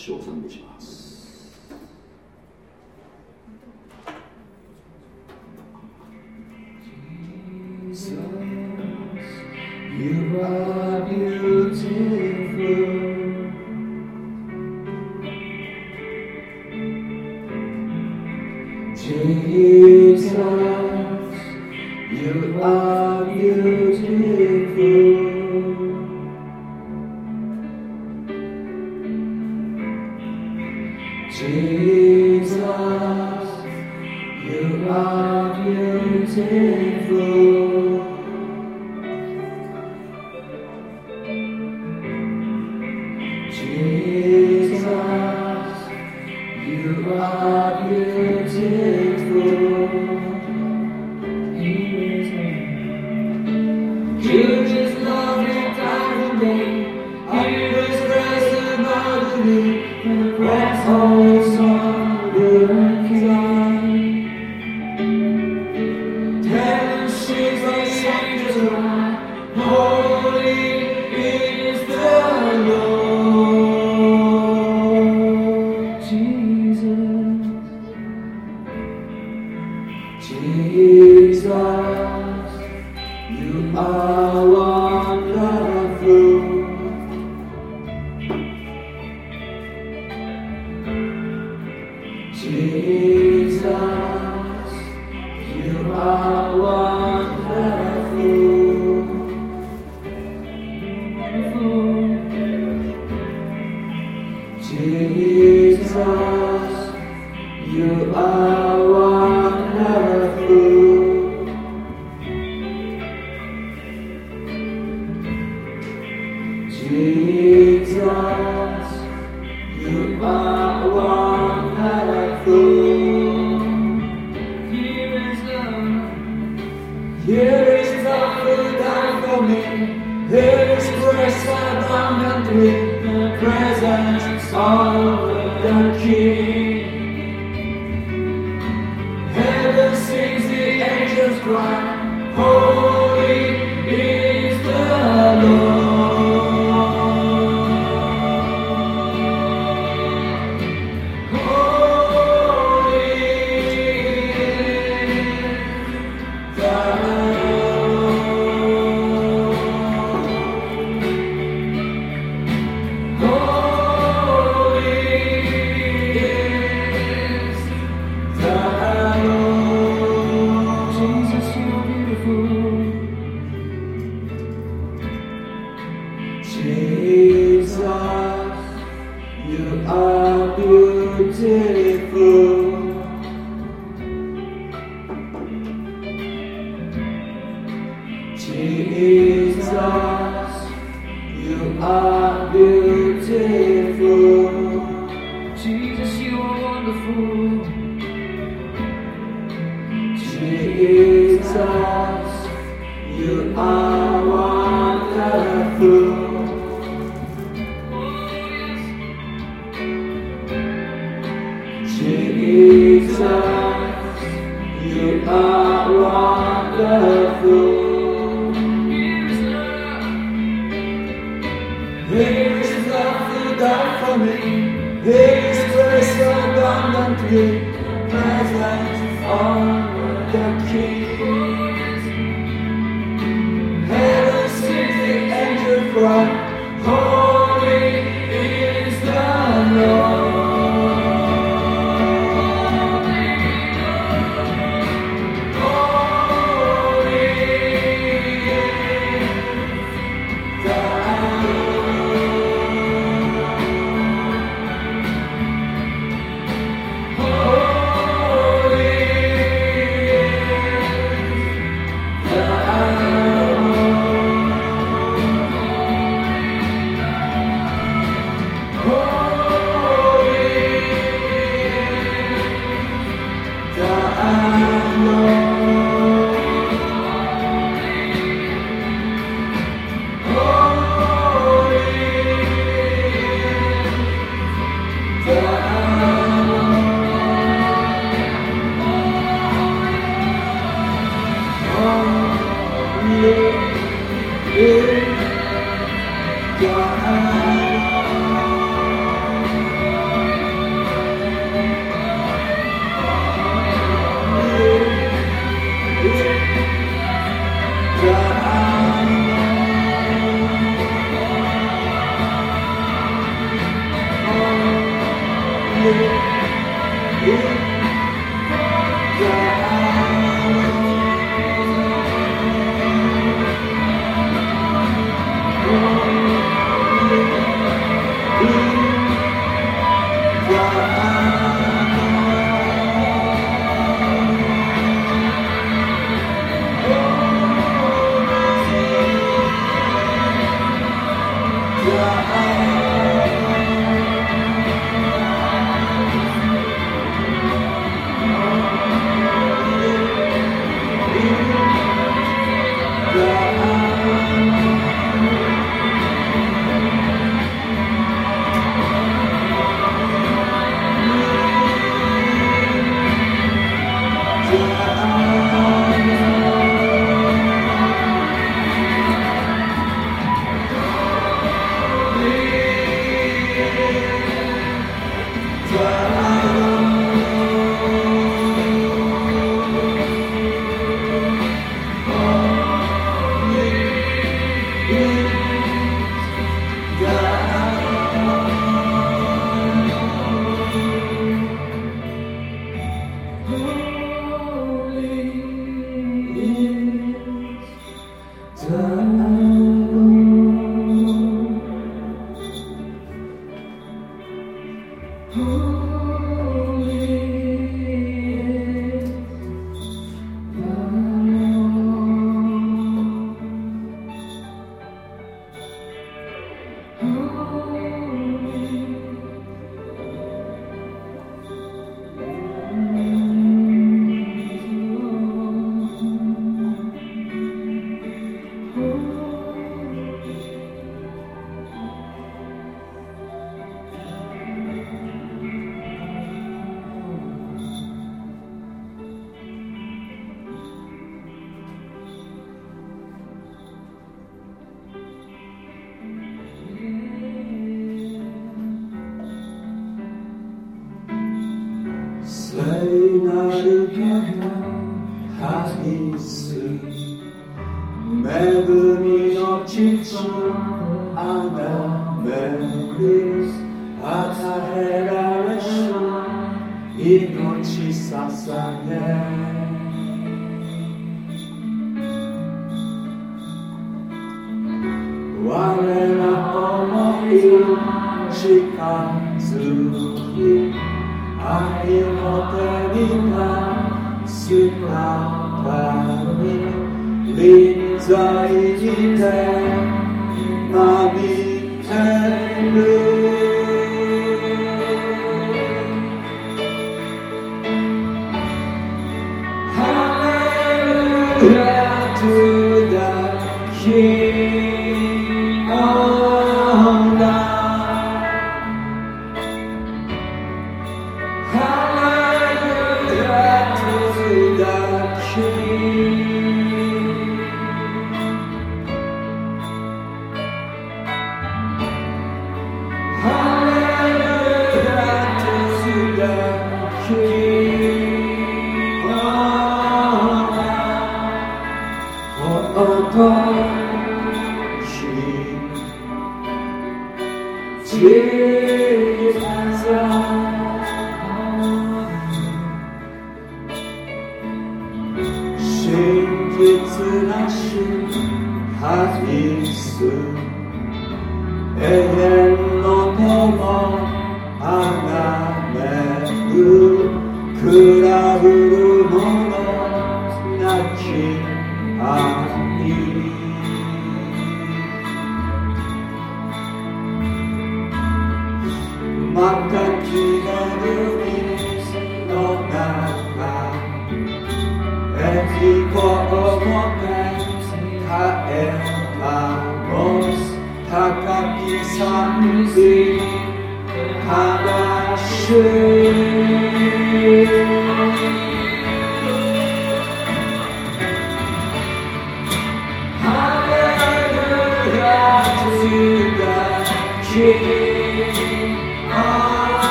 小三でし。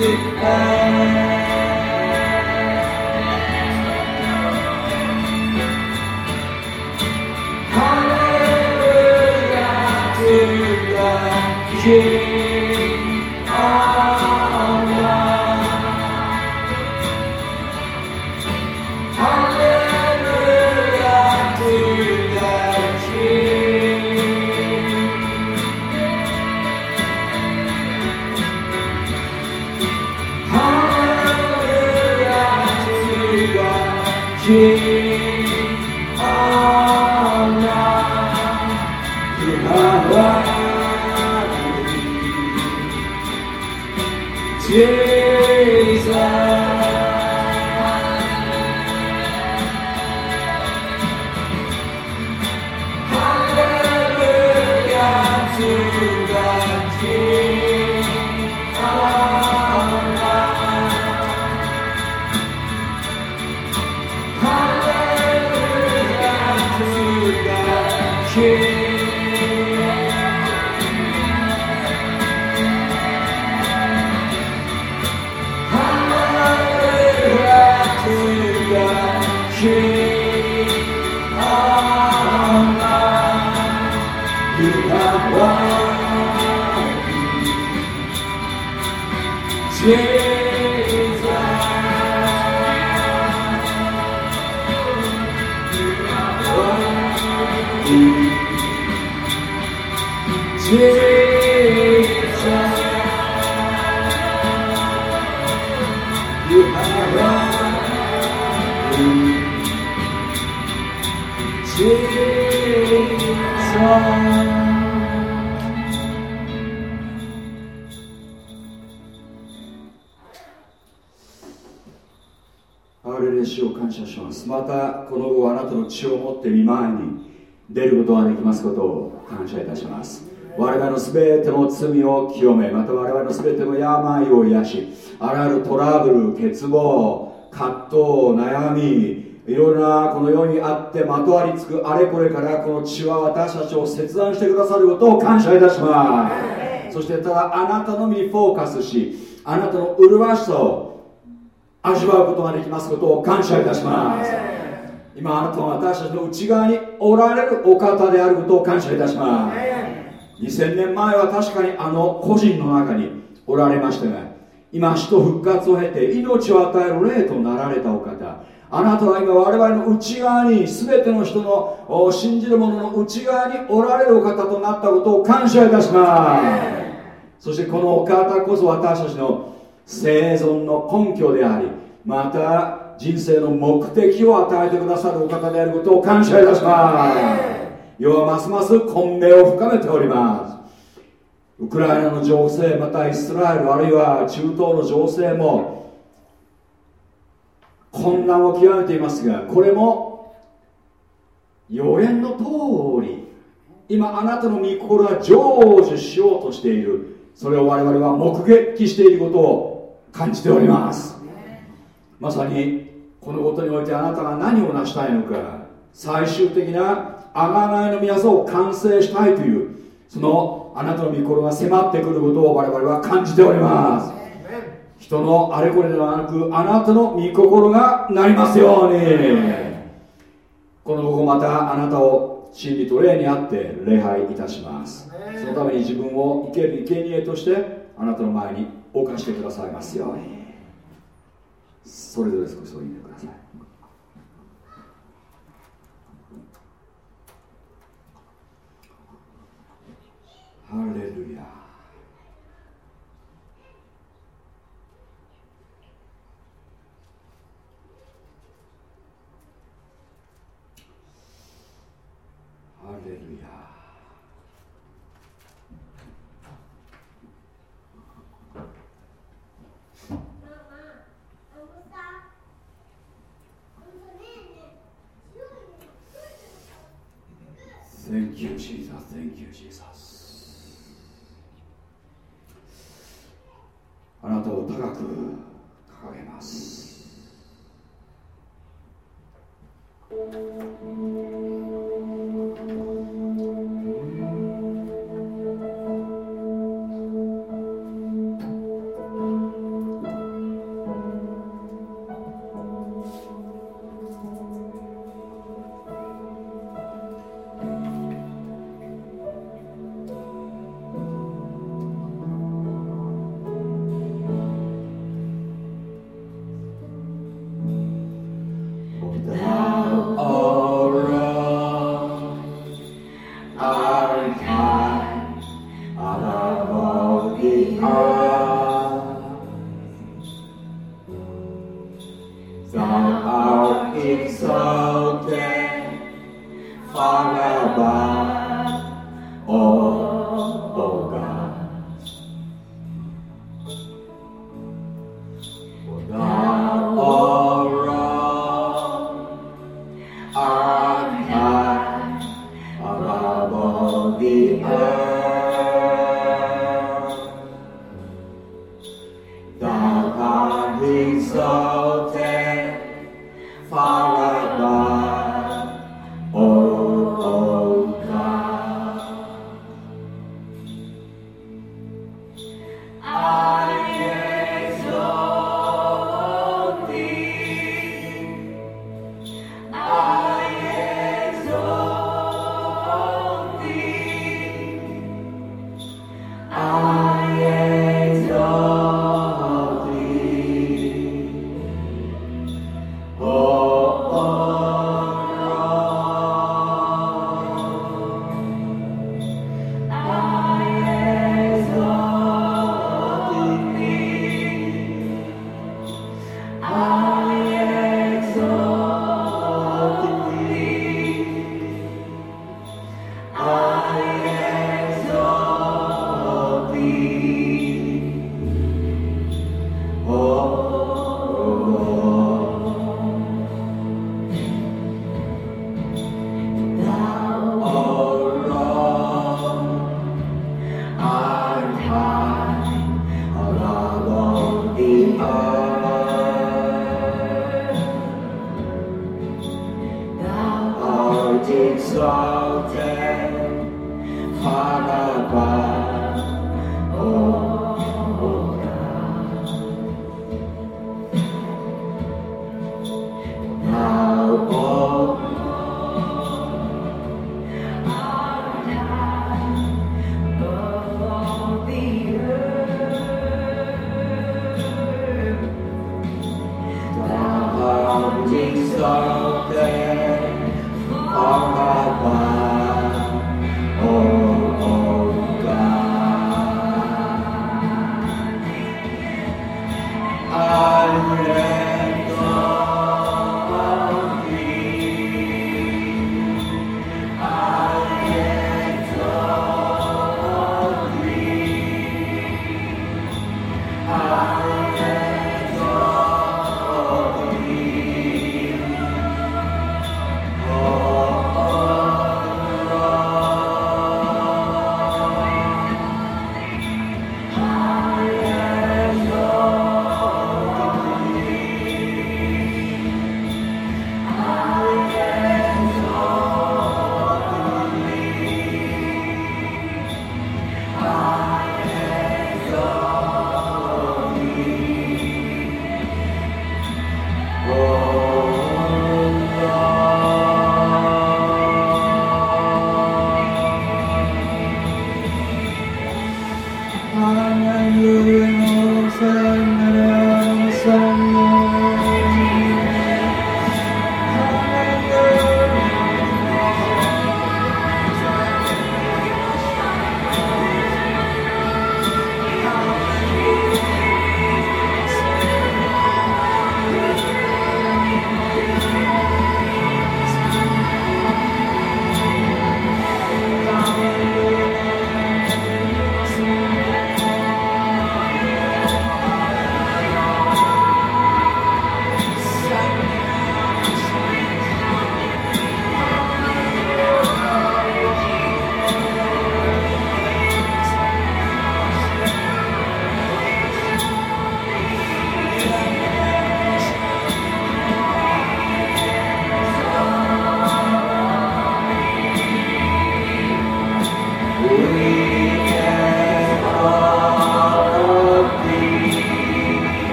Hallelujah to the King を癒しあらゆるトラブル欠乏葛藤悩みいろいろなこの世にあってまとわりつくあれこれからこの血は私たちを切断してくださることを感謝いたします。そしてただあなたのみにフォーカスしあなたの麗しさを味わうことができますことを感謝いたします。今あなたは私たちの内側におられるお方であることを感謝いたします。2000年前は確かにあの個人の中におられましたが今死と復活を経て命を与える霊となられたお方あなたは今我々の内側に全ての人の信じる者の内側におられるお方となったことを感謝いたします。そしてこのお方こそ私たちの生存の根拠でありまた人生の目的を与えてくださるお方であることを感謝いたします。世はますます混迷を深めております。ウクライナの情勢またイスラエルあるいは中東の情勢も混乱を極めていますがこれも予言の通り今あなたの御心は成就しようとしている。それを我々は目撃していることを感じております。まさにこのことにおいてあなたが何を成したいのか最終的な贖いの宮座を完成したいというそのあなたの御心が迫ってくることを我々は感じております。人のあれこれではなくあなたの御心がなりますように。この午後またあなたを真理と霊にあって礼拝いたします。そのために自分を生ける生贄としてあなたの前に犯してくださいますように。それぞれ少しお祈りください。ハレルヤハレルヤ Thank you, Jesus. Thank you, Jesus. あなたを高く掲げます。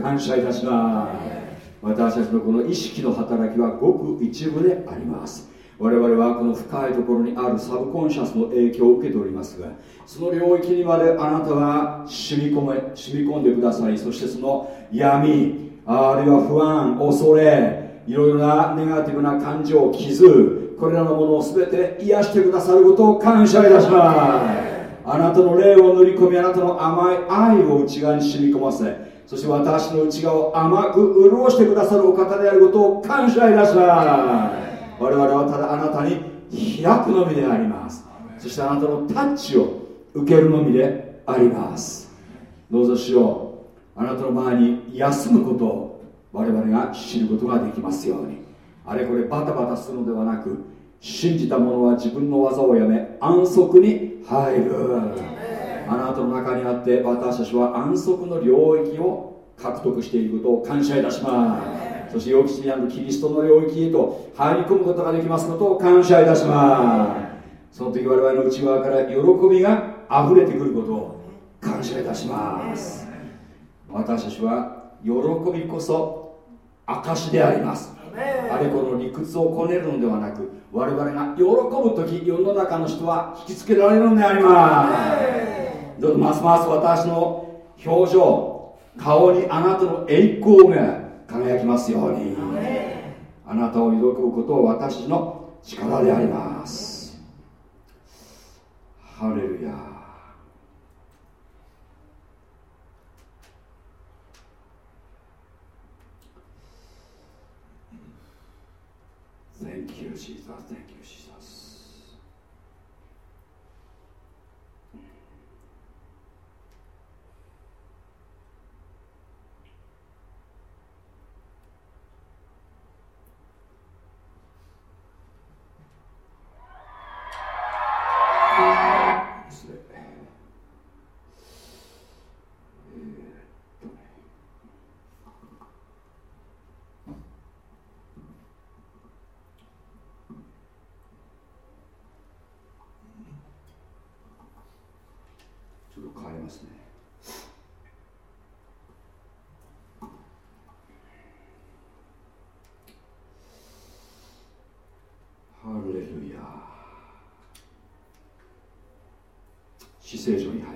感謝いたします。私たちのこの意識の働きはごく一部であります。我々はこの深いところにあるサブコンシャスの影響を受けておりますがその領域にまであなたは染み込め染み込んでください。そしてその闇あるいは不安恐れいろいろなネガティブな感情傷これらのものを全て癒してくださることを感謝いたします。あなたの霊を塗り込みあなたの甘い愛を内側に染み込ませそして私の内側を甘く潤してくださるお方であることを感謝いたします。我々はただあなたに開くのみであります。そしてあなたのタッチを受けるのみであります。どうぞしよう。あなたの前に休むことを我々が知ることができますように。あれこれバタバタするのではなく信じた者は自分の技をやめ安息に入るあなたの中にあって私たちは安息の領域を獲得していることを感謝いたします。そして予期にあるキリストの領域へと入り込むことができますことを感謝いたします。その時我々の内側から喜びが溢れてくることを感謝いたします。私たちは喜びこそ証であります。あれこの理屈をこねるのではなく我々が喜ぶ時世の中の人は引きつけられるのであります。どうぞますます私の表情顔にあなたの栄光が輝きますようにあなたを喜ぶことを私の力でありますハレルヤ Jesus. Thank you, Jesus. ますねハレルヤ死聖所に入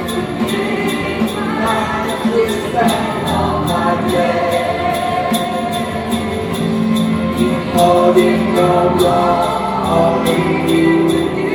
Holding on, holding you with me.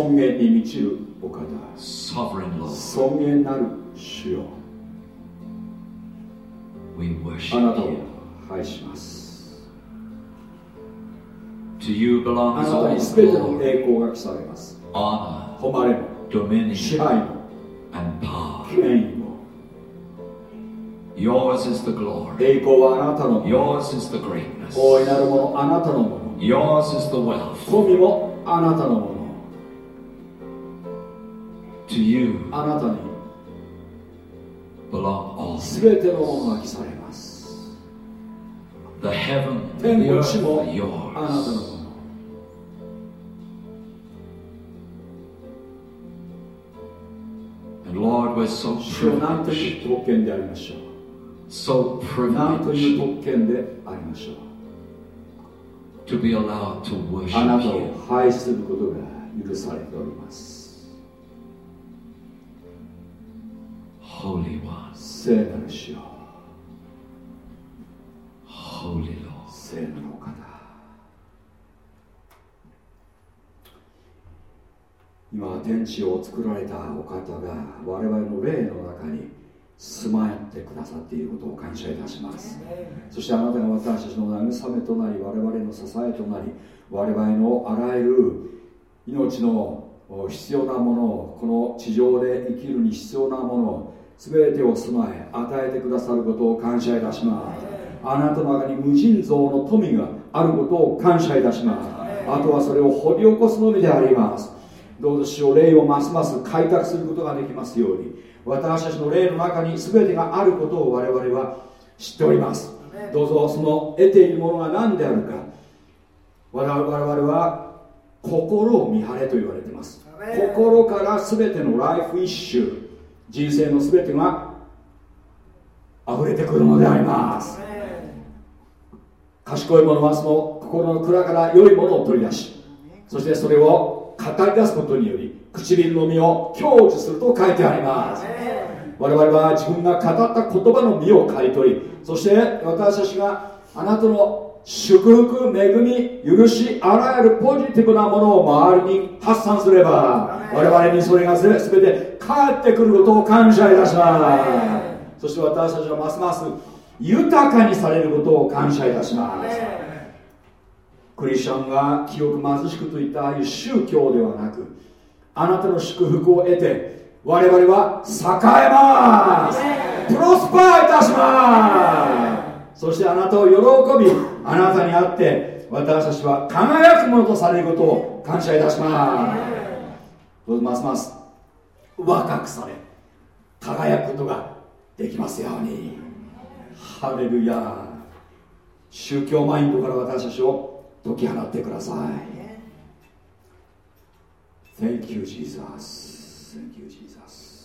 尊厳に満ちるお方尊厳なる主よあなたを拝しますあなたに全ての栄光が来されます誉れも dominion and power. Yours is the glory. Yours is the greatness. Yours is the wealth. To you belong all. The heaven, the earth are yours. 主よ何という特権でありましょう So 何という特権でありましょう to be allowed to worship あなたを拝することが許されております Holy One. 聖なる主よ。Holy Lord. 聖なるお方。今天地を作られたお方が我々の霊の中に住まってくださっていることを感謝いたします。そしてあなたが私たちの慰めとなり我々の支えとなり我々のあらゆる命の必要なものをこの地上で生きるに必要なものを全てを備え与えてくださることを感謝いたします。あなたの中に無尽蔵の富があることを感謝いたします。あとはそれを掘り起こすのみであります。どうぞ主を霊をますます開拓することができますように私たちの霊の中に全てがあることを我々は知っております。どうぞその得ているものが何であるか。我々は心を見張れと言われています。心から全てのライフイッシュ人生の全てが溢れてくるのであります。賢い者はその心の蔵から良いものを取り出しそしてそれを語り出すことにより唇の実を享受すると書いてあります。我々は自分が語った言葉の実を刈り取りそして私たちがあなたの祝福恵み許しあらゆるポジティブなものを周りに発散すれば我々にそれが全て返ってくることを感謝いたします。そして私たちはますます豊かにされることを感謝いたします。クリスチャンが清く貧しくといったああいう宗教ではなくあなたの祝福を得て我々は栄えます。プロスパーいたします。そしてあなたを喜びあなたに会って私たちは輝くものとされることを感謝いたしますますます若くされ輝くことができますようにハレルヤ宗教マインドから私たちを解き放ってください Thank you, Jesus. Thank you, Jesus.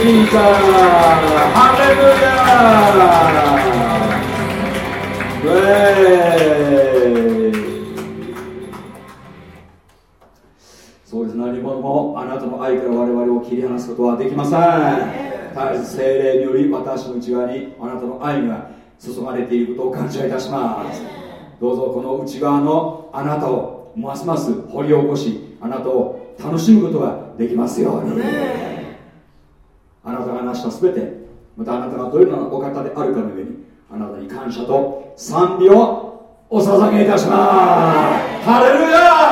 ジーザーハレルヤそうです。ね、日本もあなたの愛から我々を切り離すことはできません。絶えず精霊により私の内側にあなたの愛が注がれていることを感謝いたします。どうぞこの内側のあなたをますます掘り起こしあなたを楽しむことができますように。あなたが成した全てまたあなたがどういうようなお方であるかの上にあなたに感謝と賛美をお捧げいたします。ハレルヤ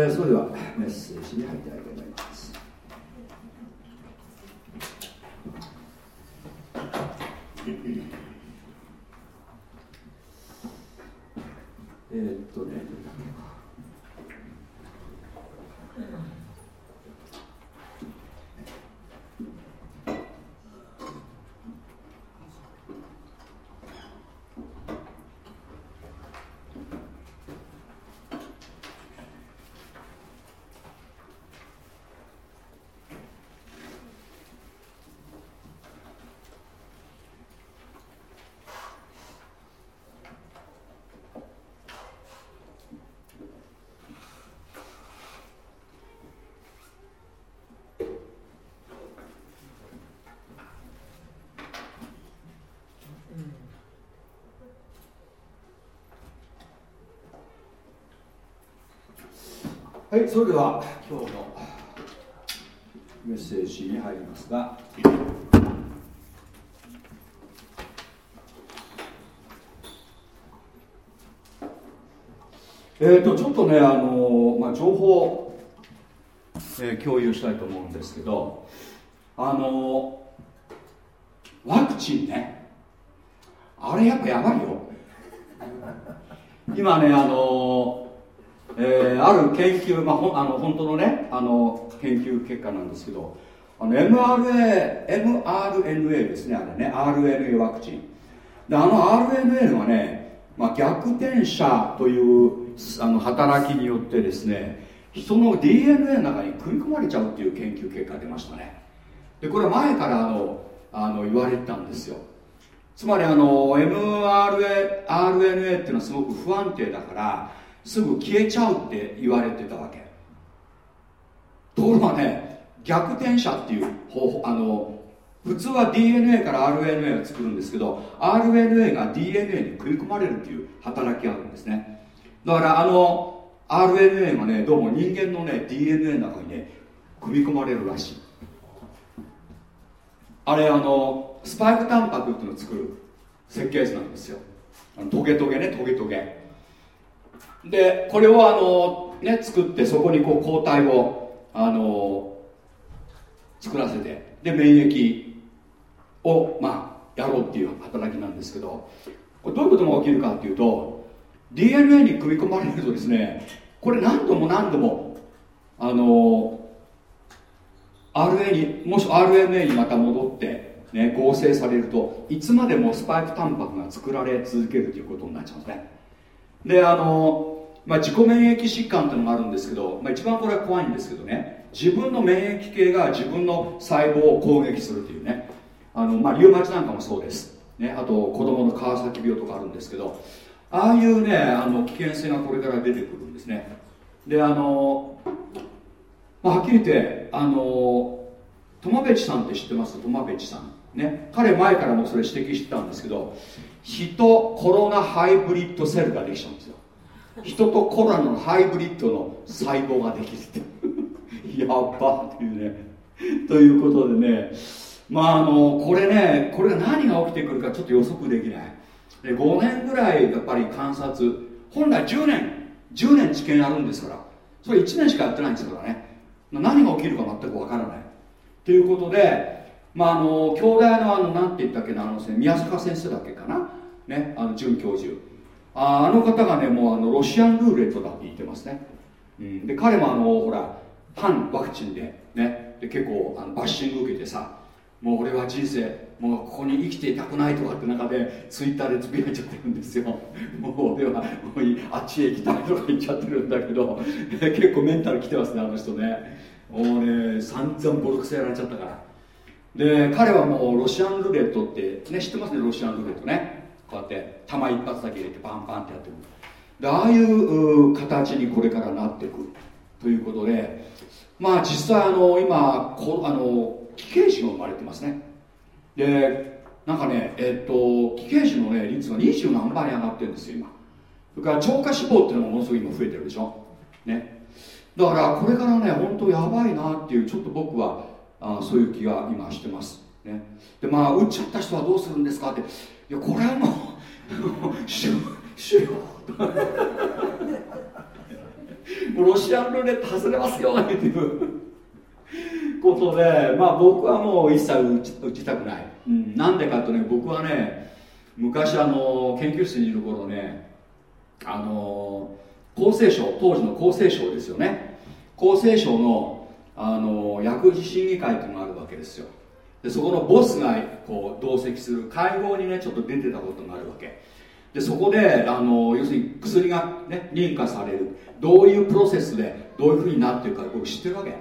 えー、それではメッセージに入っていきたいと思いますえー、っとねはいそれでは今日のメッセージに入りますがえーと、ちょっとね、あのまあ、情報、えー、共有したいと思うんですけど、あのワクチンね、あれやっぱやばいよ。今ね、あのえー、ある研究、まあ、ほあの本当のねあの研究結果なんですけどあの MRA mRNA ですねあれね RNA ワクチン。であの RNA はね、まあ、逆転写というあの働きによってですね人の DNA の中に組み込まれちゃうっていう研究結果が出ましたね。でこれは前からあのあの言われてたんですよ。つまりあの mRNA っていうのはすごく不安定だからすぐ消えちゃうって言われてたわけ。ところがね逆転写っていう方法あの普通は DNA から RNA を作るんですけど RNA が DNA に組み込まれるっていう働きがあるんですね。だからあの RNA がねどうも人間のね DNA の中にね組み込まれるらしい。あれあのスパイクタンパクっていうのを作る設計図なんですよ。トゲトゲねトゲトゲ。でこれをあの、ね、作ってそこにこう抗体をあの作らせてで免疫をまあやろうっていう働きなんですけどこれどういうことが起きるかっていうと DNA に組み込まれるとですねこれ何度も何度もあの RNA にもし RNA にまた戻って、ね、合成されるといつまでもスパイクタンパクが作られ続けるということになっちゃうんですね。であの、まあ、自己免疫疾患っていうのがあるんですけど、まあ、一番これは怖いんですけどね。自分の免疫系が自分の細胞を攻撃するというね。あの、まあ、リウマチなんかもそうです、ね、あと子供の川崎病とかあるんですけど。ああいうねあの危険性がこれから出てくるんですね。であの、まあ、はっきり言ってあのトマベチさんって知ってます？トマベチさん。ね。彼前からもそれ指摘してたんですけど人コロナハイブリッドセルができちゃうんですよ。人とコロナのハイブリッドの細胞ができるって。やっばっていうね。ということでね。まああのこれねこれが何が起きてくるかちょっと予測できない。で5年ぐらいやっぱり観察。本来10年。10年治験やるんですから。それ1年しかやってないんですからね。何が起きるか全くわからない。ということでまああの兄弟のあのなんて言ったっけなあの宮坂先生だっけかな。ねあの准教授。ああの方がねもうあのロシアンルーレットだって言ってますね、うん、で彼もあのほら反ワクチンでね。で結構あのバッシング受けてさもう俺は人生もうここに生きていたくないとかって中でツイッターでつぶやいちゃってるんですよ。もう俺はもうあっちへ行きたいとか言っちゃってるんだけど 結構メンタルきてますねあの人ね。もうね散々ボロクソやられちゃったから。で彼はもうロシアンルーレットってね知ってますねロシアンルーレットね。こうやって弾一発だけ入れてパンパンってやってくるでああいう形にこれからなっていくということでまあ実際あの今こあの奇形児が生まれてますね。でなんかねえっと奇形児のね率が20何倍に上がってるんですよ今。それから超過死亡っていうのがものすごい今増えてるでしょ。ね。だからこれからね本当やばいなっていうちょっと僕はあそういう気が今してます。ね。でまあ打っちゃった人はどうするんですかって。いやこれはもう主主よロシアンルーレット外れますよっていうことで、まあ、僕はもう一切打ち打ちたくない、うん、なんでかとね僕はね昔あの研究室にいる頃ねあの厚生省当時の厚生省ですよね。厚生省のあの薬事審議会っていうのがあるわけですよでそこのボスがこう同席する会合にねちょっと出てたことがあるわけ。でそこであの要するに薬が、ね、認可される。どういうプロセスでどういうふうになってるか僕知ってるわけ、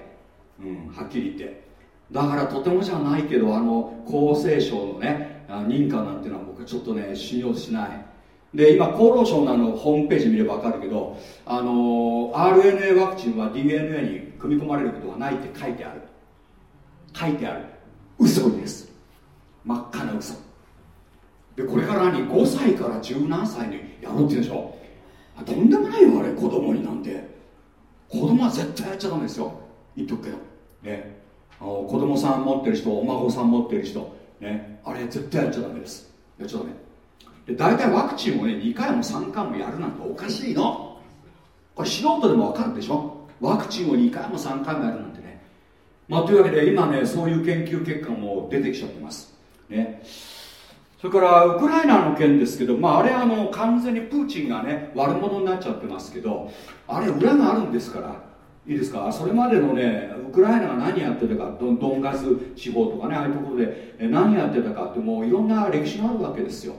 うん、はっきり言って。だからとてもじゃないけどあの厚生省のね認可なんていうのは僕ちょっとね信用しない。で今厚労省のあのホームページ見れば分かるけどあの RNA ワクチンは DNA に組み込まれることはないって書いてある。書いてある。嘘です。真っ赤な嘘。でこれから何5歳から十何歳にやろうって言うでしょ？とんでもないよあれ子供になんて。子供は絶対やっちゃダメですよ。言っとくけど。ね。あの子供さん持ってる人お孫さん持ってる人。ね。あれ絶対やっちゃダメです。やっちゃダメ。で大体ワクチンをね2回も3回もやるなんておかしいの。これ素人でも分かるでしょ？ワクチンを2回も3回もやるなんて。まあというわけで今ねそういう研究結果も出てきちゃってます。ね。それからウクライナの件ですけど、まあ、あれあの完全にプーチンがね悪者になっちゃってますけどあれ裏があるんですからいいですか？それまでのねウクライナが何やってたかドンガス地方とかねああいうところで何やってたかってもういろんな歴史があるわけですよ。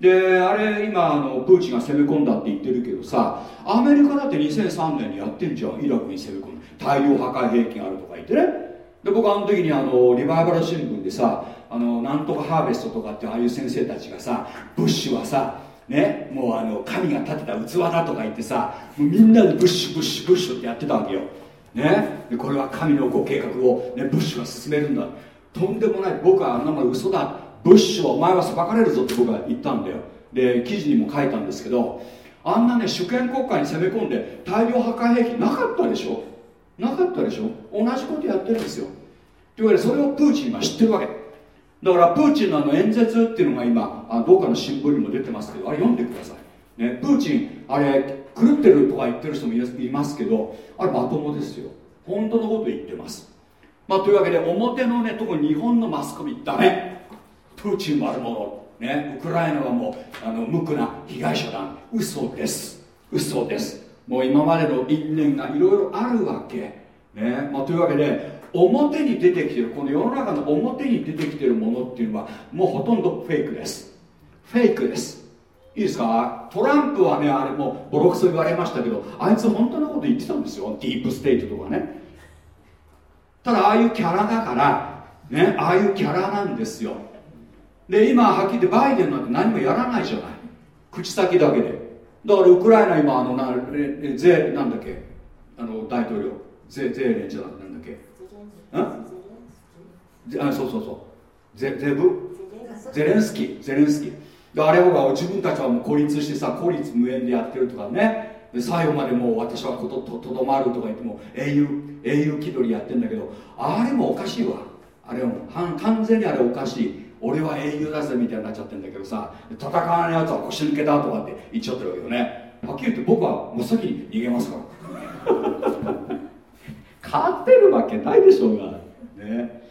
であれ今あのプーチンが攻め込んだって言ってるけどさアメリカだって2003年にやってんじゃんイラクに攻め込む。大量破壊兵器があるとか言ってね。で僕はあの時にあのリバイバル新聞でさあのなんとかハーベストとかってああいう先生たちがさブッシュはさねもうあの神が立てた器だとか言ってさもうみんなでブッシュブッシュブッシュってやってたわけよ。ね。でこれは神のご計画を、ね、ブッシュが進めるんだ。とんでもない。僕はあんなもん嘘だ。ブッシュはお前は裁かれるぞって僕は言ったんだよ。で記事にも書いたんですけどあんなね主権国家に攻め込んで大量破壊兵器なかったでしょ。なかったでしょ。同じことやってるんですよ。というわけでそれをプーチンは知ってるわけ。だからプーチンのあの演説っていうのが今あどっかの新聞にも出てますけどあれ読んでください、ね、プーチンあれ狂ってるとか言ってる人もいますけどあれまともですよ。本当のこと言ってます。まあというわけで表のね特に日本のマスコミダメ。プーチン悪者ねウクライナはもうあの無垢な被害者だ嘘です。嘘です。もう今までの因縁がいろいろあるわけ。ねまあ、というわけで表に出てきてるこの世の中の表に出てきてるものっていうのはもうほとんどフェイクです。フェイクです。いいですか？トランプはねあれもうボロクソ言われましたけどあいつ本当のこと言ってたんですよ。ディープステイトとかね。ただああいうキャラだからねああいうキャラなんですよ。で今はっきり言ってバイデンなんて何もやらないじゃない。口先だけで。だからウクライナ今あのなゼなんだっけ？あの大統領。ゼゼーレンじゃなんだっけんあそうそうそう。ゼゼブ？ゼレンスキー。ゼレンスキー。あれは自分たちはもう孤立してさ孤立無縁でやってるとかね。で最後までもう私はことととどまるとか言っても英雄英雄気取りやってんだけどあれもおかしいわ。あれはもう完全にあれおかしい。俺は英雄だぜみたいになっちゃってんだけどさ。戦わないやつは腰抜けだとかって言っちゃってるわけよね。はっきり言って僕は真っ先に逃げますから。勝てるわけないでしょうが。ね。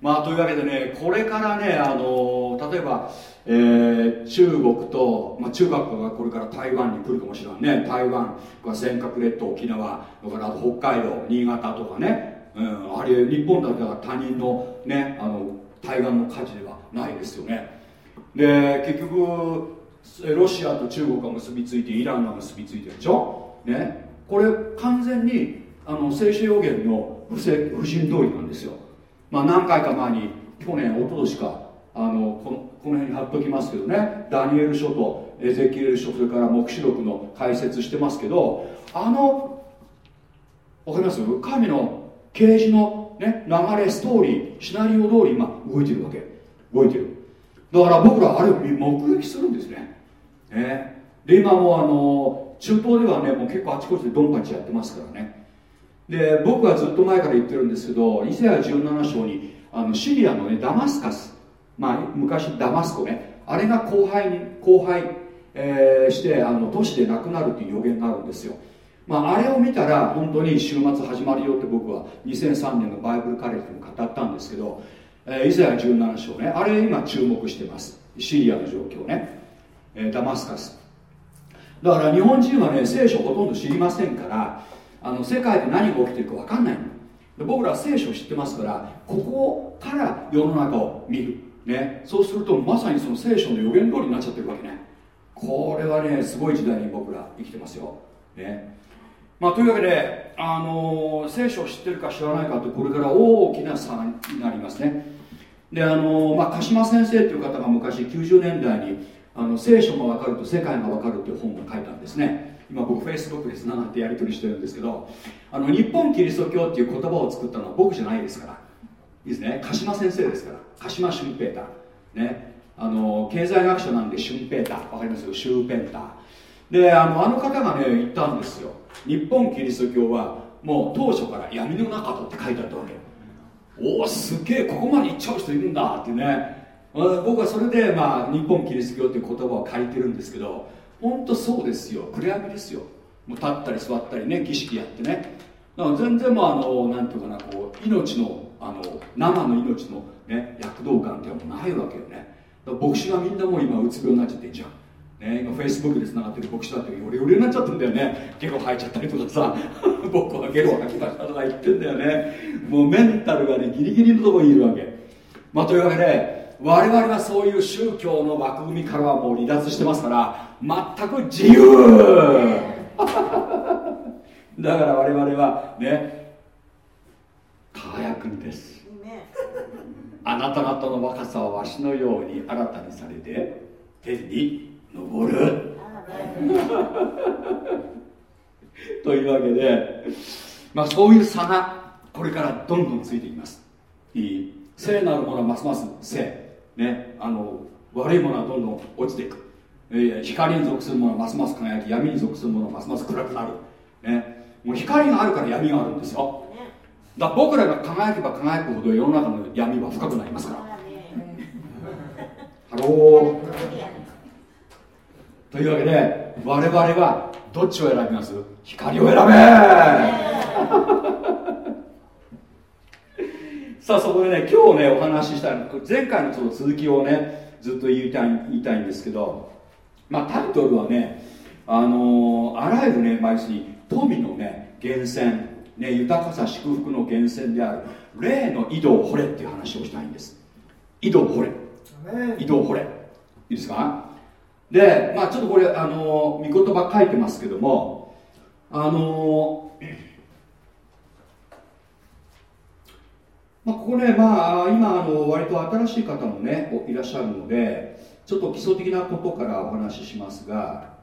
まあというわけでねこれからねあの例えばえー、中国と、まあ、中学がこれから台湾に来るかもしれないね。台湾尖閣列島沖縄だからあと北海道新潟とかね、うん、あれ日本だけは他人のねあの対岸の火事ではないですよね。で結局ロシアと中国が結びついてイランが結びついてるでしょ？ね。これ完全にあの聖書予言の不正不信通りなんですよ。まあ何回か前に去年一昨年かあのこのこの辺に貼っときますけどね。ダニエル書とエゼキエル書それから黙示録の解説してますけどあのわかります？神の啓示の、ね、流れストーリーシナリオ通り今動いてるわけ。動いてる。だから僕らあれを目撃するんですね。ね。で今もあの中東ではねもう結構あちこちでドンパチやってますからね。で僕はずっと前から言ってるんですけどイザヤ17章にあのシリアのねダマスカスまあ、昔ダマスコねあれが荒廃に荒廃、えー、してあの都市でなくなるという予言があるんですよ、まあ、あれを見たら本当に週末始まるよって僕は2003年のバイブルカレッジでも語ったんですけど、えー、イザヤ17章ねあれ今注目してます。シリアの状況ね、えー、ダマスカス。だから日本人はね聖書ほとんど知りませんからあの世界で何が起きてるか分かんないの。で僕らは聖書を知ってますからここから世の中を見る。ね、そうするとまさにその聖書の予言通りになっちゃってるわけね。これはねすごい時代に僕ら生きてますよ、ね。まあ、というわけで、あのー、聖書を知ってるか知らないかってこれから大きな差になりますね。であのー、まあ、鹿島先生っていう方が昔90年代にあの聖書が分かると世界が分かるっていう本を書いたんですね。今僕フェイスブックでつながってやり取りしてるんですけどあの日本キリスト教っていう言葉を作ったのは僕じゃないですから。いいですね。鹿島先生ですから。鹿島俊平太。ね。あの経済学者なんで俊平太。わかります？よシューペンタであのあの方がね言ったんですよ。日本キリスト教はもう当初から闇の中だって書いてあったわけ。おおすげえ。ここまで行っちゃう人いるんだってね。僕はそれで、まあ、日本キリスト教っていう言葉を借りてるんですけど本当そうですよ。暗闇ですよ。もう立ったり座ったりね儀式やってね。だから全然もうあのなんていうかなこう命のあの生の命の、ね、躍動感っていうないわけよね。だから牧師がみんなもう今うつ病になっちゃってんじゃん。ね、今フェイスブックでつながってる牧師だってヨレヨレになっちゃってんだよね。ゲロ吐いちゃったりとかさ。僕はゲロ吐きましたとか言ってんだよね。もうメンタルがねギリギリのところにいるわけ。まあというわけで我々はそういう宗教の枠組みからはもう離脱してますから全く自由。だから我々はね輝くんです。あなた方の若さはわしのように新たにされて天に昇る。というわけで、まあ、そういう差がこれからどんどんついていきます。いい。聖なるものはますます聖、ね、あの悪いものはどんどん落ちていく、えー、光に属するものはますます輝き闇に属するものはますます暗くなる、ね、もう光があるから闇があるんですよ。だ僕らが輝けば輝くほど世の中の闇は深くなりますから。 Hello。というわけで我々はどっちを選びます？光を選べ。さあそこでね今日ねお話しした前回のその続きをねずっと言いたい言いたいんですけどまあタイトルはねあのー、あらゆるね、まあ、要するに富のね源泉、ね、豊かさ祝福の源泉である霊の井戸を掘れっていう話をしたいんです。井戸を掘れ井戸を掘れ。いいですか？でまあちょっとこれあのー、御言葉書いてますけどもあのー、まあ、ここねまあ今あの割と新しい方もねいらっしゃるのでちょっと基礎的なことからお話ししますが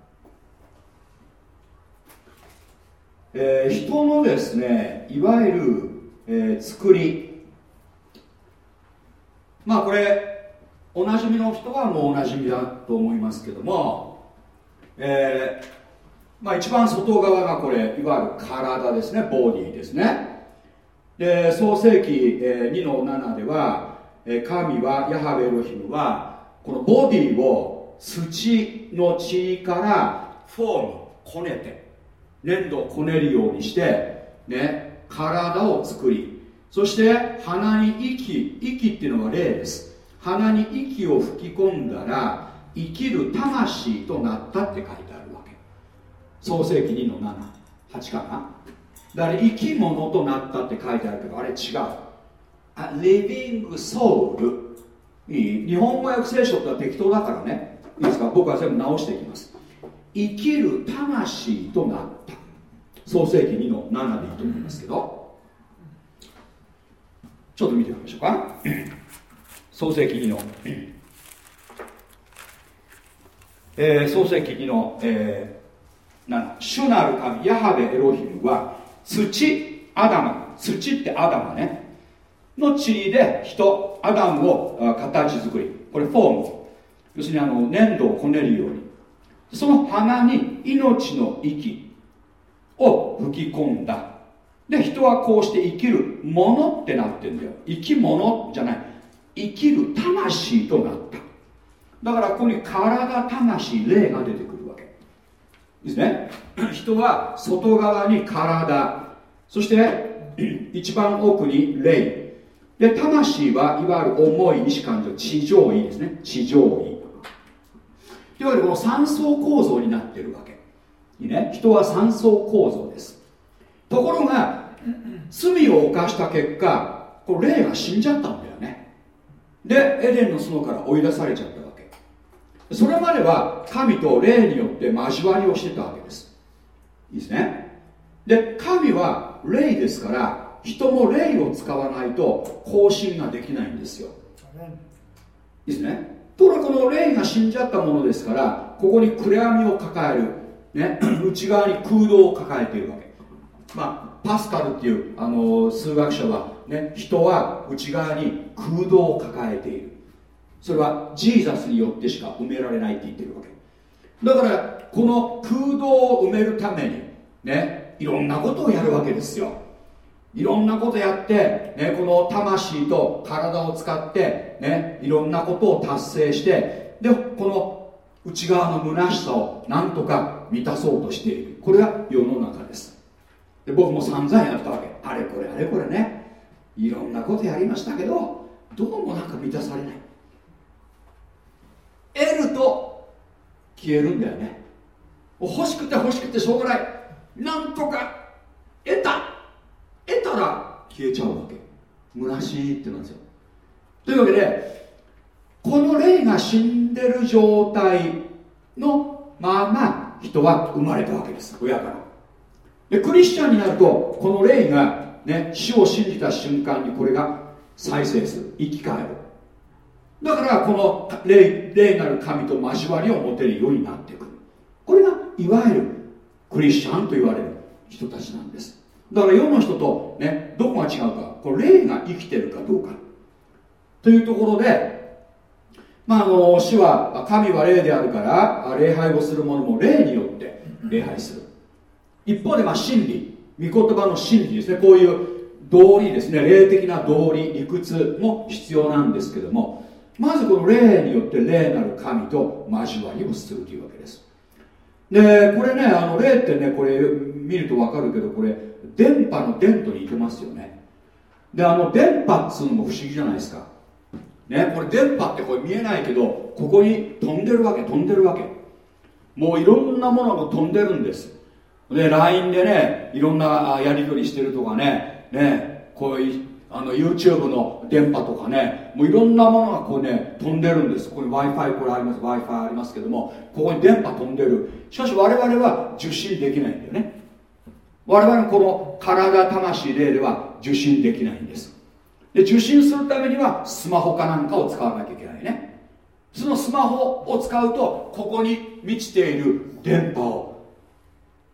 えー、人のですねいわゆる、えー、作り。まあこれおなじみの人はもうおなじみだと思いますけども、えーまあ、一番外側がこれいわゆる体ですねボディですね。で創世紀、えー、2の7では、えー、神はヤハベロヒムはこのボディを土の地からフォームこねて粘土をこねるようにしてね体を作りそして鼻に息息っていうのは霊です。鼻に息を吹き込んだら生きる魂となったって書いてあるわけ。創世紀2の78かな。だから生き物となったって書いてあるけどあれ違う。あリビングソウルいい？日本語訳聖書って適当だからね。いいですか？僕は全部直していきます。生きる魂となった。創世紀2の7でいいと思いますけど。ちょっと見てみましょうか。創世紀2の、えー、創世紀2の、えー、7主なる神ヤハベエロヒムは土アダマ土ってアダマね。の塵で人アダムを形作り。これフォーム。要するにあの粘土をこねるように。その鼻に命の息を吹き込んだ。で人はこうして生きるものってなってんだよ。生き物じゃない。生きる魂となった。だからここに体魂霊が出てくるわけ。ですね。人は外側に体。そして一番奥に霊。で魂はいわゆる重い意志感情地上位ですね。地上位。いわゆるこの三層構造になってるわけ。いいね。人は三層構造です。ところが罪を犯した結果これ霊が死んじゃったんだよね。でエデンの園から追い出されちゃったわけ。それまでは神と霊によって交わりをしてたわけです。いいですね。で神は霊ですから人も霊を使わないと更新ができないんですよ。いいですね。ところがこの霊が死んじゃったものですからここに暗闇を抱える、ね、内側に空洞を抱えているわけ。まあ、パスカルっていうあの数学者は、ね、人は内側に空洞を抱えている。それはジーザスによってしか埋められないって言ってるわけ。だからこの空洞を埋めるためにねいろんなことをやるわけですよいろんなことやって、ね、この魂と体を使って、ね、いろんなことを達成してでこの内側の虚しさをなんとか満たそうとしている。これが世の中です。で僕も散々やったわけ。あれこれあれこれね。いろんなことやりましたけどどうもなんか満たされない。得ると消えるんだよね。欲しくて欲しくてしょうがない。なんとか得た。得たら消えちゃうわけ。虚しいってなんですよ。というわけでこの霊が死んでる状態のまま人は生まれたわけです。親から。でクリスチャンになるとこの霊が、ね、死を信じた瞬間にこれが再生する。生き返る。だからこの霊霊なる神と交わりを持てるようになってくこれがいわゆるクリスチャンと言われる人たちなんです。だから世の人とねどこが違うかこれ霊が生きてるかどうか。というところでまあ、あの主は神は霊であるから礼拝をする者も霊によって礼拝する。一方でまあ真理御言葉の真理ですね。こういう道理ですね。霊的な道理理屈も必要なんですけどもまずこの霊によって霊なる神と交わりをするというわけです。でこれねあの霊ってねこれ見ると分かるけどこれ電波の電と似てますよね。であの電波っつうのも不思議じゃないですか。ねこれ電波ってこれ見えないけどここに飛んでるわけ飛んでるわけ。もういろんなものが飛んでるんです。で LINE でねいろんなやり取りしてるとかねねこういうあの YouTube の電波とかねもういろんなものがこうね飛んでるんです。ここに w i f i これあります。W i f i ありますけどもここに電波飛んでる。しかし我々は受信できないんだよね。我々のこの体魂霊では受信できないんです。で受信するためにはスマホかなんかを使わなきゃいけないね。そのスマホを使うとここに満ちている電波を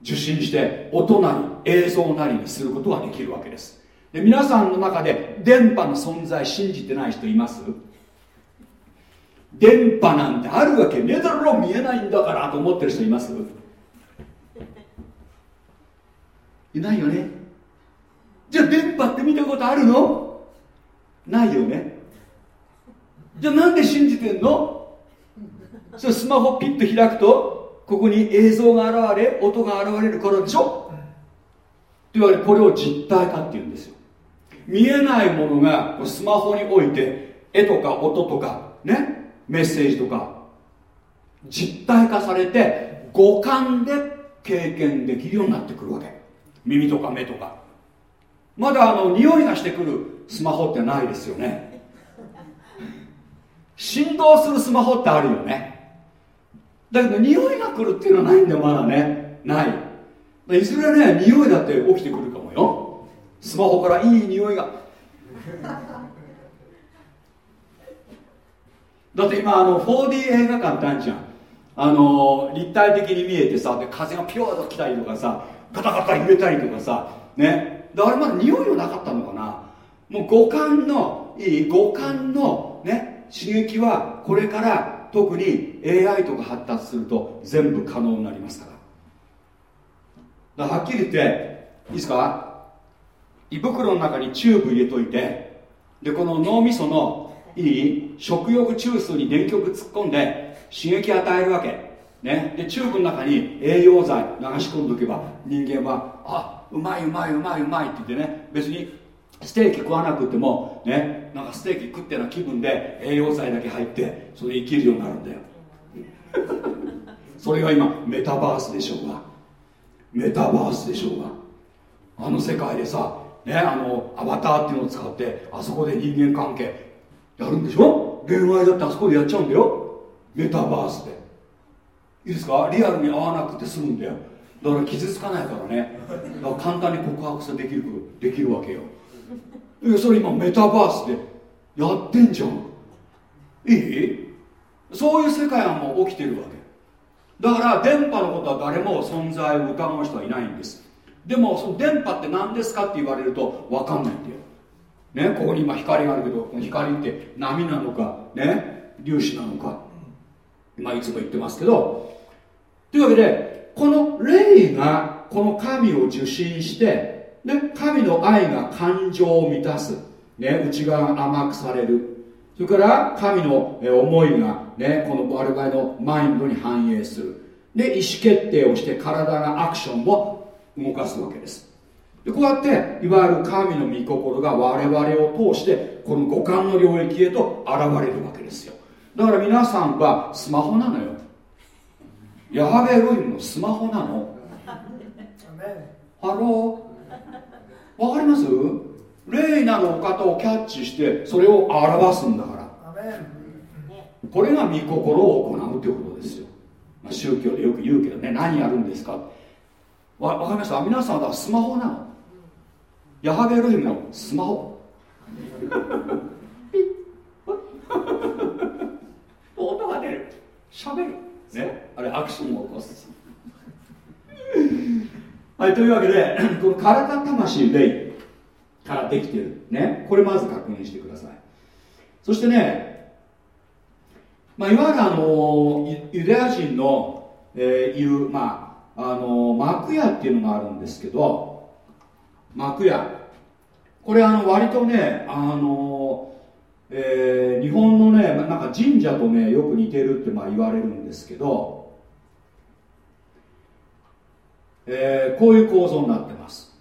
受信して音なり映像なりにすることができるわけです。で皆さんの中で電波の存在信じてない人います？電波なんてあるわけねえだろ見えないんだからと思ってる人います？いないよね。じゃあ電波って見たことあるの？ないよね。じゃあなんで信じてんの？それスマホピッと開くとここに映像が現れ音が現れるからでしょ？というわけでこれを実体化っていうんですよ。見えないものがスマホにおいて絵とか音とかね？メッセージとか実体化されて五感で経験できるようになってくるわけ。耳とか目とか。まだあの匂いがしてくるスマホってないですよね。振動するスマホってあるよね。だけど匂いが来るっていうのはないんだよまだね。ない。いずれね匂いだって起きてくるかもよ。スマホからいい匂いが。だって今あの 4D 映画館ってあるじゃん。あの立体的に見えてさで風がピューと来たりとかさガタガタ揺れたりとかさね。であれまだ匂いはなかったのかな。もう五感のいい五感のね。刺激はこれから特に AI とか発達すると全部可能になりますから。だからはっきり言っていいですか？胃袋の中にチューブ入れといてでこの脳みそのいい食欲中枢に電極突っ込んで刺激与えるわけ。ね、でチューブの中に栄養剤流し込んでおけば人間はあうまいうまいうまいうまいって言ってね。別にステーキ食わなくてもね。なんかステーキ食ってな気分で栄養剤だけ入ってそれで生きるようになるんだよ。それが今メタバースでしょうが。メタバースでしょうが。あの世界でさねあのアバターっていうのを使ってあそこで人間関係やるんでしょ？恋愛だってあそこでやっちゃうんだよ。メタバースで。いいですか？リアルに会わなくて済むんだよ。だから傷つかないからね。だから簡単に告白さできるできるわけよ。それ今メタバースでやってんじゃん。いい？そういう世界はもう起きてるわけ。だから電波のことは誰も存在を疑う人はいないんです。でもその電波って何ですかって言われると分かんないんだよ。ね？ここに今光があるけどこの光って波なのかね？粒子なのか。まあいつも言ってますけどというわけでこの霊がこの神を受信してで神の愛が感情を満たす、ね、内側が甘くされる。それから神の思いが、ね、この我々のマインドに反映する。で意思決定をして体がアクションを動かすわけです。でこうやっていわゆる神の御心が我々を通してこの五感の領域へと現れるわけですよ。だから皆さんはスマホなのよ。ヤハウェエロヒムのスマホなの？ Hello？わかります？霊なるお方をキャッチしてそれを表すんだから。これが御心を行うということですよ、まあ、宗教でよく言うけどね。何やるんですか？わ分かりました？皆さんはスマホなの？ヤハベエロヒムのスマホ。音が出る。喋るね。あれアクションを起こす。はいというわけで この体魂霊からできてるね。これまず確認してください。そしてね、まあ、いわゆるあのユダヤ人の、えー、言う、まああの幕屋っていうのがあるんですけど幕屋これあの割とねあの、えー、日本のねなんか神社とねよく似てるってまあ言われるんですけどえー、こういう構造になってます。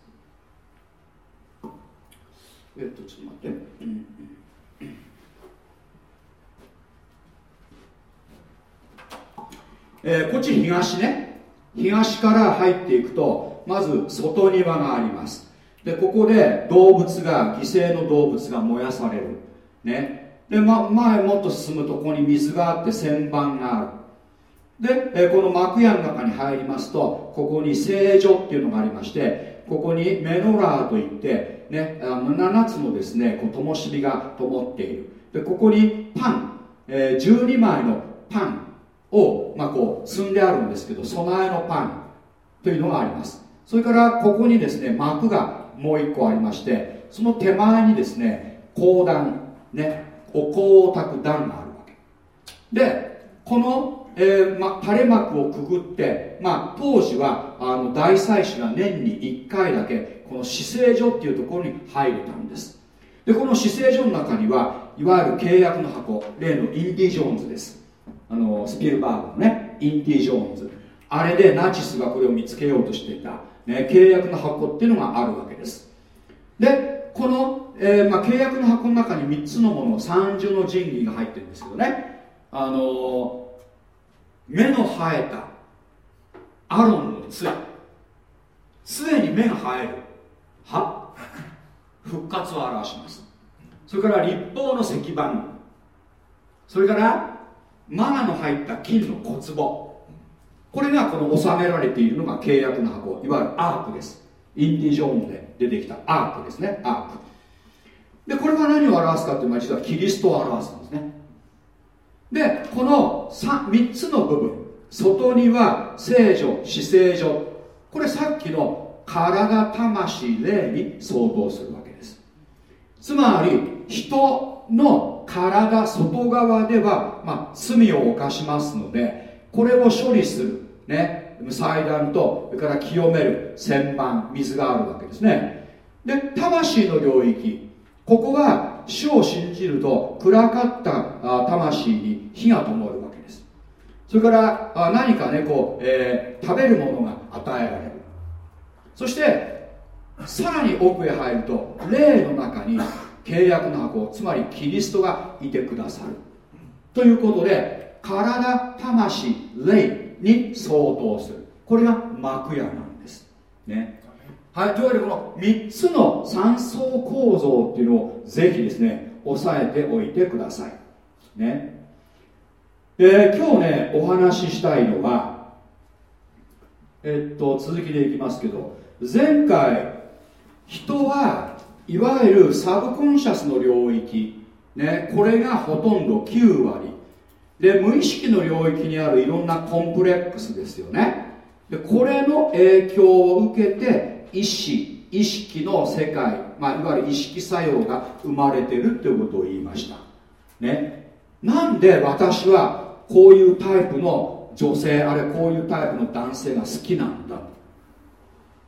えっとちょっと待って、うんえー、こっち東ね。東から入っていくとまず外庭があります。でここで動物が犠牲の動物が燃やされる。ね。で、ま、前もっと進むとここに水があって旋盤がある。で、え、この幕屋の中に入りますとここに聖女っていうのがありましてここにメノラーといって、ね、あの7つのですねこう灯火が灯っている。でここにパン、えー、12枚のパンを、まあ、こう積んであるんですけど備えのパンというのがあります。それからここにですね幕がもう一個ありましてその手前にですね講談ねお香を炊く段があるわけ。でこの、えーま、垂れ幕をくぐって、まあ、当時はあの大祭司が年に1回だけこの死聖所っていうところに入れたんです。でこの死聖所の中にはいわゆる契約の箱例のインディ・ジョーンズです。あのスピルバーグのねインディ・ジョーンズ。あれでナチスがこれを見つけようとしていた、ね、契約の箱っていうのがあるわけです。でこの、えー、まあ、契約の箱の中に3つのもの三重の神器が入ってるんですけどね。あの、目の生えたアロンの杖。すでに目が生えるは復活を表します。それから立法の石板。それからマナの入った金の小壺。これがこの収められているのが契約の箱いわゆるアークです。インディ・ジョーンで出てきたアークですねアーク。でこれは何を表すかっていうのは実はキリストを表すんですね。でこの 3, 3つの部分。外には聖女死聖女これさっきの体魂霊に相当するわけです。つまり人の体外側では、まあ、罪を犯しますのでこれを処理する。ね。祭壇とそれから清める旋盤水があるわけですね。で魂の領域。ここは主を信じると暗かった魂に火が灯るわけです。それから何かねこう、えー、食べるものが与えられる。そしてさらに奥へ入ると霊の中に契約の箱つまりキリストがいてくださる。ということで体魂霊に相当する。これが幕屋なんです。ね。はい。というわけでこの3つの3層構造っていうのをぜひですね押さえておいてください。ね。で今日ねお話ししたいのはえっと続きでいきますけど前回人はいわゆるサブコンシャスの領域、ね、これがほとんど9割で無意識の領域にあるいろんなコンプレックスですよね。でこれの影響を受けて意識意識の世界、まあ、いわゆる意識作用が生まれてるっていうことを言いました。ね。なんで私はこういうタイプの女性あれこういうタイプの男性が好きなんだ？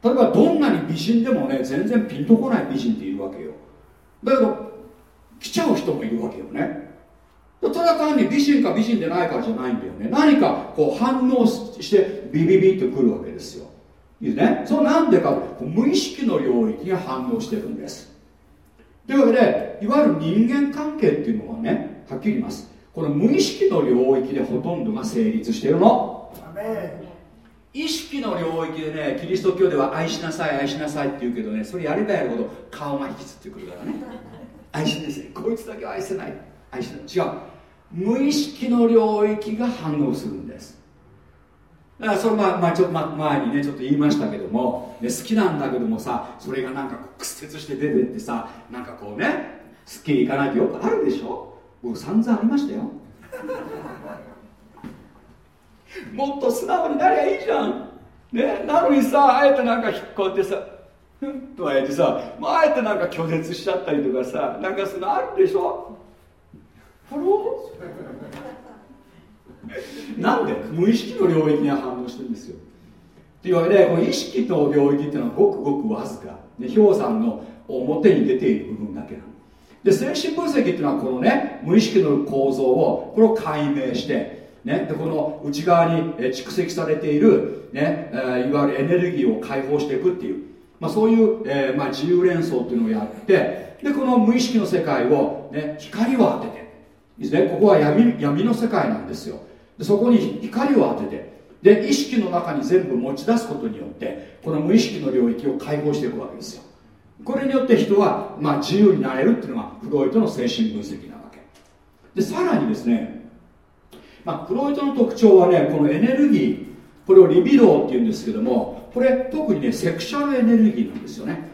例えばどんなに美人でもね全然ピンとこない美人っているわけよ。だけど来ちゃう人もいるわけよね。ただ単に美人か美人でないかじゃないんだよね。何かこう反応してビビビってくるわけですよ。いいですね。そうなんでか無意識の領域が反応してるんです。というわけでいわゆる人間関係っていうのはねはっきり言います。この無意識の領域でほとんどが成立してるの。意識の領域でねキリスト教では愛しなさい愛しなさいって言うけどねそれやればやるほど顔が引きつってくるからね。愛しなさい。こいつだけは愛せない。愛しない。違う。無意識の領域が反応するんです。だからそれまあ、まあ、ちょっと前にねちょっと言いましたけども、ね、好きなんだけどもさそれがなんか屈折して出てってさなんかこうねすっきりいかないとよくあるでしょ？僕散々ありましたよ。もっと素直になりゃいいじゃん。ねなのにさあえてなんか引っ込んでさふんとあえてさ、まあ、あえてなんか拒絶しちゃったりとかさなんかそのあるでしょ？ハロー なんで？無意識の領域に反応してるんですよ。というわけでこの意識と領域っていうのはごくごくわずか、ね、氷山の表に出ている部分だけなの。で精神分析っていうのはこのね無意識の構造をこれを解明してね、でこの内側に蓄積されている、ねえいわゆるエネルギーを解放していくっていう、まあ、そういう、えーまあ、自由連想っていうのをやってでこの無意識の世界を、ね、光を当てて。ですね？ここは闇闇の世界なんですよ。そこに光を当ててで意識の中に全部持ち出すことによってこの無意識の領域を解放していくわけですよ。これによって人は、まあ、自由になれるっていうのがフロイトの精神分析なわけ。でさらにですね、まあ、フロイトの特徴はねこのエネルギーこれをリビドーっていうんですけどもこれ特にねセクシャルエネルギーなんですよね。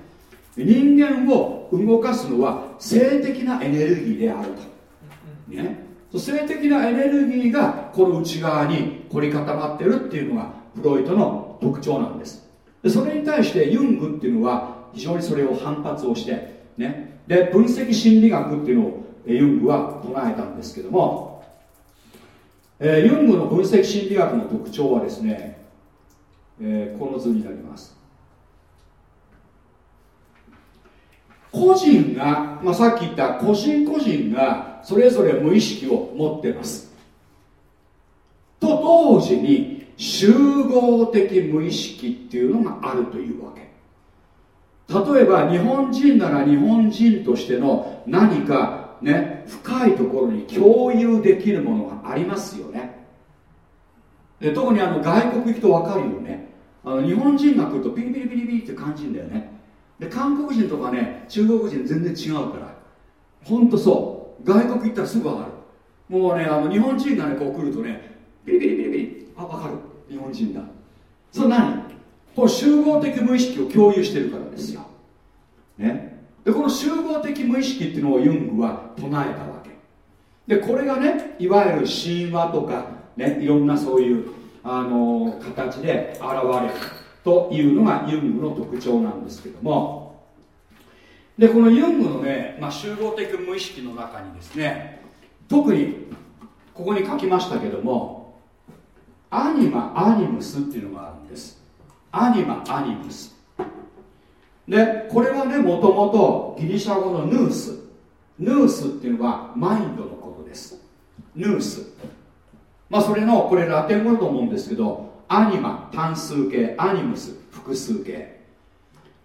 人間を動かすのは性的なエネルギーであると、ね、性的なエネルギーがこの内側に凝り固まってるっていうのがフロイトの特徴なんです。でそれに対してユングっていうのは非常にそれを反発をして、ね、で分析心理学っていうのをユングは唱えたんですけども、えー、ユングの分析心理学の特徴はですね、えー、この図になります。個人が、まあ、さっき言った個人個人がそれぞれ無意識を持ってます。と同時に集合的無意識っていうのがあるというわけ。例えば日本人なら日本人としての何かね深いところに共有できるものがありますよね。で特にあの外国行くと分かるよね。あの日本人が来るとピリピリピリピリって感じんだよね。で韓国人とかね中国人全然違うから。ほんとそう。外国行ったらすぐ分かる。もうねあの日本人がねこう来るとねピリピリピリピリあ分かる。日本人だ。それ何この集合的無意識を共有してるからですよ、ね、でこの集合的無意識っていうのをユングは唱えたわけ。でこれがねいわゆる神話とか、ね、いろんなそういうあの形で現れるというのがユングの特徴なんですけども。でこのユングのね、まあ、集合的無意識の中にですね特にここに書きましたけどもアニマアニムスっていうのがあるんです。アニマアニムス。でこれはねもともとギリシャ語のヌース。ヌースっていうのはマインドのことです。ヌース。まあそれのこれラテン語だと思うんですけどアニマ単数形アニムス複数形。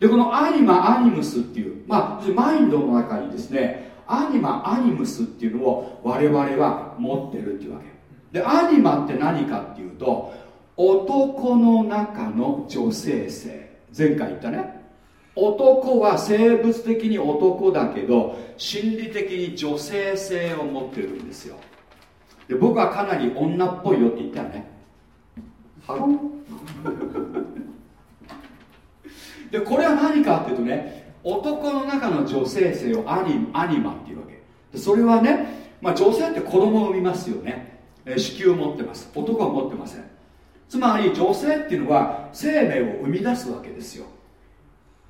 でこのアニマアニムスっていうまあマインドの中にですねアニマアニムスっていうのを我々は持ってるっていうわけ。でアニマって何かっていうと男の中の女性性。前回言ったね。男は生物的に男だけど心理的に女性性を持ってるんですよ。で僕はかなり女っぽいよって言ったよね。ハロでこれは何かっていうとね男の中の女性性をアニアニマっていうわけ。それはね、まあ、女性って子供を産みますよね、え子宮を持ってます。男は持ってません。つまり女性っていうのは生命を生み出すわけですよ。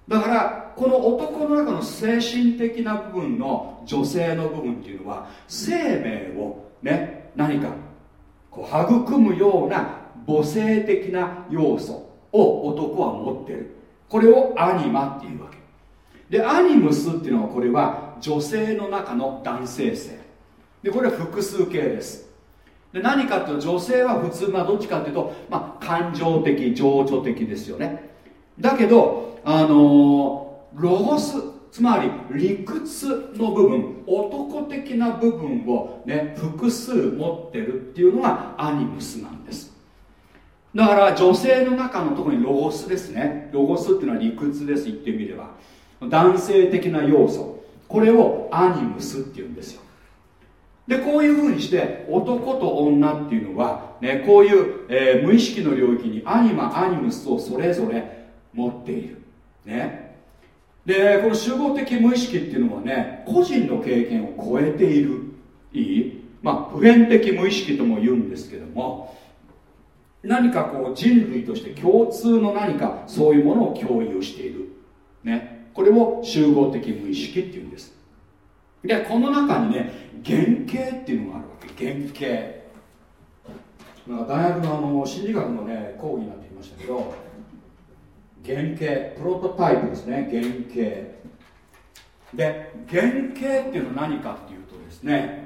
だからこの男の中の精神的な部分の女性の部分っていうのは生命をね何かこう育むような母性的な要素を男は持ってる。これをアニマっていうわけ。でアニムスっていうのはこれは女性の中の男性性。でこれは複数形です。で何かっていうと女性は普通まあどっちかっていうと、まあ、感情的情緒的ですよね。だけどあのー、ロゴスつまり理屈の部分男的な部分をね複数持ってるっていうのがアニムスなんです。だから女性の中の特にロゴスですね。ロゴスっていうのは理屈です言ってみれば。男性的な要素。これをアニムスっていうんですよ。でこういうふうにして男と女っていうのは、ね、こういう、えー、無意識の領域にアニマアニムスをそれぞれ持っている。ね。でこの集合的無意識っていうのはね個人の経験を超えている。いい？まあ普遍的無意識とも言うんですけども。何かこう人類として共通の何かそういうものを共有している。ね。これを集合的無意識っていうんです。でこの中にね原型っていうのがあるわけ。原型。なんか大学のあの心理学のね講義になってきましたけど原型。プロトタイプですね。原型。で原型っていうのは何かっていうとですね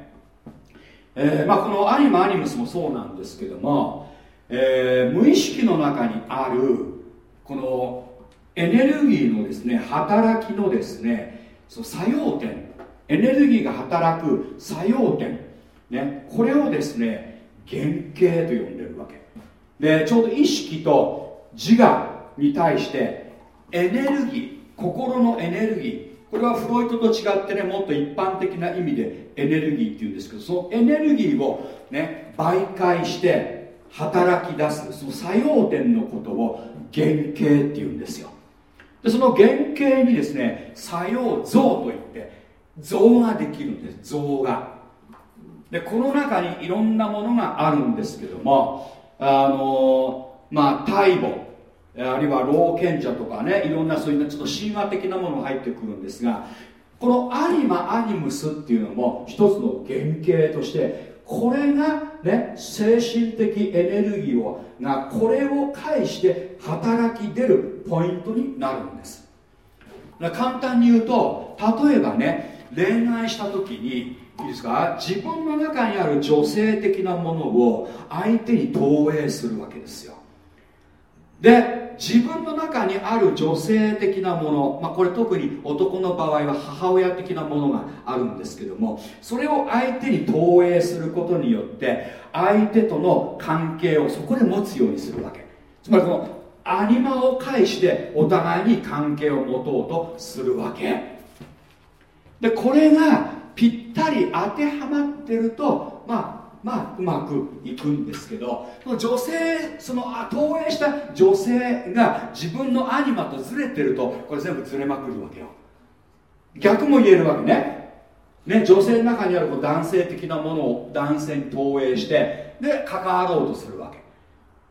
えーまあ、このアニマアニムスもそうなんですけども、えー、無意識の中にあるこのエネルギーのですね働きのですねその作用点。エネルギーが働く作用点、ね、これをですね原型と呼んでるわけ。でちょうど意識と自我に対してエネルギー心のエネルギー。これはフロイトと違ってねもっと一般的な意味でエネルギーっていうんですけどそのエネルギーをね媒介して働き出すその作用点のことを原型っていうんですよ。でその原型にですね作用像といって像ができるんです。像が。でこの中にいろんなものがあるんですけどもあのまあ大母あるいは老賢者とかねいろんなそういうちょっと神話的なものが入ってくるんですがこのアニマアニムスっていうのも一つの原型としてこれがね精神的エネルギーをがこれを介して働き出るポイントになるんです。簡単に言うと例えばね恋愛した時にいいですか？自分の中にある女性的なものを相手に投影するわけですよ。で自分の中にある女性的なもの、まあ、これ特に男の場合は母親的なものがあるんですけどもそれを相手に投影することによって相手との関係をそこで持つようにするわけ。つまりこのアニマを介してお互いに関係を持とうとするわけ。でこれがぴったり当てはまってるとまあまあうまくいくんですけど女性その投影した女性が自分のアニマとずれてるとこれ全部ずれまくるわけよ。逆も言えるわけね。ね女性の中にあるこう男性的なものを男性に投影してで関わろうとするわけ。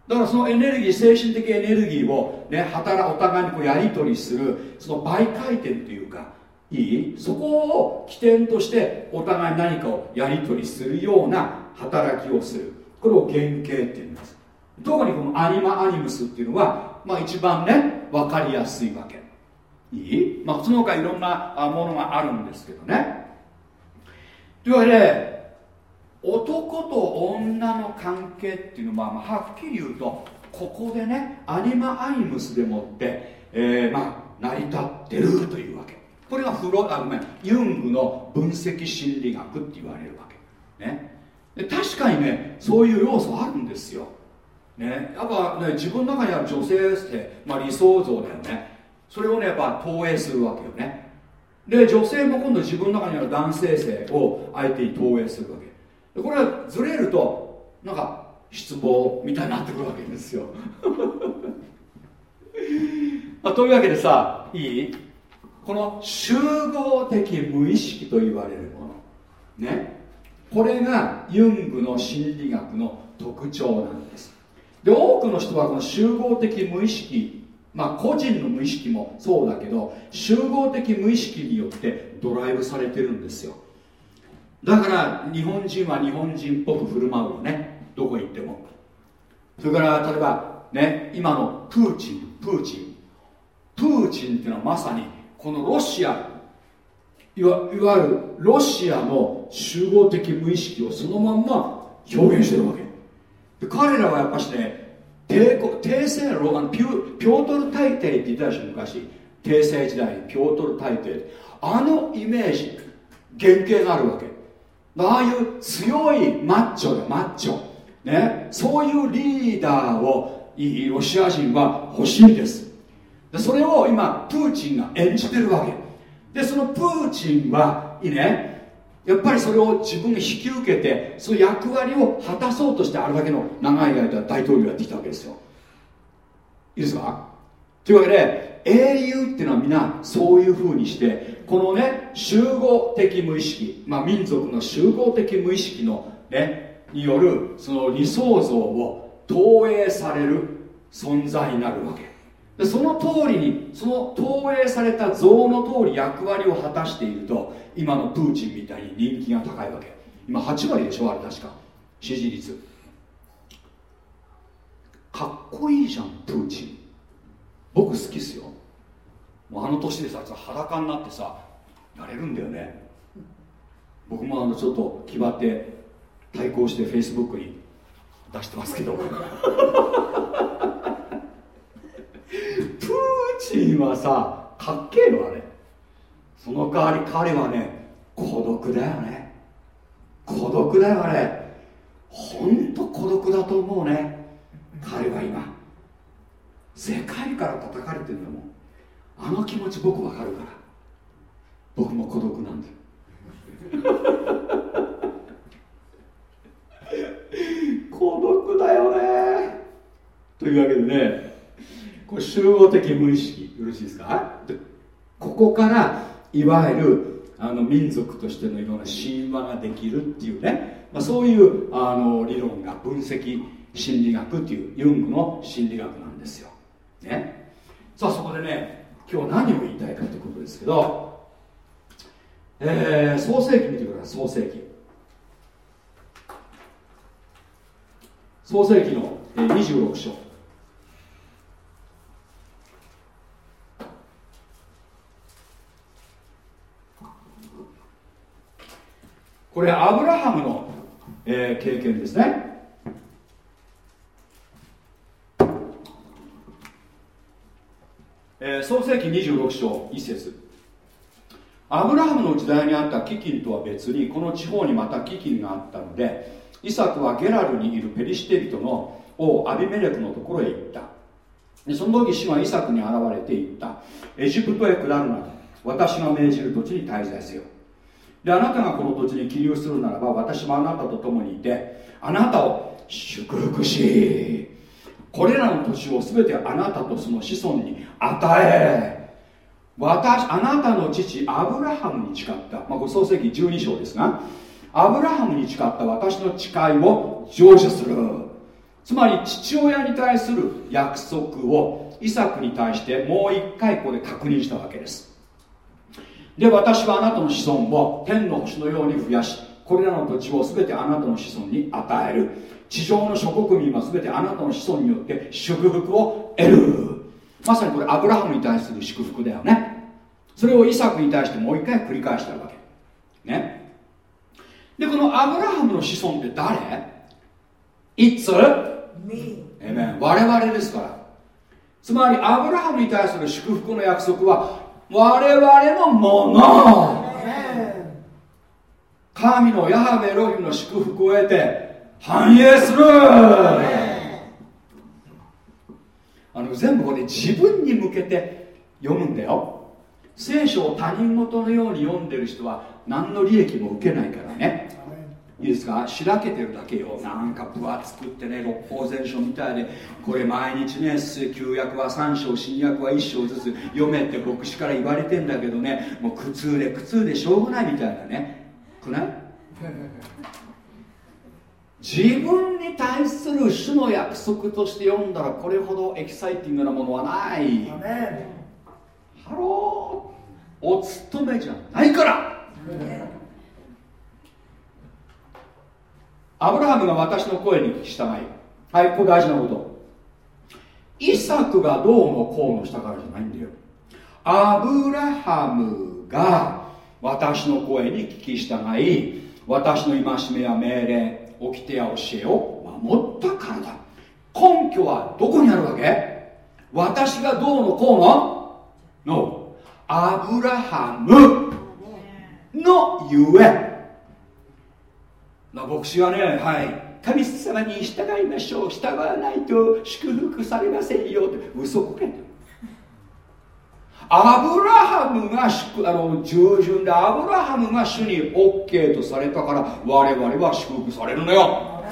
だからそのエネルギー精神的エネルギーを、ね、働お互いにこうやり取りするその媒介点というかいい？そこを起点としてお互い何かをやり取りするような働きをする。これを原型っていうんです。特にこのアニマアニムスっていうのは、まあ、一番ね分かりやすいわけ。いい、まあ、その他いろんなものがあるんですけどね。というわけで男と女の関係っていうのは、まあ、はっきり言うとここでねアニマアニムスでもって、えー、まあ成り立ってるというわけ。これがフロあごめんユングの分析心理学って言われるわけ。ね。で確かにねそういう要素あるんですよ、ね、やっぱね自分の中にある女性って、まあ、理想像だよね。それをねやっぱ投影するわけよね。で女性も今度自分の中にある男性性を相手に投影するわけ。これはずれるとなんか失望みたいになってくるわけですよ。まあ、というわけでさいい？この集合的無意識と言われるもの。ね。これがユングの心理学の特徴なんです。で多くの人はこの集合的無意識まあ個人の無意識もそうだけど集合的無意識によってドライブされてるんですよ。だから日本人は日本人っぽく振る舞うよね。どこ行っても。それから例えばね今のプーチンプーチン。プーチンっていうのはまさにこのロシア。いわいわゆるロシアの集合的無意識をそのまんま表現してるわけ。彼らはやっぱしね帝国帝政ローマンピュピョートル大帝って言ったでしょ昔。帝政時代ピョートル大帝。あのイメージ原型があるわけ。ああいう強いマッチョでマッチョ。ね。そういうリーダーをいいロシア人は欲しいです。でそれを今プーチンが演じてるわけ。でそのプーチンはいいね。やっぱりそれを自分が引き受けてその役割を果たそうとしてあれだけの長い間大統領やってきたわけですよ。いいですか？というわけで英雄っていうのはみんなそういうふうにしてこのね集合的無意識、まあ、民族の集合的無意識のねによるその理想像を投影される存在になるわけ。でその通りにその投影された像の通り役割を果たしていると今のプーチンみたいに人気が高いわけ。今8割でしょあれ確か。支持率。かっこいいじゃんプーチン。僕好きっすよ。もうあの年でさ裸になってさやれるんだよね。僕もあのちょっと気張って対抗してフェイスブックに出してますけど。プーチンはさかっけえのあれ。その代わり彼はね孤独だよね。孤独だよあれほんと孤独だと思うね。彼は今。世界から叩かれてるんだもん。あの気持ち僕わかるから。僕も孤独なんだよ。孤独だよね。というわけでねこれ集合的無意識よろしいですか？ここからいわゆるあの民族としてのいろんな神話ができるっていうね、まあ、そういうあの理論が分析心理学っていうユングの心理学なんですよ、ね、さあそこでね今日何を言いたいかということですけど、えー、創世記見てください創世記。創世記の26章。これアブラハムの、えー、経験ですね。えー、創世紀26章1節。アブラハムの時代にあった飢饉とは別にこの地方にまた飢饉があったのでイサクはゲラルにいるペリシテ人の王アビメレクのところへ行った。でその時主はイサクに現れて言った。エジプトへ下るな私が命じる土地に滞在せよ。であなたがこの土地に起立するならば私もあなたと共にいてあなたを祝福しこれらの土地を全てあなたとその子孫に与え私あなたの父アブラハムに誓った、まあ、これ創世記12章ですがアブラハムに誓った私の誓いを成就する。つまり父親に対する約束をイサクに対してもう一回ここで確認したわけです。で私はあなたの子孫を天の星のように増やしこれらの土地を全てあなたの子孫に与える。地上の諸国民は全てあなたの子孫によって祝福を得る。まさにこれアブラハムに対する祝福だよね。それをイサクに対してもう一回繰り返したわけ。ね。でこのアブラハムの子孫って誰 ?It's me. 我々ですから。つまりアブラハムに対する祝福の約束は我々のもの。神のヤハベロヒムの祝福を得て繁栄する。あの全部これ自分に向けて読むんだよ。聖書を他人事のように読んでる人は何の利益も受けないからねいいですか？しらけてるだけよ。なんか分厚くってね六法全書みたいで。これ毎日ね旧約は3章新約は1章ずつ読めって牧師から言われてんだけどね。もう苦痛で苦痛でしょうがないみたいなね。くない？自分に対する主の約束として読んだらこれほどエキサイティングなものはない。Hello。お勤めじゃないからアブラハムが私の声に従いはいここ大事なこと。イサクがどうのこうのしたからじゃないんだよ。アブラハムが私の声に聞き従い私の戒めや命令掟や教えを守ったからだ。根拠はどこにあるわけ？私がどうのこうの？のアブラハムのゆえ。牧師はねはい。神様に従いましょう。従わないと祝福されませんよって。嘘こけてアブラハムがあの従順でアブラハムが主に OK とされたから我々は祝福されるのよ。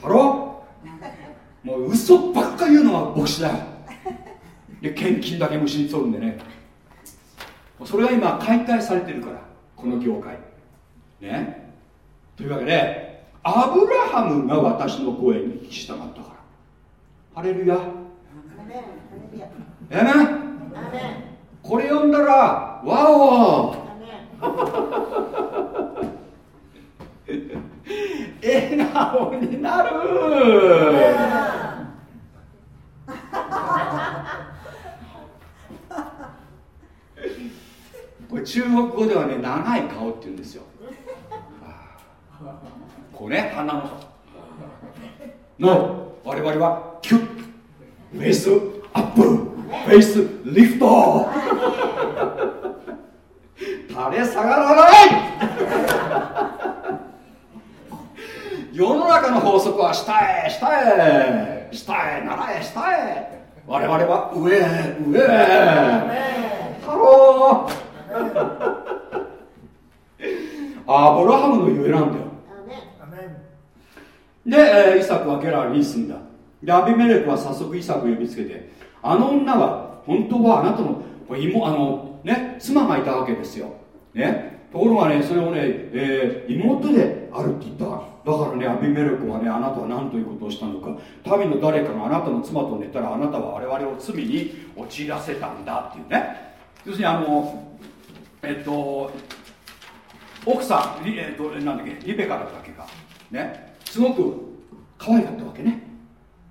ハロもう嘘ばっか言うのは牧師だ。よで献金だけ虫に取るんでね。それが今解体されてるからこの業界ね。というわけでアブラハムが私の声に聞き従ったから。ハレルヤ。えめこれ読んだらワオ。笑顔になる。これ中国語ではね長い顔って言うんですよこうね鼻の。の我々はキュッ。 Face up face lift。垂れ下がらない。世の中の法則は下へ下へ下へ習え下へ我々は上へ上へ。ハローアブラハムのゆえなんだよ。で、イサクはゲラルに住んだ。でアビメレクは早速イサクを呼びつけてあの女は本当はあなたの妹あの、ね、妻がいたわけですよ、ね、ところがねそれをね、えー、妹であるって言った。だからねアビメレクはねあなたは何ということをしたのか。民の誰かがあなたの妻と寝たらあなたは我々を罪に陥らせたんだっていうね。要するにあのえっと奥さんリ,、えっと、なんだっけリベカだったわけか。ね。すごく可愛かったわけね。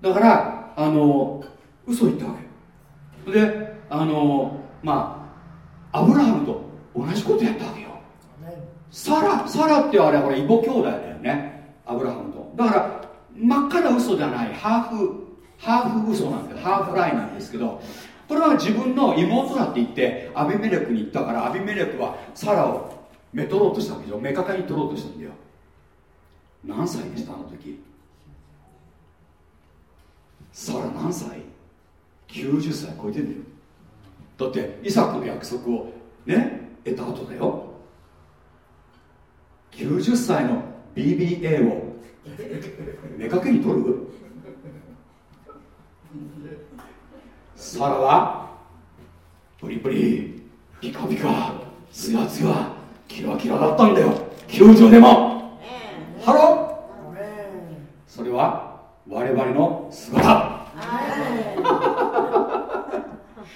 だからあの嘘言ったわけ。であのまあアブラハムと同じことやったわけよ。サラサラってあれはこれ異母兄弟だよね。アブラハムと。だから真っ赤な嘘じゃないハーフハーフ嘘なんでハーフライなんですけどこれは自分の妹だって言ってアビメレクに行ったからアビメレクはサラをめとろうとしたわけでしょめかかに取ろうとしたんだよ。何歳でした？あの時。サラ何歳 ?90 歳超えてんだよ。だってイサクの約束をね得た後だよ。90歳の BBA を目かけに取る？サラはプリプリピカピカツヤツヤキラキラだったんだよ。90でも。ハロそれは我々の姿。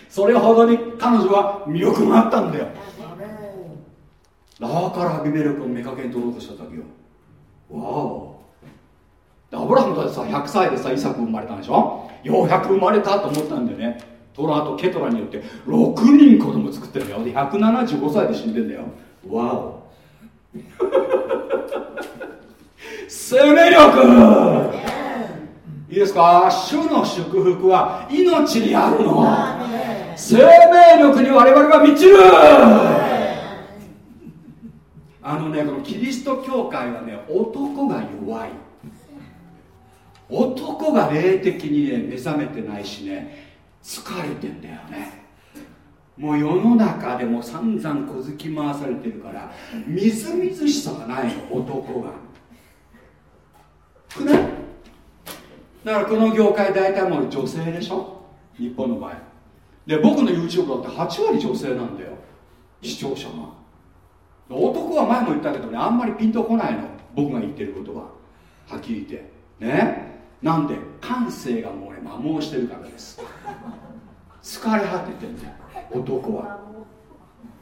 それほどに彼女は魅力があったんだよ。だからアビメレクを目かけに取ろうとしたわけよ。わお。アブラハムだってさ100歳でさイサク生まれたんでしょ？ようやく生まれたと思ったんでね。トラとケトラによって6人子供作ってるんだよ。で175歳で死んでんだよ。わお生命力。いいですか？主の祝福は命にあるの。生命力に我々は満ちる。あのねこのキリスト教会はね男が弱い。男が霊的にね目覚めてないしね疲れてんだよね。もう世の中でも散々小突き回されてるからみずみずしさがないの男が。くないだからこの業界大体もう女性でしょ？日本の場合。で僕の YouTube だって8割女性なんだよ。視聴者が。男は前も言ったけどねあんまりピンとこないの。僕が言ってることは。はっきり言って。ね。なんで感性がもうね摩耗してるからです。疲れ果ててんだよ。男は。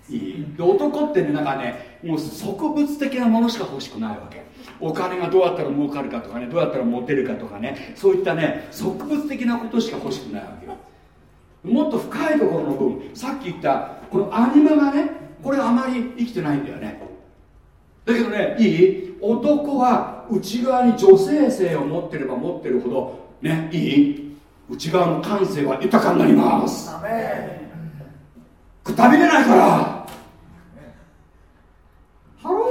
いい。男ってねなんかねもう植物的なものしか欲しくないわけ。お金がどうやったら儲かるかとかねどうやったらモテるかとかねそういったね植物的なことしか欲しくないわけよ。もっと深いところの部分さっき言ったこのアニメがねこれあまり生きてないんだよね。だけどねいい？男は内側に女性性を持ってれば持ってるほどねいい？内側の感性は豊かになります。くたびれないからハロー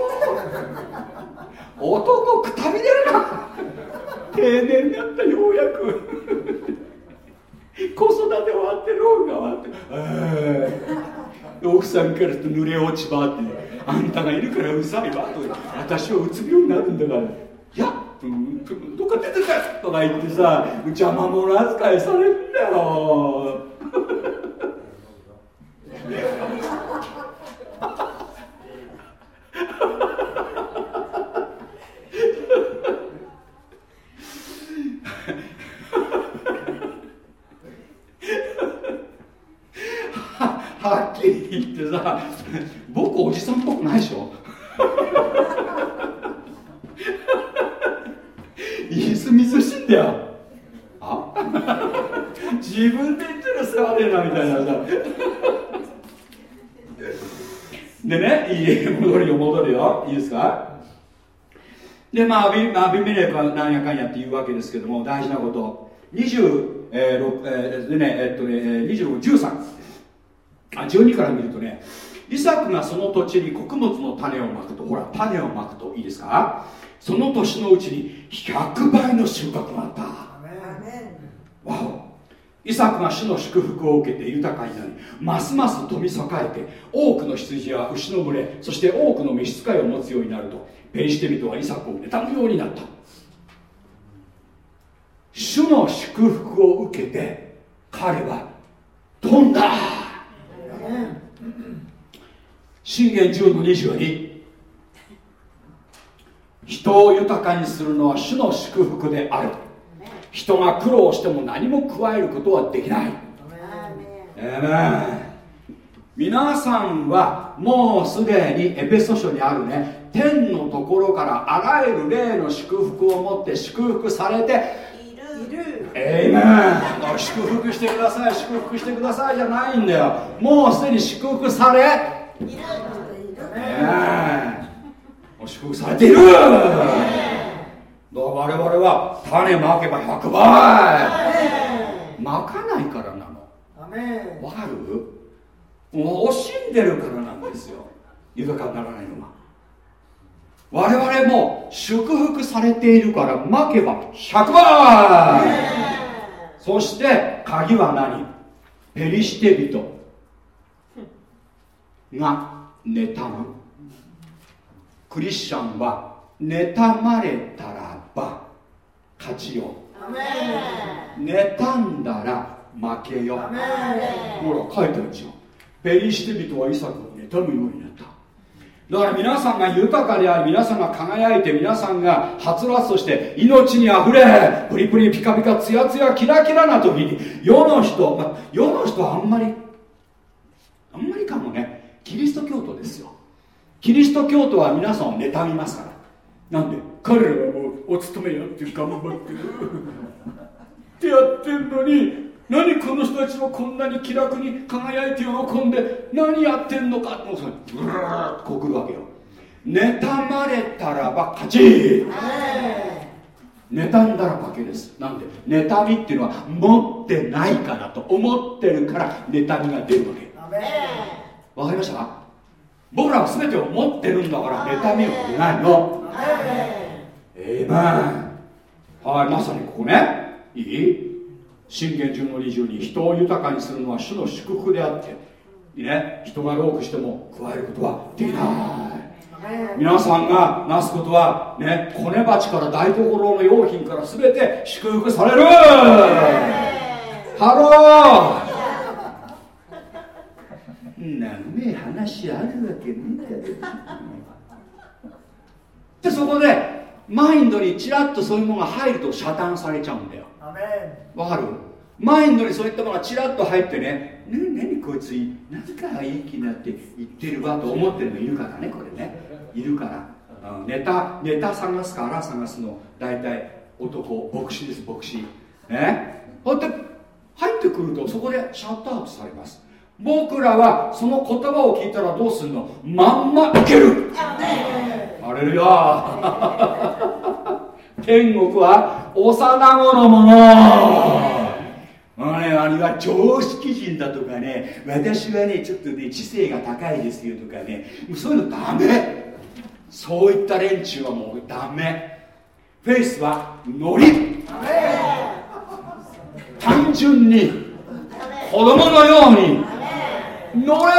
男くたびれるな。定年になったようやく。子育て終わってローンが終わって。えー、奥さんからと濡れ落ち葉って。あんたがいるからうざいわ。と私はうつ病になるんだから。いやどっか出てけとか言ってさ邪魔者扱いされるんだよ。はっきり言ってさ僕おじさんっぽくないでしょ？みずみずしいんだよ。あ？自分で言ってる世話ねえなみたいなさ。でねいい戻るよ戻るよ。いいですか？でまあアビ,、まあ、ビメレクはなんやかんやって言うわけですけども大事なこと。20、えーえー、でねえー、っとね26、13 12から見るとねイサクがその土地に穀物の種をまくとほら種をまくといいですか？その年のうちに100倍の収穫があった。わお。イサクが主の祝福を受けて豊かになりますます富栄えて多くの羊や牛の群れそして多くの召使いを持つようになるとペリシテ人はイサクを妬むようになった。主の祝福を受けて彼は飛んだ信玄10の22人を豊かにするのは主の祝福である。人が苦労しても何も加えることはできない。皆さんはもうすでにエペソ書にあるね。天のところからあらゆる霊の祝福を持って祝福されているえいめん祝福してください。祝福してくださいじゃないんだよ。もうすでに祝福され。いるえー、祝福されている。だから我々は種まけば100倍まかないからなの。わかる？もう惜しんでるからなんですよ。豊かにならないのは我々も祝福されているから負けば100倍。そして鍵は何？ペリシテ人。が妬む。クリスチャンは妬まれたらば勝ちよ妬んだら負けよほら書いてあるじゃん。ペリシテ人はイサクを妬むようになっただから皆さんが豊かであり皆さんが輝いて皆さんがはつらつとして命にあふれプリプリピカピカツヤツヤキラキラな時に世の人、まあ、世の人はあんまりあんまりかもねキリスト教徒ですよ。キリスト教徒は皆さんを妬みますから。なんで彼らはもうお勤めやって頑張ってる。ってやってんのに何この人たちもこんなに気楽に輝いて喜んで何やってんのか。ってブラーッとこう来るわけよ。妬まれたらば勝ち。妬んだら負けです。なんで？妬みっていうのは持ってないからと思ってるから妬みが出るわけ。わかりましたか？僕らは全てを持ってるんだから妬みは出ないの。ええまあ。はいまさにここね。いい？信玄順の20に人を豊かにするのは主の祝福であってね人が労苦しても加えることはできない。皆さんがなすことはねコネ鉢から台所の用品から全て祝福される。Hello。なめえ話あるわけねえだでそこでマインドにちらっとそういうものが入ると遮断されちゃうんだよわかる？マインドにそういったものがちらっと入ってね何何こいつ何かいい気になって言ってるわと思ってるのいるからねこれね。いるから。ネタネタ探すかあら探すの。大体男牧師です牧師。ね？こうやって入ってくるとそこでシャットアウトされます。僕らはその言葉を聞いたらどうするの？まんま受ける。あれるよ 天国は幼子のもの。あね、あれは常識人だとかね。私はねちょっとね知性が高いですよとかね。そういうのダメ。そういった連中はもうダメ。フェイスはノリ。単純に。子供のように。乗れ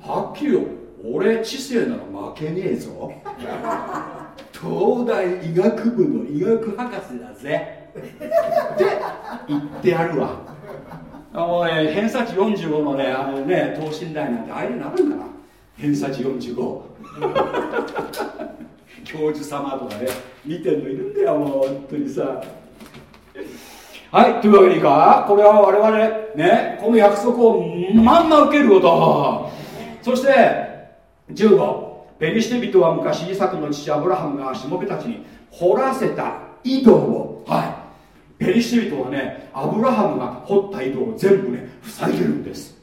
はっきり俺知性なら負けねえぞ。東大医学部の医学博士だぜ。って言ってやるわ。あのね偏差値45のねあのね等身大なんてああいうなるんかな。偏差値45 教授様とかね見てんのいるんだよもう本当にさ。はいというわけでいいか。これは我々ねこの約束をまんま受けること。そして15ペリシテ人は昔イサクの父アブラハムがしもべたちに掘らせた井戸をはい。ペリシテ人はねアブラハムが掘った井戸を全部ね塞いでるんです。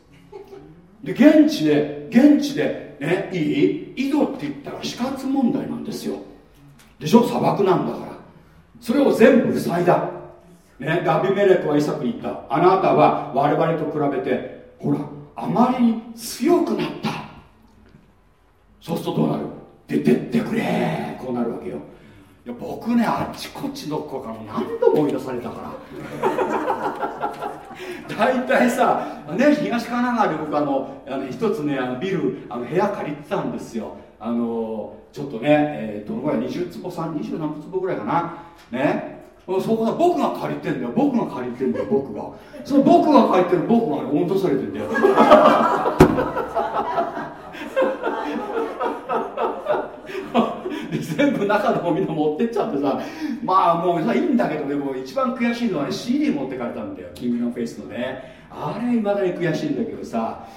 で現地で現地でねいい井戸って言ったら死活問題なんですよ。でしょ？砂漠なんだから。それを全部塞いだ。ねガビメレクはイサクに言った。あなたは我々と比べてほらあまりに強くなった。そうするとどうなる？出てってくれ。こうなるわけよ。いや僕ねあっちこっちどこか何度も追い出されたから。大体さ、ね、東神奈川で僕あのあの一つねあのビルあの部屋借りてたんですよ。あのちょっとね、えー、どのぐらい？20坪さん？20何坪ぐらいかな？ね。そこが僕が借りてんだよ。僕が借りてんだよ僕が。その僕が借りてる僕がね温度されてんだよ。全部中のもみんな持ってっちゃってさまあもうさいいんだけどでも一番悔しいのはね CD 持ってかれたんだよキングのフェイスのね。あれいまだに悔しいんだけどさ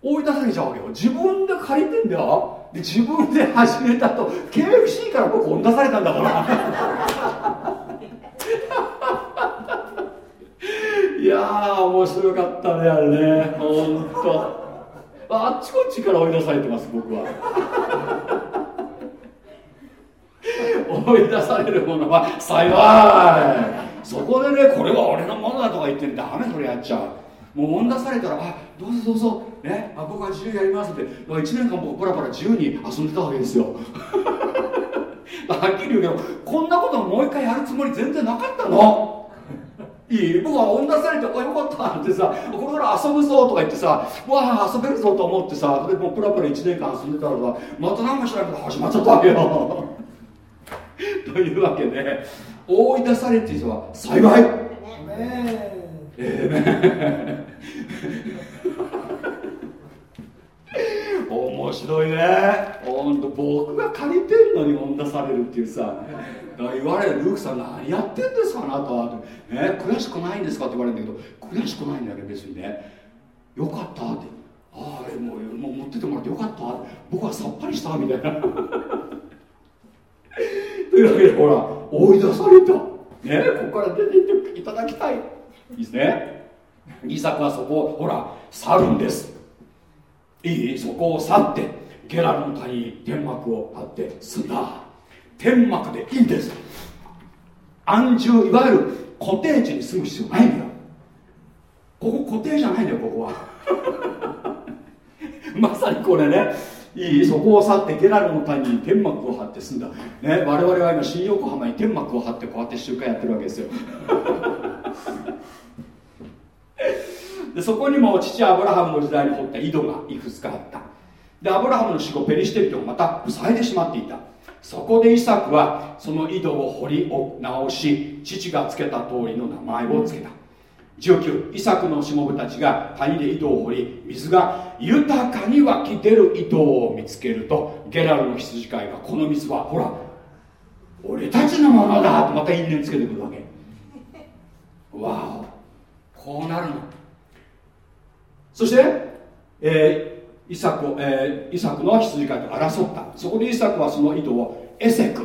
追い出されちゃうわけよ。自分で借りてんだよ。で自分で始めたと KFC から僕追い出されたんだから。いやー面白かったねあれね。ほんとあっちこっちから追い出されてます僕は。追い出されるものは幸い。そこでねこれは俺のものだとか言ってんダメそれやっちゃう。もう追い出されたらあどうぞどうぞ。ねあ僕は自由やりますって。1年間僕パラパラ自由に遊んでたわけですよ。はっきり言うけどこんなこともう一回やるつもり全然なかったの。いい？僕は追い出されて「あよかった」ってさ「これから遊ぶぞ」とか言ってさ「わあ遊べるぞ」と思ってさでもうプラプラ1年間遊んでたらさまた何かしらけど始まっちゃったわけよ。というわけで追い出されている人は幸い。ええ面白いね。本当僕が借りてんのに追い出されるっていうさ。言われるルークさん何やってんですかあなたは、ね、悔しくないんですかって言われるんだけど悔しくないんだけど別にね。よかったって。ああもうもう持っててもらってよかった僕はさっぱりしたみたいな。というわけでほら追い出された。ね。ここから出ていっていただきたい。いいですね。イサクはそこをほら去るんです。いいそこを去ってゲラルの谷に天幕を張って済んだ。天幕でいいんです。安住いわゆる固定地に住む必要ないんだ。よここ固定じゃないんだよここは。まさにこれねいいそこを去ってゲラルの谷に天幕を張って住んだ、ね、我々は今新横浜に天幕を張ってこうやって集会やってるわけですよ。でそこにも父アブラハムの時代に掘った井戸がいくつかあった。でアブラハムの死後ペリシテ人がまた塞いでしまっていた。そこでイサクはその井戸を掘り直し父がつけた通りの名前をつけた。19イサクのしもべたちが谷で井戸を掘り水が豊かに湧き出る井戸を見つけるとゲラルの羊飼いがこの水はほら俺たちのものだとまた因縁つけてくるわけ。わおこうなるの。そして、えー、イサク、えー、イサクの羊飼いと争った。そこでイサクはその井戸をエセク。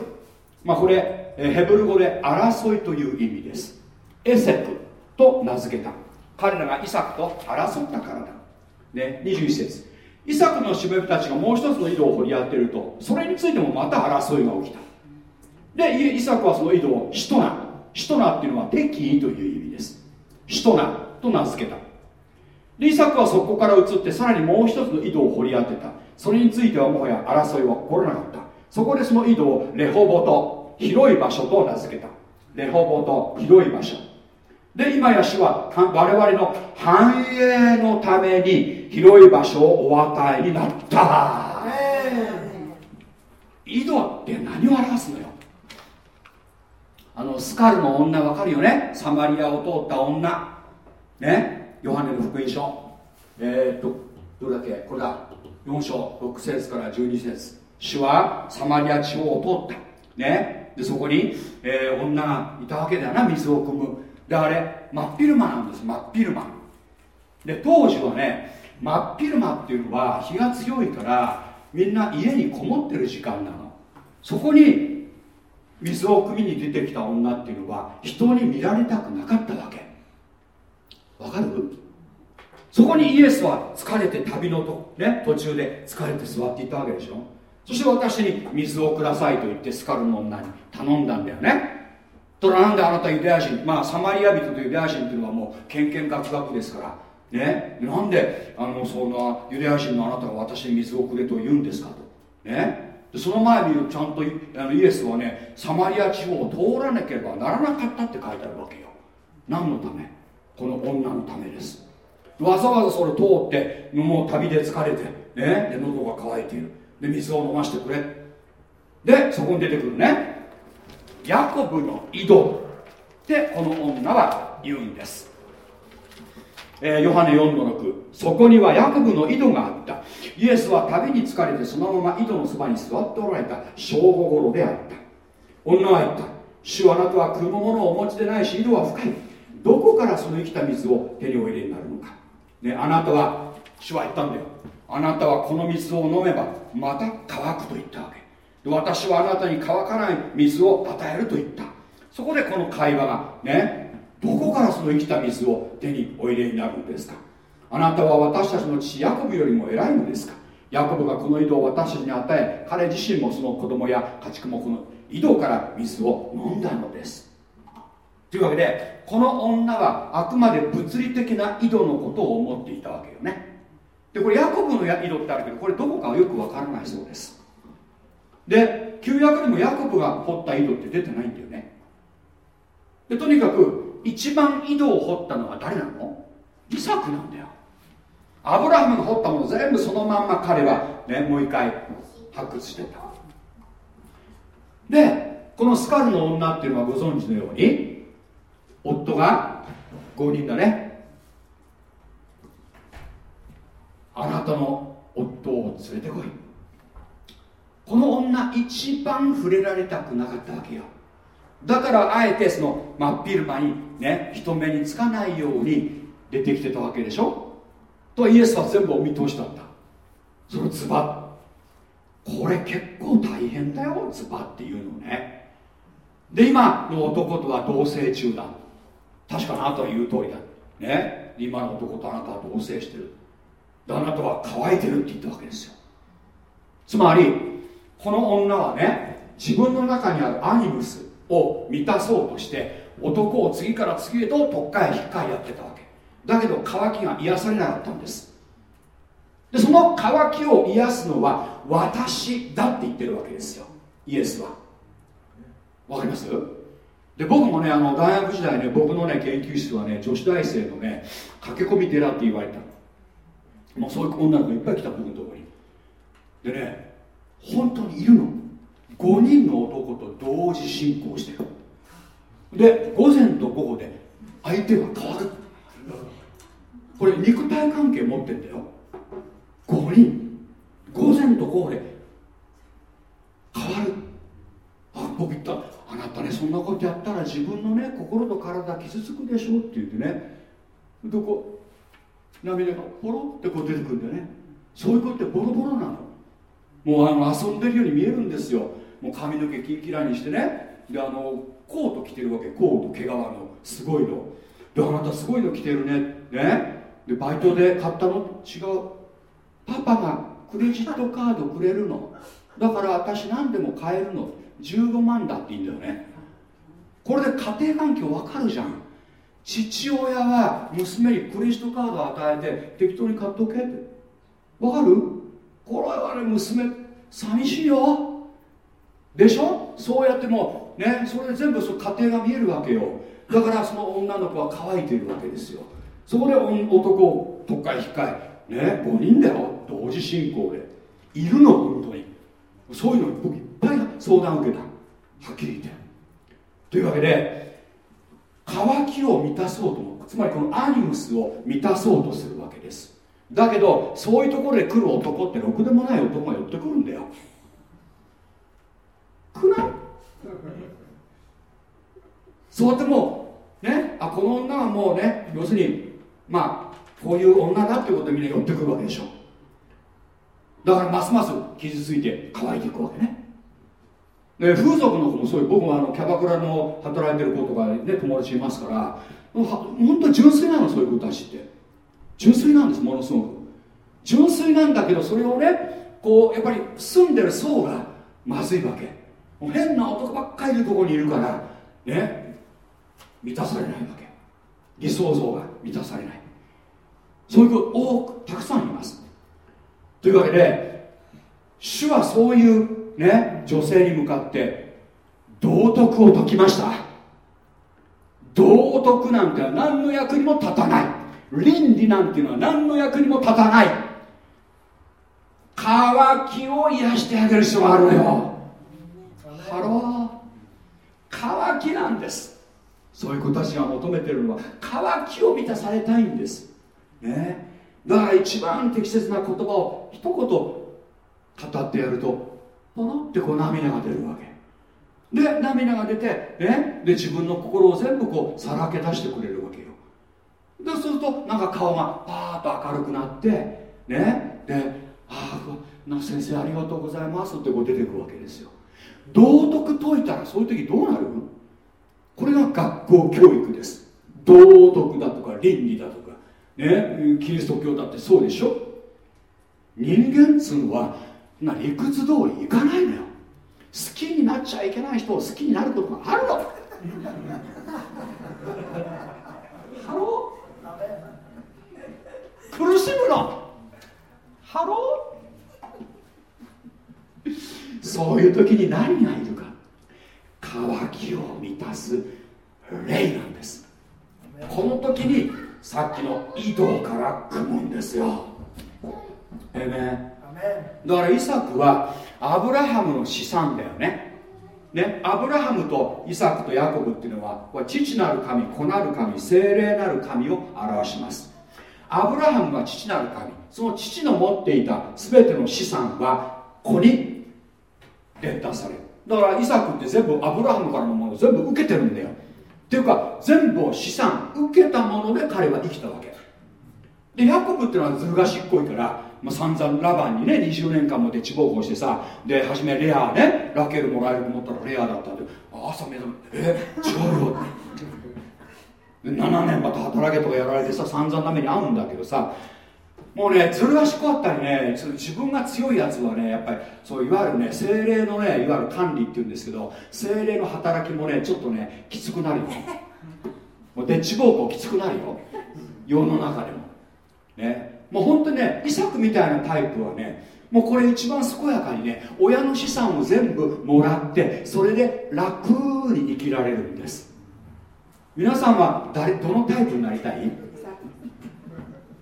まあこれ、えー、ヘブル語で争いという意味です。エセク。と名付けた。彼らがイサクと争ったからだ、ね、21節。イサクのしもべたちがもう一つの井戸を掘り当てるとそれについてもまた争いが起きた。でイサクはその井戸をシトナ。シトナっていうのは敵意という意味です。シトナと名付けた。でイサクはそこから移ってさらにもう一つの井戸を掘り当てた。それについてはもはや争いは起こらなかった。そこでその井戸をレホボと広い場所と名付けた。レホボと広い場所。で今や主は我々の繁栄のために広い場所をお与えになった。井戸って何を表すのよ。あのスカルの女わかるよね。サマリアを通った女。ね。ヨハネの福音書。えー、っとどれだっけ？これだ。4章。6節から12節。主はサマリア地方を通った。ね。でそこに、えー、女がいたわけだよな。水を汲むであれ真っ昼間なんです真っ昼間。で当時はね真っ昼間っていうのは日が強いからみんな家にこもってる時間なの。そこに水を汲みに出てきた女っていうのは人に見られたくなかったわけ。わかる？そこにイエスは疲れて旅のと、ね、途中で疲れて座っていたわけでしょ。そして私に水をくださいと言ってスカルの女に頼んだんだよね。となんであなたユダヤ人まあサマリア人とユダヤ人っていうのはもうけんけんがくがくですから。ね？なんであのそんなユダヤ人のあなたが私に水をくれと言うんですかと。ね？その前にちゃんとあのイエスはねサマリア地方を通らなければならなかったって書いてあるわけよ。何のため？この女のためです。わざわざそれ通ってもう旅で疲れてね？で喉が渇いている。で水を飲ませてくれ。でそこに出てくるね。ヤコブの井戸ってこの女は言うんです、えー、ヨハネ4の6そこにはヤコブの井戸があった。イエスは旅に疲れてそのまま井戸のそばに座っておられた。正午頃であった。女は言った。主あなたは汲むものをお持ちでないし井戸は深い。どこからその生きた水を手にお入れになるのか、ね、あなたは主は言ったんだよ。あなたはこの水を飲めばまた乾くと言ったわけ。私はあなたに乾かない水を与えると言った。そこでこの会話がねどこからその生きた水を手にお入れになるんですか？あなたは私たちの父ヤコブよりも偉いのですか？ヤコブがこの井戸を私たちに与え彼自身もその子供や家畜もこの井戸から水を飲んだのです。というわけでこの女はあくまで物理的な井戸のことを思っていたわけよね。でこれヤコブの井戸ってあるけどこれどこかはよくわからないそうです。で旧約でもヤコブが掘った井戸って出てないんだよね。でとにかく一番井戸を掘ったのは誰なの？イサクなんだよ。アブラハムが掘ったもの全部そのまんま彼は、ね、もう一回発掘してた。でこのスカルの女っていうのはご存知のように夫が5人だね。あなたの夫を連れてこい。この女一番触れられたくなかったわけよ。だからあえてその真っ昼間にね人目につかないように出てきてたわけでしょ。とイエスは全部お見通しだった。そのズバッ。これ結構大変だよズバッっていうのね。で今の男とは同棲中だ。確かあなたは言う通りだ。ね。今の男とあなたは同棲してる。あなたは乾いてるって言ったわけですよ。つまりこの女はね自分の中にあるアニムスを満たそうとして男を次から次へととっかえ引っかえやってたわけ。だけど渇きが癒されなかったんです。でその渇きを癒すのは私だって言ってるわけですよ。イエスは。わかります？で僕もねあの大学時代ね僕のね研究室はね女子大生のね駆け込み寺って言われたもうそういう女の子いっぱい来た僕のところに。でね本当にいるの？5人の男と同時進行してる。で午前と午後で相手が変わるこれ肉体関係持ってんだよ。5人。午前と午後で変わる。あ僕言った。あなたねそんなことやったら自分のね心と体傷つくでしょって言ってね。どこ涙がポロってこう出てくるんだよね。そういうことってボロボロなの。もうあの遊んでるように見えるんですよ。もう髪の毛キンキラにしてね。であのコート着てるわけ。コート毛皮の。すごいの。であなたすごいの着てるね。ね。でバイトで買ったの？違う。パパがクレジットカードくれるの。だから私何でも買えるの。15万だって言うんだよね。これで家庭環境わかるじゃん。父親は娘にクレジットカードを与えて適当に買っとけって。わかる？これはね娘寂しいよ。でしょ？そうやってもねそれで全部そ家庭が見えるわけよ。だからその女の子は乾いてるわけですよ。そこで男をとっかえ引っかえね5人だよ。同時進行で。いるの本当に。そういうの僕いっぱい相談を受けた。はっきり言って。というわけで渇きを満たそうと思う。つまりこのアニムスを満たそうとするわけです。だけどそういうところで来る男ってろくでもない男が寄ってくるんだよ。来ない？そうやってもうね？あこの女はもうね要するにまあこういう女だっていうことでみんな寄ってくるわけでしょ。だからますます傷ついて乾いていくわけね。で風俗の子もそういう僕はあのキャバクラの働いてる子とかね友達いますから。本当純粋なのそういう子たちって。純粋なんですものすごく。純粋なんだけどそれをねこうやっぱり住んでる層がまずいわけ。変な男ばっかりいるとこにいるからね満たされないわけ。理想像が満たされないそういう子多くたくさんいます。というわけで主はそういうね女性に向かって道徳を説きました。道徳なんて何の役にも立たない。倫理なんていうのは何の役にも立たない。渇きを癒してあげる必要があるのよ。 Hello。渇きなんです。そういう子たちが求めてるのは。渇きを満たされたいんです。ね。だから一番適切な言葉を一言語ってやるとポロってこう涙が出るわけ。で涙が出て、ね、で自分の心を全部こうさらけ出してくれるわけ。でそうするとなんか顔がパーッと明るくなってねで「ああ先生ありがとうございます」ってこう出てくるわけですよ。道徳説いたらそういう時どうなるこれが学校教育です。道徳だとか倫理だとかねキリスト教だってそうでしょ？人間っつうのはな理屈通りいかないのよ。好きになっちゃいけない人を好きになることがあるのハロー苦しむのHello？そういう時に何がいるか。渇きを満たす霊なんです。この時にさっきの井戸から汲むんですよ。えめだからイサクはアブラハムの資産だよね。ねアブラハムとイサクとヤコブっていうのは父なる神子なる神聖霊なる神を表しますアブラハムは父なる神その父の持っていた全ての資産は子に伝達されるだからイサクって全部アブラハムからのものを全部受けてるんだよ。っていうか全部資産受けたもので彼は生きたわけ。でヤコブっていうのはずる賢いからまあ、散々ラバンにね20年間もで地暴行してさで初めレアねラケルもらえると思ったらレアだったんで朝目覚めえ違うよ。7年また働けとかやられてさ散々な目に遭うんだけどさもうねずる賢かったりね自分が強いやつはねやっぱりそういわゆるね精霊のねいわゆる管理っていうんですけど精霊の働きもねちょっとねきつくなるよ。もうで地暴行きつくなるよ。世の中でも。ね。もう本当にねイサクみたいなタイプはねもうこれ一番健やかにね親の資産を全部もらってそれで楽に生きられるんです皆さんは誰どのタイプになりたい？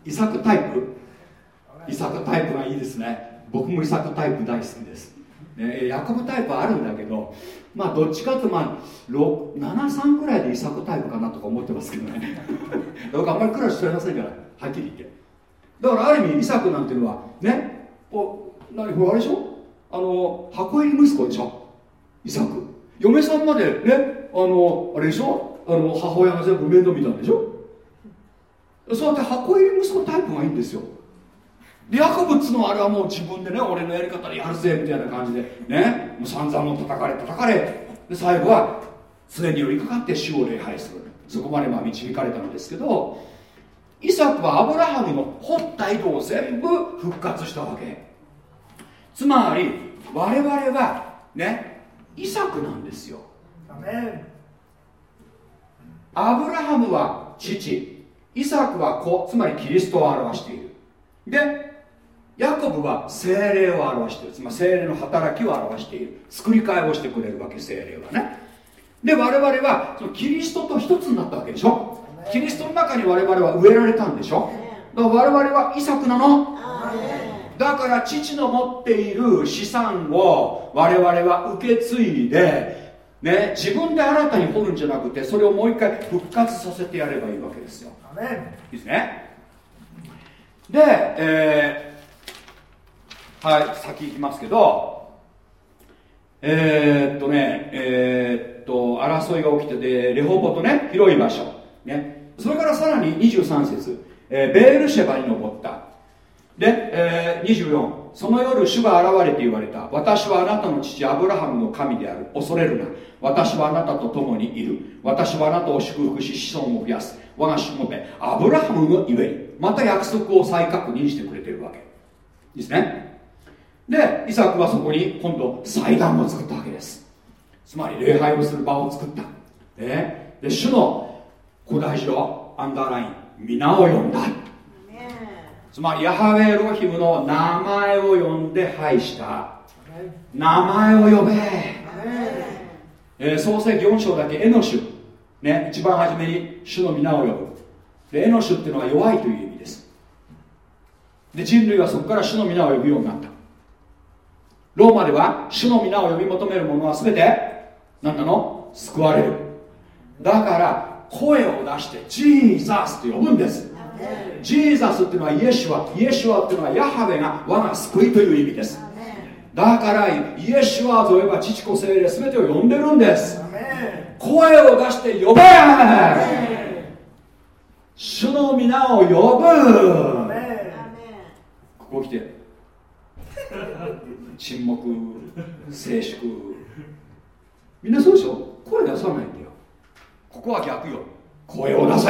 イサク。タイプ？イサクタイプがいいですね。僕もイサクタイプ大好きです。ね、ヤコブタイプあるんだけどまあどっちかとまあ73くらいでイサクタイプかなとか思ってますけどね。僕あんまり苦労してませんからはっきり言って。だからある意味イサクなんていうのはねお何これあれでしょ？あの箱入り息子でしょ？イサク。嫁さんまでねあのあれでしょ？あの母親が全部面倒見たんでしょ？そうやって箱入り息子タイプがいいんですよ。でヤコブっつのあれはもう自分でね俺のやり方でやるぜみたいな感じでねもう散々も叩かれ叩かれ。で最後は常に寄りかかって死を礼拝する。そこまでまあ導かれたんですけどイサクはアブラハムの掘った井戸を全部復活したわけ。つまり我々はねイサクなんですよ。アブラハムは父イサクは子つまりキリストを表している。でヤコブは精霊を表している。つまり精霊の働きを表している。作り替えをしてくれるわけ精霊はね。で我々はそのキリストと一つになったわけでしょ。キリストの中に我々は植えられたんでしょ。だから我々はイサクなの。だから父の持っている資産を我々は受け継いで、ね、自分で新たに掘るんじゃなくてそれをもう一回復活させてやればいいわけですよ。いいですね？で、えー、はい先行きますけどえー、っとねえー、っと争いが起きててレホボとね広い場所。ね、それからさらに23節、えー、ベールシェバに登ったで、えー、24その夜主が現れて言われた。私はあなたの父アブラハムの神である。恐れるな。私はあなたと共にいる。私はあなたを祝福し子孫を増やす。我がしもべ。アブラハムのゆえに。また約束を再確認してくれてるわけ。ですね。でイサクはそこに今度祭壇を作ったわけです。つまり礼拝をする場を作った、ね、で主の古代史をアンダーライン皆を呼んだ。つまりヤハウェロヒムの名前を呼んで拝した。名前を呼べ、えー、創世記4章だけエノシュ、ね、一番初めに主の皆を呼ぶ。でエノシュっていうのは弱いという意味です。で人類はそこから主の皆を呼ぶようになった。ローマでは主の皆を呼び求める者は全て何なの？救われる。だから声を出してジーザスと呼ぶんですジーザスっていうのはイエシュアイエシュアっていうのはヤハベが我が救いという意味です。だからイエシュアといえば父子精霊全てを呼んでるんです。声を出して呼べ。主の皆を呼ぶ。ここ来て。沈黙静粛。みんなそうでしょ？声出さないんだよ。ここは逆よ。声を出せ。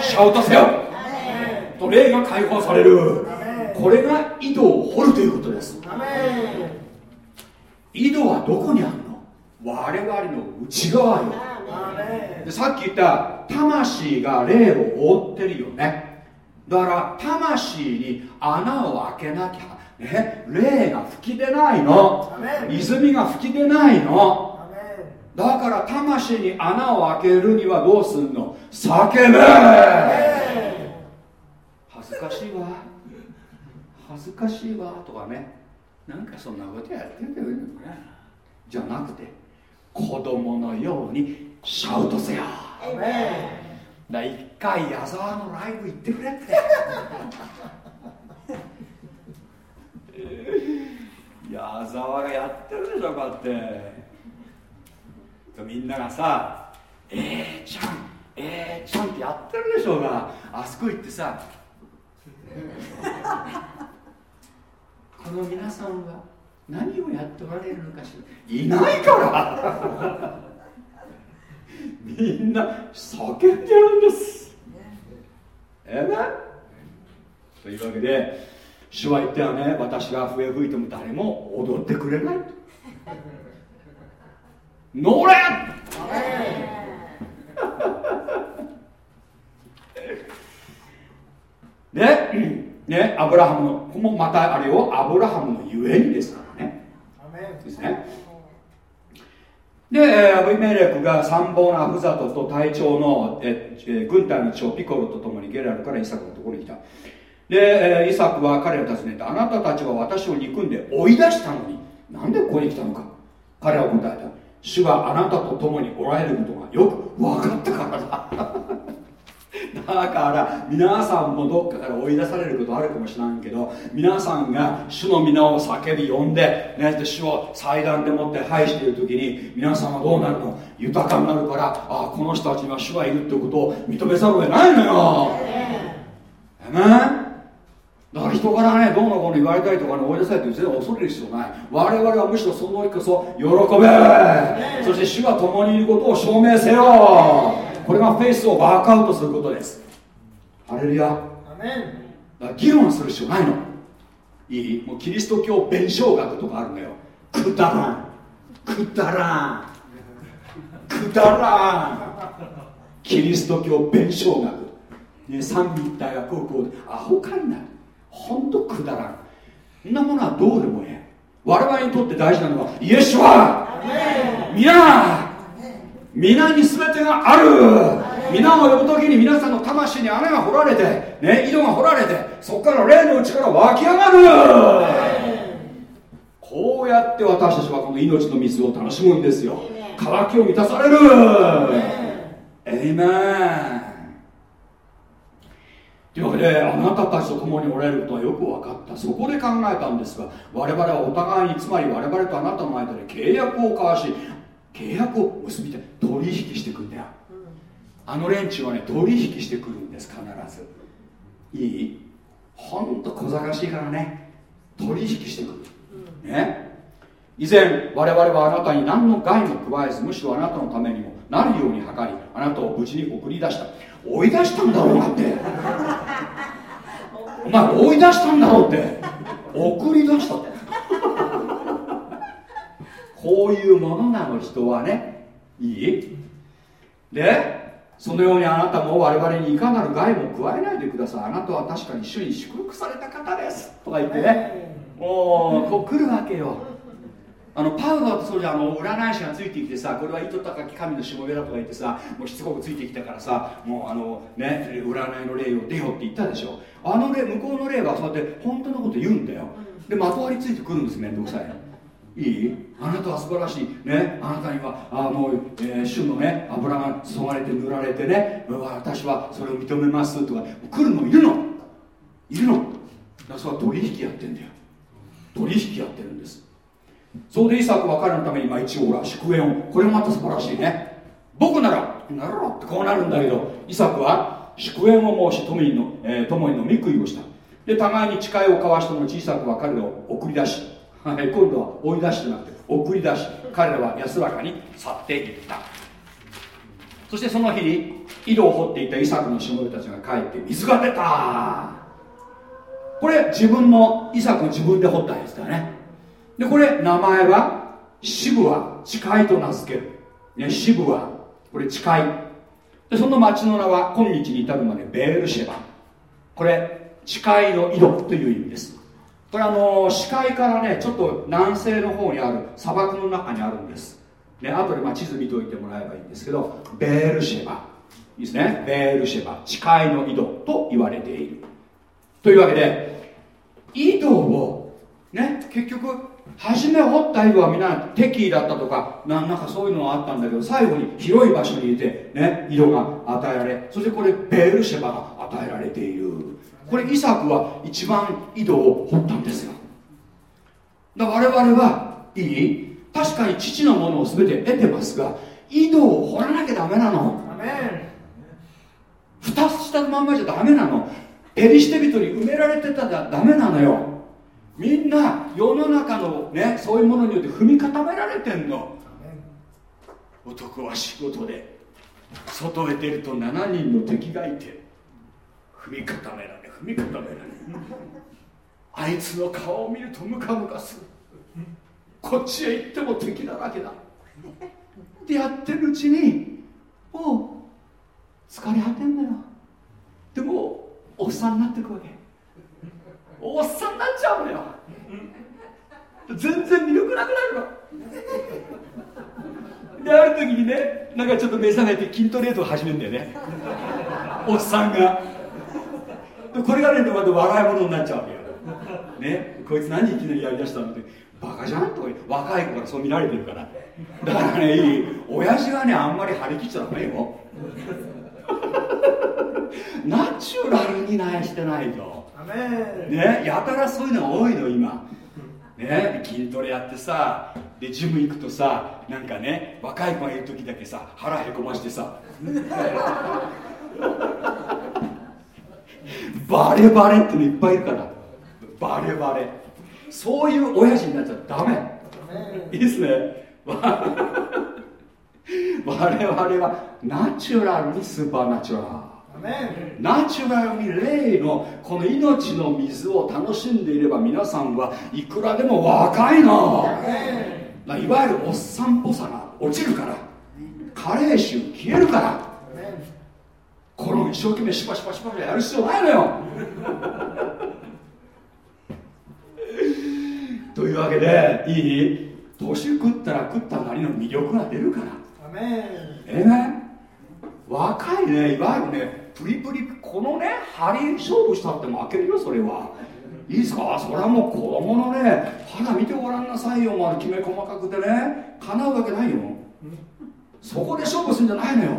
シャウトせよと霊が解放される。これが井戸を掘るということです。井戸はどこにあるの？我々の内側よ。でさっき言った魂が霊を覆ってるよね。だから魂に穴を開けなきゃね。霊が吹き出ないの。泉が吹き出ないの。だから魂に穴を開けるにはどうすんの？叫べかしいわ。恥ずかしいわとかね。なんかそんなことやってるけどじゃなくて子供のようにシャウトせよ。だ一回矢沢のライブ行ってくれって。矢沢がやってるでしょこうやって。みんながさ「えー、ちゃんえー、ちゃん」ってやってるでしょうがあそこ行ってさこの皆さんは何をやっておられるのかしら。いないから。みんな叫んでるんです。ええというわけで主は言ったよね。私が笛吹いても誰も踊ってくれない。乗れ。で、ね、アブラハムのここもまたあれをアブラハムのゆえにですからね。ですね。でアブイメレクが参謀のアフザトと隊長のえ、え軍隊の長ピコロと共にゲラルからイサクのところに来た。で、えイサクは彼を尋ねてあなたたちは私を憎んで追い出したのになんでここに来たのか。彼は答えた。主があなたと共におられることがよく分かったからだだから皆さんもどっかから追い出されることあるかもしれないけど皆さんが主の皆を叫び呼んで,、ね、で主を祭壇でもって拝している時に皆さんはどうなるの？豊かになるからああこの人たちには主がいるってことを認めざるを得ないのよ。えねだから人からねどうのこうの言われたりとかね追い出されて全然恐れる必要ない。我々はむしろその時こそ喜べ。そして主が共にいることを証明せよこれがフェイスをワークアウトすることです。ハレルヤ。だ議論する必要ないの。いい？もうキリスト教弁証学とかあるのよ。くだらん。くだらん。くだらん。キリスト教弁証学ね、三位一体がこうこう。アホかにな。る本当くだらん。そんなものはどうでもええ。我々にとって大事なのはイエスは。皆皆に全てがある。皆を呼ぶ時に皆さんの魂に穴が掘られてね井戸が掘られてそこから霊の内から湧き上がる。こうやって私たちはこの命の水を楽しむんですよ。渇きを満たされる。エイメンというわけであなたたちと共におられることはよく分かった。そこで考えたんですが我々はお互いにつまり我々とあなたの間で契約を交わし契約を結びて取引してくんだよ、あの連中はね取引してくるんです必ず。いい？ほんと小賢しいからね。取引してくる、ね。以前我々はあなたに何の害も加えずむしろあなたのためにもなるように図りあなたを無事に送り出した。追い出したんだろうなって。お前追い出したんだろうって。送り出したってこういうものなの人はね。いい？でそのようにあなたも我々にいかなる害も加えないでください。あなたは確かに主に祝福された方です。とか言ってね。もうこう来るわけよ。あのパウロはそうじゃあの占い師がついてきてさこれは糸高き神のしもべだとか言ってさもうしつこくついてきたからさもうあのね占いの霊を出よって言ったでしょ。あの霊向こうの霊はそうやって本当のこと言うんだよ。でまとわりついてくるんです面倒くさいいい？あなたは素晴らしい。ね？あなたにはあもう、えー、主のね油が注がれて塗られてね。私はそれを認めますとか。来るのいるの？いるの。だそれは取引やってんだよ。取引やってるんです。そうでイサクは彼のためにまあ一応ほら祝宴を。これもまた素晴らしいね。僕ならなるろってこうなるんだけど。イサクは祝宴を申し共にの、えー、共に飲み食いをした。で互いに誓いを交わしたの小さくは彼を送り出し、今度は追い出しじゃなくて送り出し。彼らは安らかに去っていった。そしてその日に井戸を掘っていたイサクのしもべたちが帰って水が出た。これ自分のイサク自分で掘ったやつだね。でこれ名前は支部は誓いと名付ける、ね、支部はこれ誓いでその町の名は今日に至るまでベールシェバ。これ誓いの井戸という意味です。これあの視界からねちょっと南西の方にある砂漠の中にあるんです。ね後でまあ地図見といてもらえばいいんですけどベールシェバ。いいですね。ベールシェバ。誓いの井戸と言われている。というわけで井戸をね結局初め掘った井戸はみんな敵意だったとかなんかそういうのがあったんだけど最後に広い場所にいてね井戸が与えられそしてこれベールシェバが与えられている。これイサクは一番井戸を掘ったんですよ。だから我々はいい。確かに父のものを全て得てますが井戸を掘らなきゃダメなの。蓋したまんまじゃダメなの。ペリシテ人に埋められてたらダメなのよ。みんな世の中のねそういうものによって踏み固められてんの。男は仕事で外へ出ると7人の敵がいて踏み固められ踏み固められ。あいつの顔を見るとムカムカする。こっちへ行っても敵だらけだ。ってやってるうちにもう疲れ果てんだよ。でもおっさんになってくわけ。おっさんになっちゃうのよ。全然魅力なくなるの。である時にねなんかちょっと目覚めて筋トレートを始めるんだよね。おっさんが。これがねまた笑い物になっちゃうわけよ。ね？こいつ何いきなりやりだしたのって。バカじゃんと若い子からそう見られてるから。だからねいい。親父はねあんまり張り切っちゃダメよ。ナチュラルにないしてないと。ね？やたらそういうのが多いの今。ね？筋トレやってさでジム行くとさなんかね若い子がいる時だけさ腹へこましてさバレバレってのいっぱいいるから。バレバレ。そういう親父になっちゃダメ。いいですね。我々はナチュラルにスーパーナチュラル。ナチュラルに霊のこの命の水を楽しんでいれば皆さんはいくらでも若いのいわゆるおっさんっぽさが落ちるから。加齢臭消えるからこの一生懸命シパシパシパシやる必要ないのよ。というわけでいい？年食ったら食ったなりの魅力が出るから。ええね？若いねいわゆるねプリプリこのね針勝負したって負けるよそれは。いいですか？それはもう子供のね肌見てごらんなさいよまあきめ細かくてね。叶うわけないよ。そこで勝負するんじゃないのよ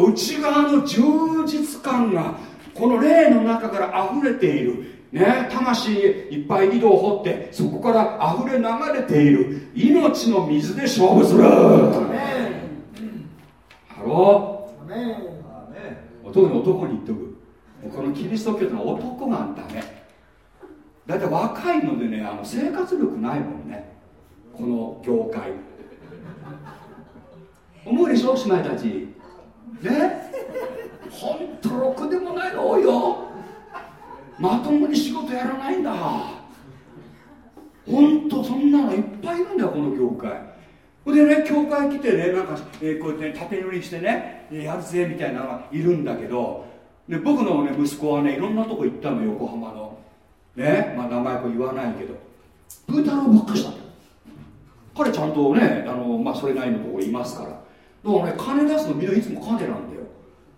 内側の充実感がこの霊の中から溢れている。ね魂いっぱい井戸を掘ってそこから溢れ流れている。命の水で勝負する。 Hello。特に男に言っとく。このキリスト教ってのは男がダメだいたい若いのでねあの生活力ないもんね。この業界。思うでしょ姉妹たちね。ほんとろくでもないの多いよ。まともに仕事やらないんだ。ほんとそんなのいっぱいいるんだよこの業界でね教会来てねなんか、えー、こうやってね縦塗りしてねやるぜみたいなのがいるんだけどで僕の、ね、息子はねいろんなとこ行ったの横浜の。ねまあ名前これ言わないけど。プータローばっかしだ彼ちゃんとねあの、まあ、それなりのとこいますから。だからね金出すのみんないつも彼なんだよ。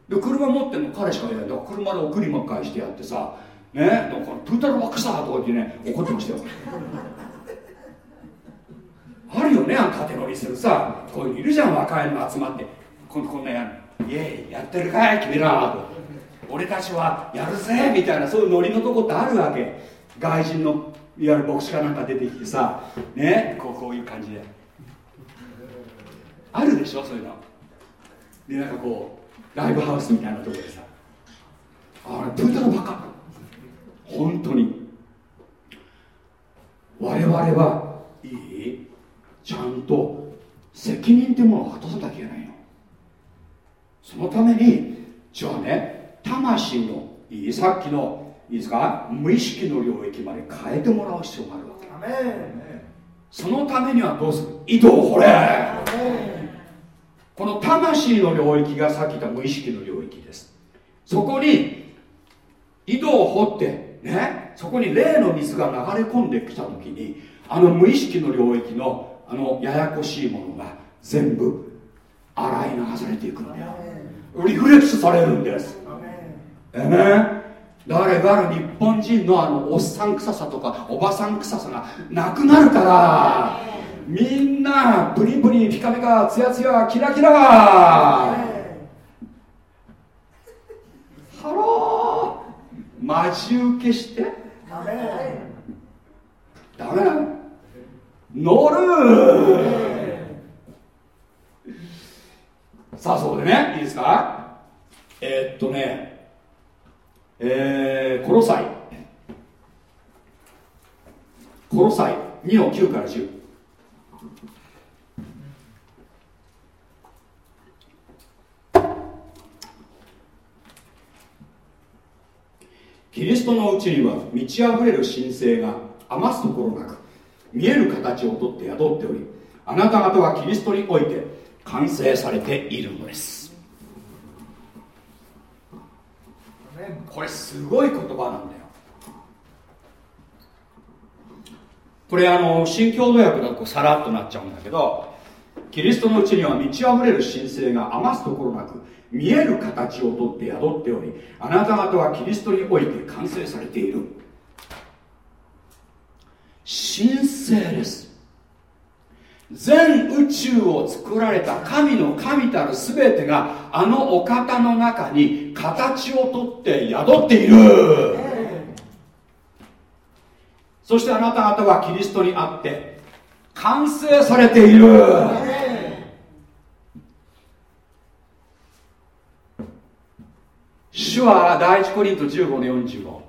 で車持ってるの彼しかいない。だから車で送りま返してやってさねだからプータローばっかしだとか言ってね怒ってましたよ。あるよねあの縦乗りするさこういういるじゃん若いの集まって。ここんなやるイエイやってるかい君ら。俺たちはやるぜみたいなそういうノリのとこってあるわけ。外人のいわゆる牧師かなんか出てきてさねこうこういう感じで。あるでしょそういうの。でなんかこうライブハウスみたいなところでさ。あれプータロバカ。本当に。我々はいい？ちゃんと責任ってものを果たさなきゃいけないの。そのためにじゃあね魂のいいさっきのいいですか？無意識の領域まで変えてもらう必要があるわけ。そのためにはどうする？井戸を掘れこの魂の領域がさっき言った無意識の領域です。そこに井戸を掘ってねそこに霊の水が流れ込んできた時にあの無意識の領域のあのややこしいものが全部洗い流されていくんだよ。リフレックスされるんです。えねだからいわゆる日本人のあのおっさん臭さとかおばさん臭さがなくなるからみんなプリプリピカピカツヤツヤキラキラ。ハロー。待ち受けして。ダメ乗る。さあそうでね。いいですか？えー、っとね。えー、コロサイ。コロサイ。2の9から10キリストのうちには満ち溢れる神聖が余すところなく見える形をとって宿っておりあなた方はキリストにおいて完成されているのです。これすごい言葉なんだよ。これあの新共同訳だとさらっとなっちゃうんだけどキリストのうちには満ち溢れる神聖が余すところなく見える形をとって宿っておりあなた方はキリストにおいて完成されている。神聖です。全宇宙を作られた神の神たる全てがあのお方の中に形をとって宿っている。そしてあなた方はキリストにあって完成されている。主は第一コリント15の45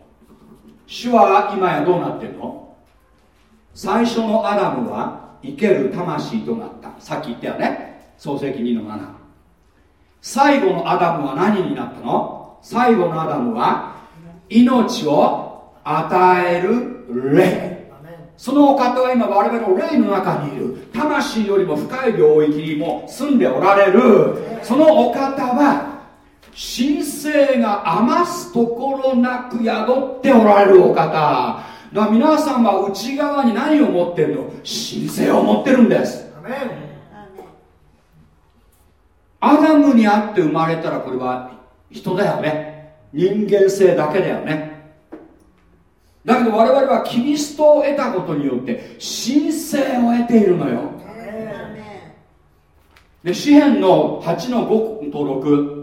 主は今やどうなってるの？最初のアダムは生ける魂となった。さっき言ったよね。創世記2の7最後のアダムは何になったの？最後のアダムは命を与える霊。そのお方は今我々の霊の中にいる。魂よりも深い領域にも住んでおられる。そのお方は神聖が余すところなく宿っておられるお方。だから皆さんは内側に何を持ってるの？神聖を持ってるんです。アダムにあって生まれたらこれは人だよね。人間性だけだよね。だけど我々はキリストを得たことによって神聖を得ているのよ。で詩篇の8の5と6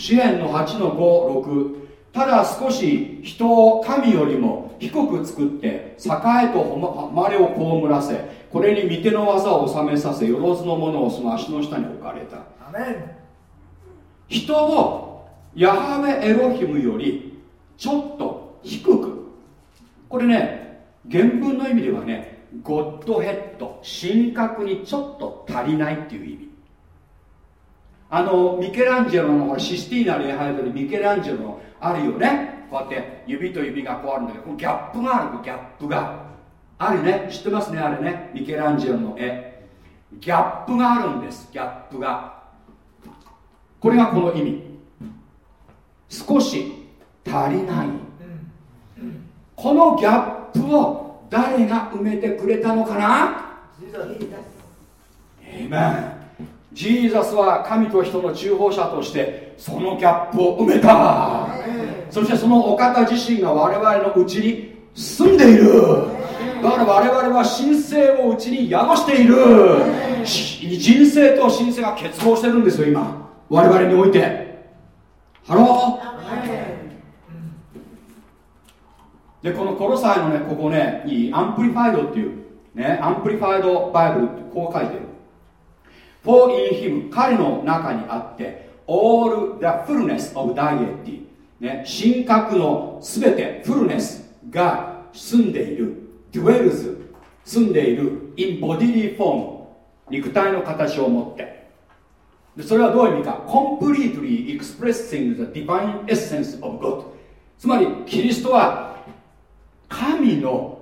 詩篇の8の56ただ少し人を神よりも低く作って栄えと誉れを被らせこれに御手の技を収めさせよろずのものをその足の下に置かれた。人をヤハウェエロヒムよりちょっと低く。これね原文の意味ではねゴッドヘッド神格にちょっと足りないっていう意味あのミケランジェロのシスティーナ礼拝堂にミケランジェロのあるよね。こうやって指と指がこうあるんだけどこのギャップがあるギャップが。あるね。知ってますねあれね。ミケランジェロの絵。ギャップがあるんです。ギャップが。これがこの意味。少し足りない。このギャップを誰が埋めてくれたのかな？Amen Jesus は神と人の中保者としてそのギャップを埋めた。そしてそのお方自身が我々のうちに住んでいる。だから我々は神性をうちに宿している。人性と神性が結合してるんですよ今。我々において。 Hello。でこのコロサイのねここねいい Amplified っていうねアンプリファイドバイブルってこう書いてる For in him 彼の中にあって all the fullness of deity ね神格のすべてフルネスが住んでいる dwells 住んでいる in bodily form 肉体の形を持ってでそれはどういう意味か completely expressing the divine essence of God つまりキリストは神の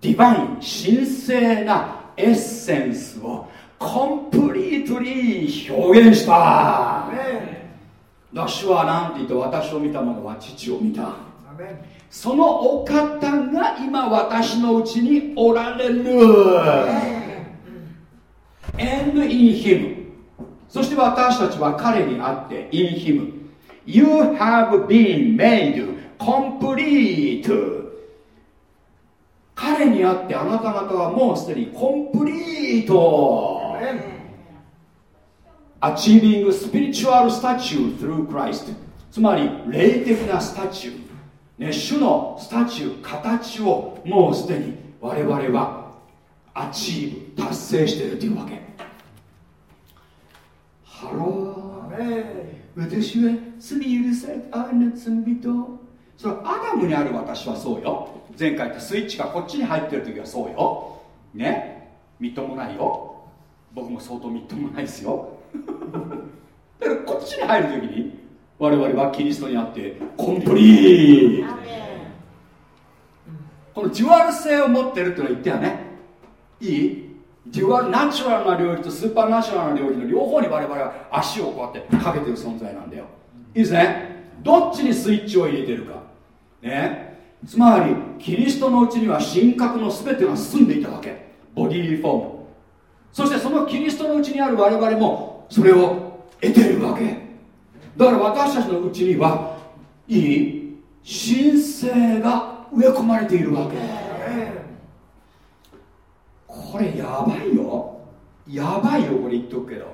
ディバイン神聖なエッセンスをコンプリートリー表現した。私は何て言って私を見た者は父を見た。そのお方が今私のうちにおられる。And in him そして私たちは彼にあって in him You have been made complete 彼にあってあなた方はもうすでに complete Achieving spiritual stature through Christ. つまり霊的な stature、ね、主の stature 形をもうすでに我々は achieve 達成しているというわけ。Hello。私は罪許されたあな罪人。それはアダムにある私はそうよ。前回言ったスイッチがこっちに入ってる時はそうよ。ね。みっともないよ僕も相当みっともないですよ。だからこっちに入る時に我々はキリストにあって complete。この dual 性を持ってるってのは言ったよねいい？デュアルナチュラルな料理とスーパーナチュラルな料理の両方に我々は足をこうやってかけてる存在なんだよ。いいですね？どっちにスイッチを入れてるか。ね？つまりキリストのうちには神格の全てが住んでいたわけ。ボディーフォーム。そしてそのキリストのうちにある我々もそれを得てるわけ。だから私たちのうちにはいい神聖が植え込まれているわけ。これやばいよ。やばいよこれ言っとくけど。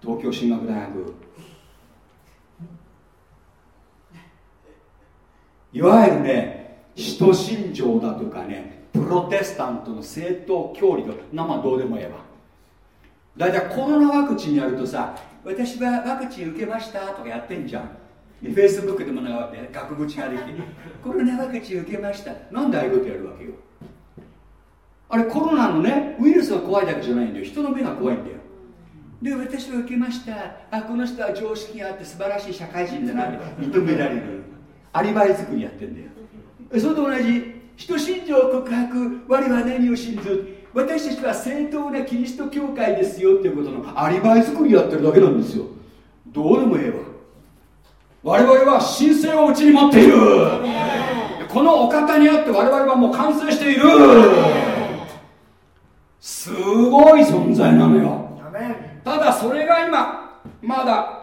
東京進学大学。いわゆるね使徒信条だとかねプロテスタントの政党教理と生どうでもええわ。だいたいコロナワクチンやるとさ私はワクチン受けましたとかやってんじゃん。フェイスブックでもなんか額縁ができてコロナワクチン受けましたなんでああいうことやるわけよ。あれコロナのねウイルスが怖いだけじゃないんだよ。人の目が怖いんだよ。で私は受けました。あこの人は常識があって素晴らしい社会人だなって認められる。アリバイ作りやってんだよ。それと同じ。人信条告白我は何を信ず私たちは正当なキリスト教会ですよっていうことのアリバイ作りやってるだけなんですよ。どうでもええわ。我々は神聖をうちに持っている。このお方にあって我々はもう完成している。すごい存在なのよ。ただそれが今まだ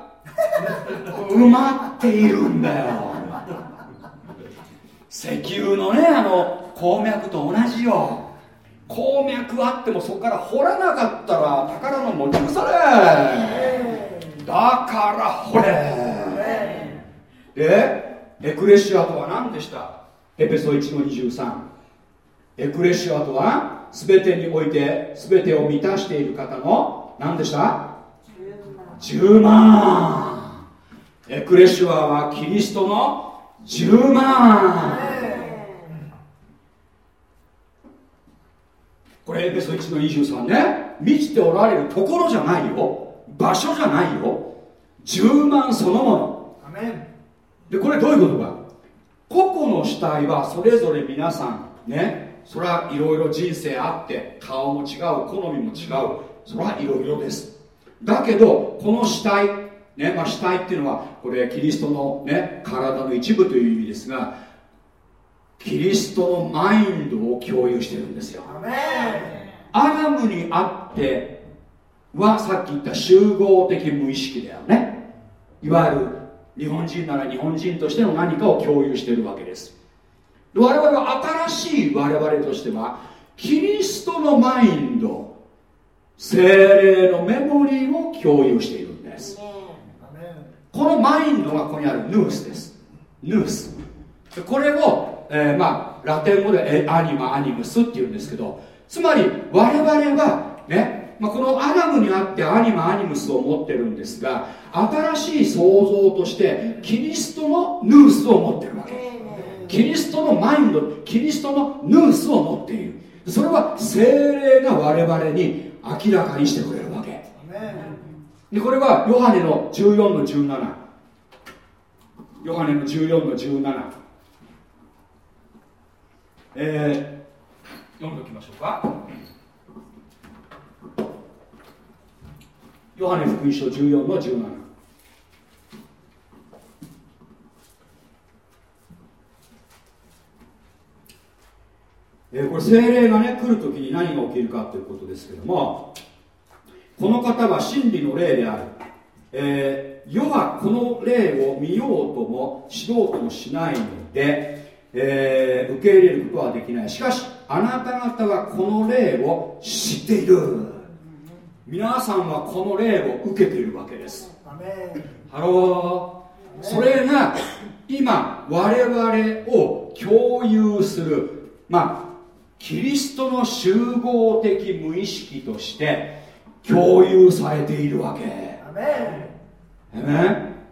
埋まっているんだよ。石油のねあの鉱脈と同じよ。鉱脈あってもそこから掘らなかったら宝の持ち腐れ。だから掘れ。でエクレシアとは何でした？エペソ1の23エクレシアとは全てにおいて全てを満たしている方の何でした？10万。エクレシアはキリストの10万。これエペソ1の23ね。満ちておられるところじゃないよ。場所じゃないよ。10万そのもの。でこれどういうことか。個々の主体はそれぞれ皆さんね。それはいろいろ人生あって顔も違う好みも違う。それはいろいろです。だけどこの主体ねまあ、主体っていうのはこれキリストの、ね、体の一部という意味ですがキリストのマインドを共有してるんですよ。アダムにあってはさっき言った集合的無意識だよね。いわゆる日本人なら日本人としての何かを共有しているわけです。我々は新しい我々としてはキリストのマインド精霊のメモリーを共有しているこのマインドがここにあるヌースです。ヌース。これを、えー、まあラテン語でアニマアニムスっていうんですけどつまり我々はね、まあ、このアダムにあってアニマアニムスを持ってるんですが新しい創造としてキリストのヌースを持ってるわけ。キリストのマインドキリストのヌースを持っている。それは精霊が我々に明らかにしてくれるわけ。でこれはヨハネの14の17ヨハネの14の17えー、読んでおきましょうか。ヨハネ福音書14の17えー、これ精霊がね来る時に何が起きるかということですけどもこの方は真理の霊である、えー、世はこの霊を見ようとも知ろうともしないので、えー、受け入れることはできない。しかしあなた方はこの霊を知っている。皆さんはこの霊を受けているわけです。 Hello。それが今我々を共有するまあキリストの集合的無意識として共有されているわけ。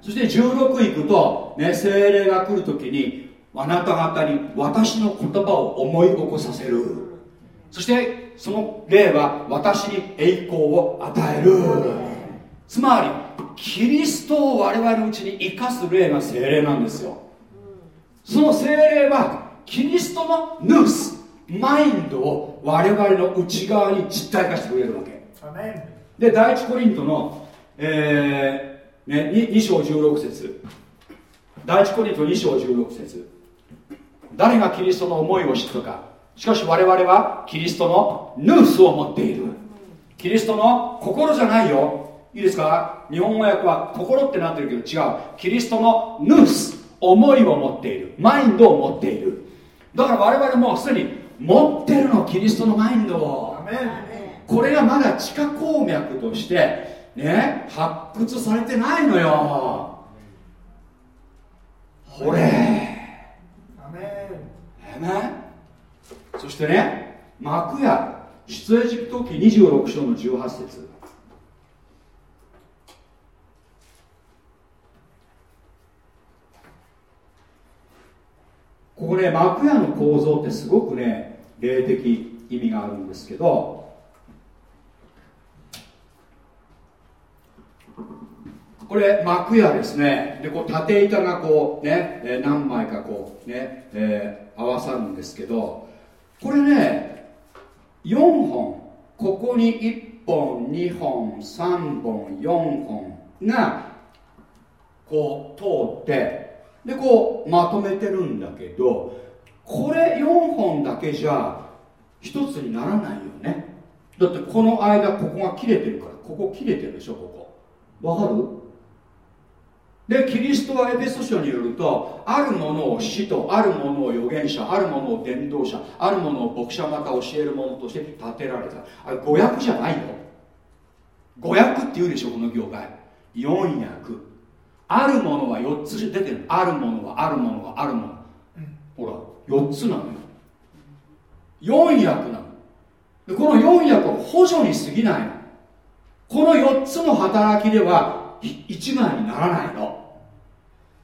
そして16いくと、ね、聖霊が来るときにあなた方に私の言葉を思い起こさせる。そしてその霊は私に栄光を与える。つまりキリストを我々のうちに生かす霊が精霊なんですよ。その精霊はキリストのヌースマインドを我々の内側に実体化してくれるわけで第一コリントの、えーね、2, 2章16節。第一コリント2章16節。誰がキリストの思いを知ったか。しかし我々はキリストのヌースを持っている。キリストの心じゃないよ。いいですか？日本語訳は心ってなってるけど違う。キリストのヌース思いを持っている。マインドを持っている。だから我々もすでに持ってるのキリストのマインドをこれがまだ地下鉱脈としてね発掘されてないのよ。ほれ。ねそしてね幕や出エジプト記26章の18節。ここね幕屋の構造ってすごくね霊的意味があるんですけどこれ幕屋ですね。でこう縦板がこうね、え何枚かこうね、えー、合わさるんですけどこれね4本ここに1本2本3本4本がこう通ってでこうまとめてるんだけどこれ4本だけじゃ一つにならないよね。だってこの間ここが切れてるからここ切れてるでしょここ。わかる？でキリストはエペソ書によるとあるものを使徒あるものを預言者あるものを伝道者あるものを牧者また教えるものとして立てられた。あれ語訳じゃないよ。語訳って言うでしょこの業界。4訳。あるものは4つ出てる。あるものはあるものはあるもの、ほら4つなのよ。4役なの。でこの4役は補助に過ぎないの。この4つの働きでは一枚にならないの。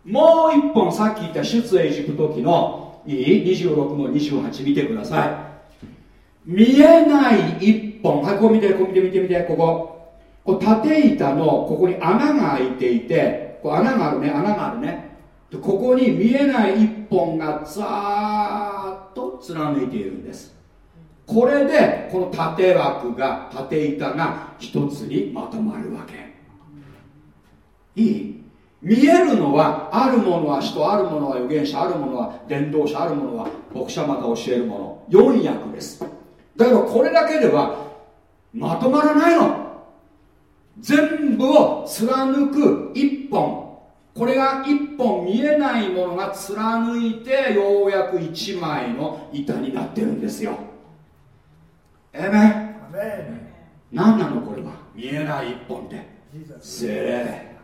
もう一本さっき言った出エジプト記のいい？26の28見てください。見えない一本。はいこ見てこう見て見て見てここ。こう縦板のここに穴が開いていてこう穴があるね穴があるね。でここに見えない一本がザーッと貫いているんです。これでこの縦枠が縦板が一つにまとまるわけ。いい？見えるのはあるものは人あるものは預言者あるものは伝道者あるものは牧者また教えるもの。4役です。だけどこれだけではまとまらないの。全部を貫く一本。これが一本見えないものが貫いてようやく一枚の板になってるんですよ。えめ何なのこれは？見えない一本って精霊。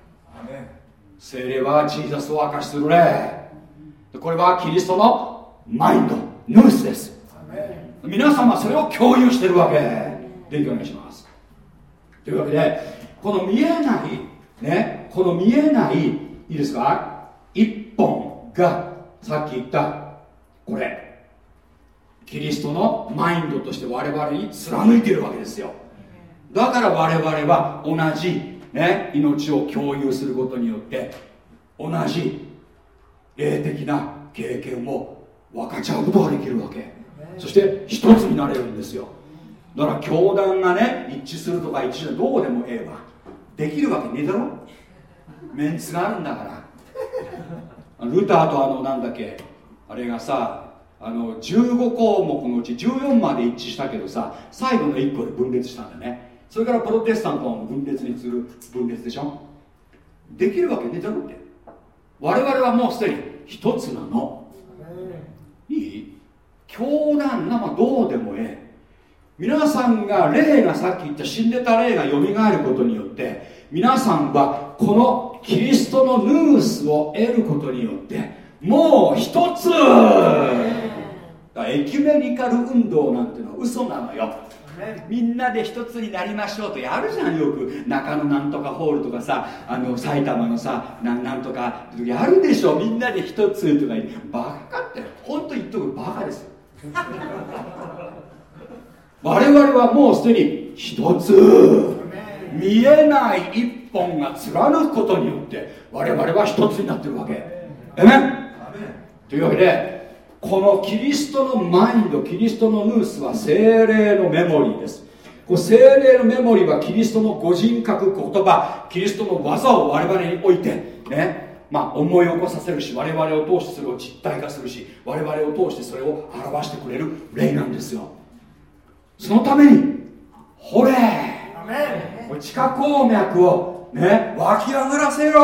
精霊はジーザスを明かしする霊。これはキリストのマインド。ヌースです。皆様それを共有してるわけ。勉強お願いします。というわけでこの見えないねこの見えないいいですか？一本がさっき言ったこれキリストのマインドとして我々に貫いているわけですよ。だから我々は同じ、ね、命を共有することによって同じ霊的な経験を分かち合うことができるわけ。そして一つになれるんですよ。だから教団がね一致するとか一致どうでもええわ。できるわけねえだろ。メンツがあるんだから。ルターとあのなんだっけあれがさあの15項目のうち14まで一致したけどさ最後の1個で分裂したんだね。それからプロテスタントの分裂にする。分裂でしょ？できるわけねえだろって。我々はもうすでに一つなの。いい？教団なまどうでもええ。皆さんが霊がさっき言った死んでた霊がよみがえることによって皆さんはこのキリストのヌースを得ることによってもう一つ。エキュメニカル運動なんてのは嘘なのよ。みんなで一つになりましょうとやるじゃんよく。中野なんとかホールとかさあの埼玉のさなんなんとかやるでしょ。みんなで一つとかバカかって本当言っとくバカですよ。我々はもうすでに一つ。見えない一本が貫くことによって我々は一つになってるわけ。えねというわけでこのキリストのマインドキリストのヌースは精霊のメモリーです。こ精霊のメモリーはキリストのご人格言葉キリストの技を我々においてねまあ思い起こさせるし我々を通してそれを実体化するし我々を通してそれを表してくれる霊なんですよ。そのためにほれ地下鉱脈をね湧き上がらせろ。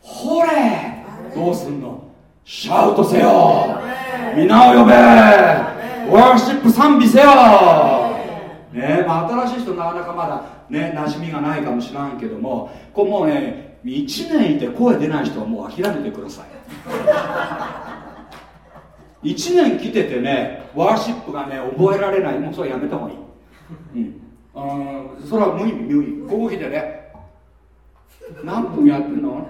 ほれどうすんの？シャウトせよ。皆を呼べ。ワーシップ賛美せよ。ねまあ、新しい人なかなかまだね馴染みがないかもしれないけどもこれもうね1年いて声出ない人はもう諦めてください。1年来ててねワーシップがね覚えられない。もうそれやめた方がいい、うん。あそれは無意味無意味ここ来てね。何分やってんの？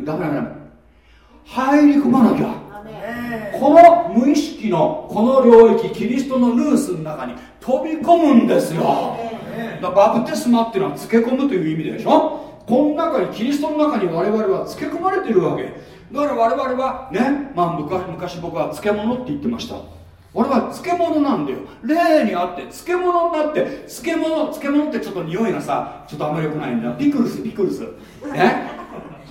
ダメダメダメ入り込まなきゃ。この無意識のこの領域キリストのルースの中に飛び込むんですよ。だバプテスマっていうのは漬け込むという意味でしょ？この中にキリストの中に我々は漬け込まれてるわけ。だから我々はね、まあ昔、昔僕は漬物って言ってました。俺は漬物なんだよ。例にあって漬物になって漬物漬物ってちょっと匂いがさちょっとあんまり良くないんだ。ピクルスピクルス。ね？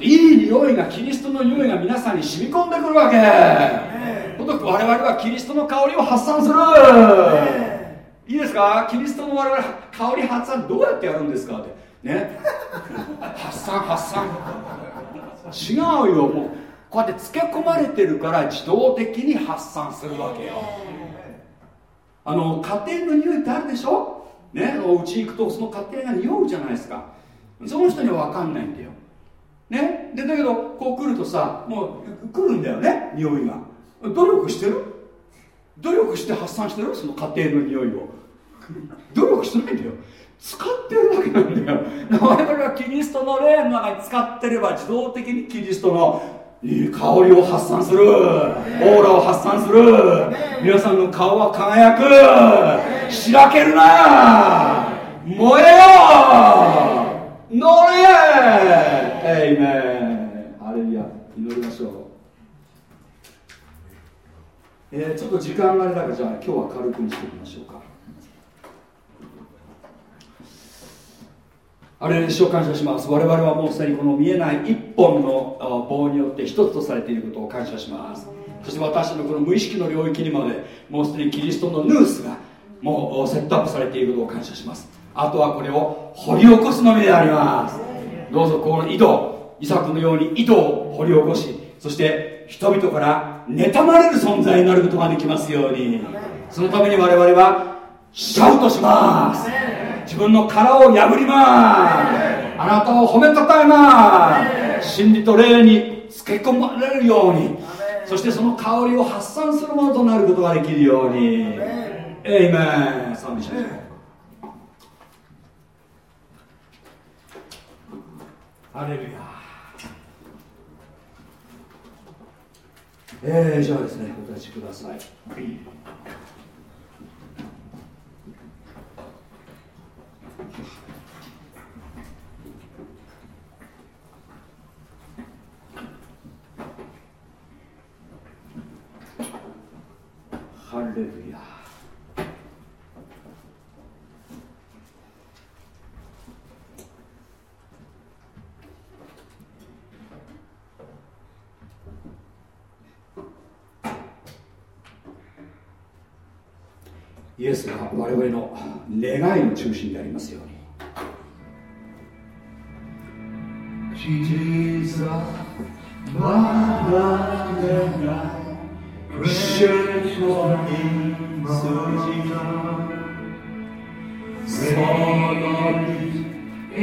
いい匂いがキリストの匂いが皆さんに染み込んでくるわけ。ほと我々はキリストの香りを発散する。いいですか？キリストの我々香り発散どうやってやるんですか？ってね。発散発散。違うよ。もうこうやって漬け込まれてるから自動的に発散するわけよ。あの家庭の匂いってあるでしょ？ね。お家行くとその家庭が匂うじゃないですか。その人には分かんないんだよね。でだけどこう来るとさもう来るんだよね。匂いが。努力してる？努力して発散してる？その家庭の匂いを。努力してないんだよ。使ってるだけなんだよ。我々はキリストの霊の中に使ってれば自動的にキリストのいい香りを発散する。オーラを発散する。皆さんの顔は輝く。しらけるな。燃えよ。乗れ!エイメンハレルヤ祈りましょう。えー、ちょっと時間があれだからじゃあ今日は軽くにしておきましょうか。あれ主を感謝します。我々はもうすでにこの見えない一本の棒によって一つとされていることを感謝します。そして私のこの無意識の領域にまでもうすでにキリストのヌースがもうセットアップされていることを感謝します。あとはこれを掘り起こすのみであります。どうぞこの井戸イサクのように井戸を掘り起こしそして人々から妬まれる存在になることができますように。そのために我々はシャウトします。自分の殻を破ります。あなたを褒めたたえます。真理と霊につけ込まれるように。そしてその香りを発散するものとなることができるように。エイメン賛美しましょうハレルヤえー、じゃあですねお立ちください。ハレルヤイエスが我々の願いの中心でありますように Jesus, my love and I Precious for him, Sorry,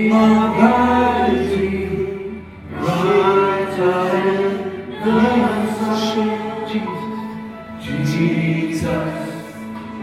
my vanity, brighter than the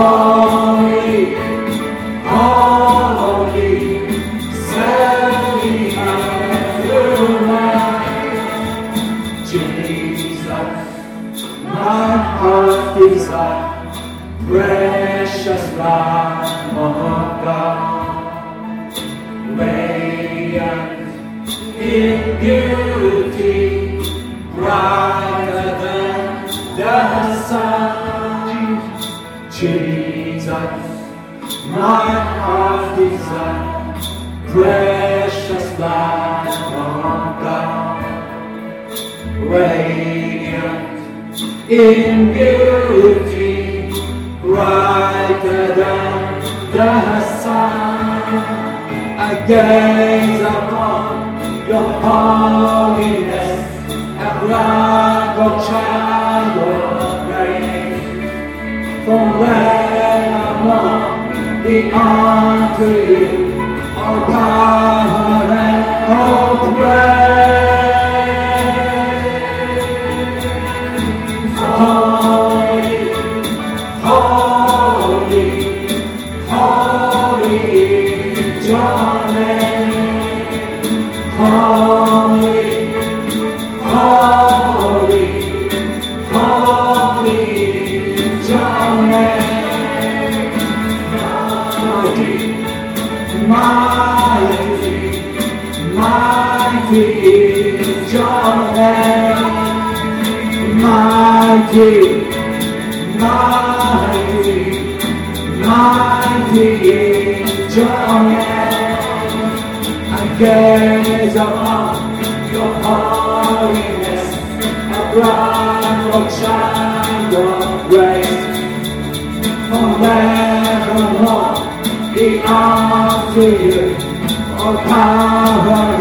Oh. In beauty, brighter than the sun. I gaze upon your holiness and like a child of grace. From where I'm on the unto you, all power and all praise. My, mighty, mighty angel. I gaze upon your holiness, a bright child of grace. Forevermore, the arms of power.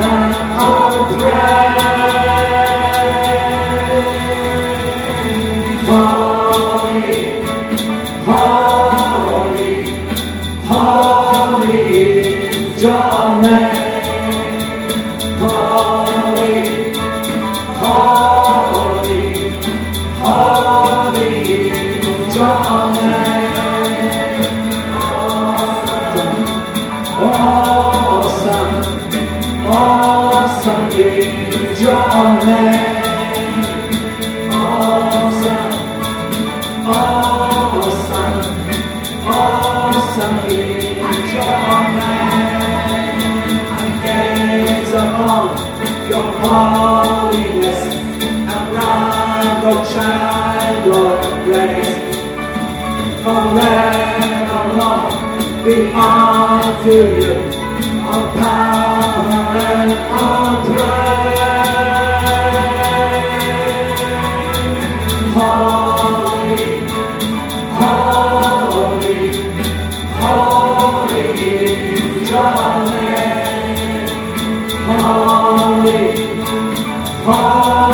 the honor to you. All power and all praise. Holy, holy, holy is your name. Holy, holy.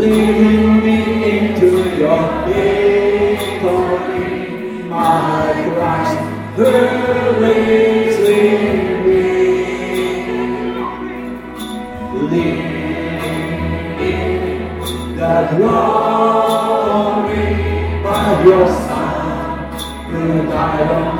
leading me into your victory. My Christ, who lives me, leading the glory by your Son, who died on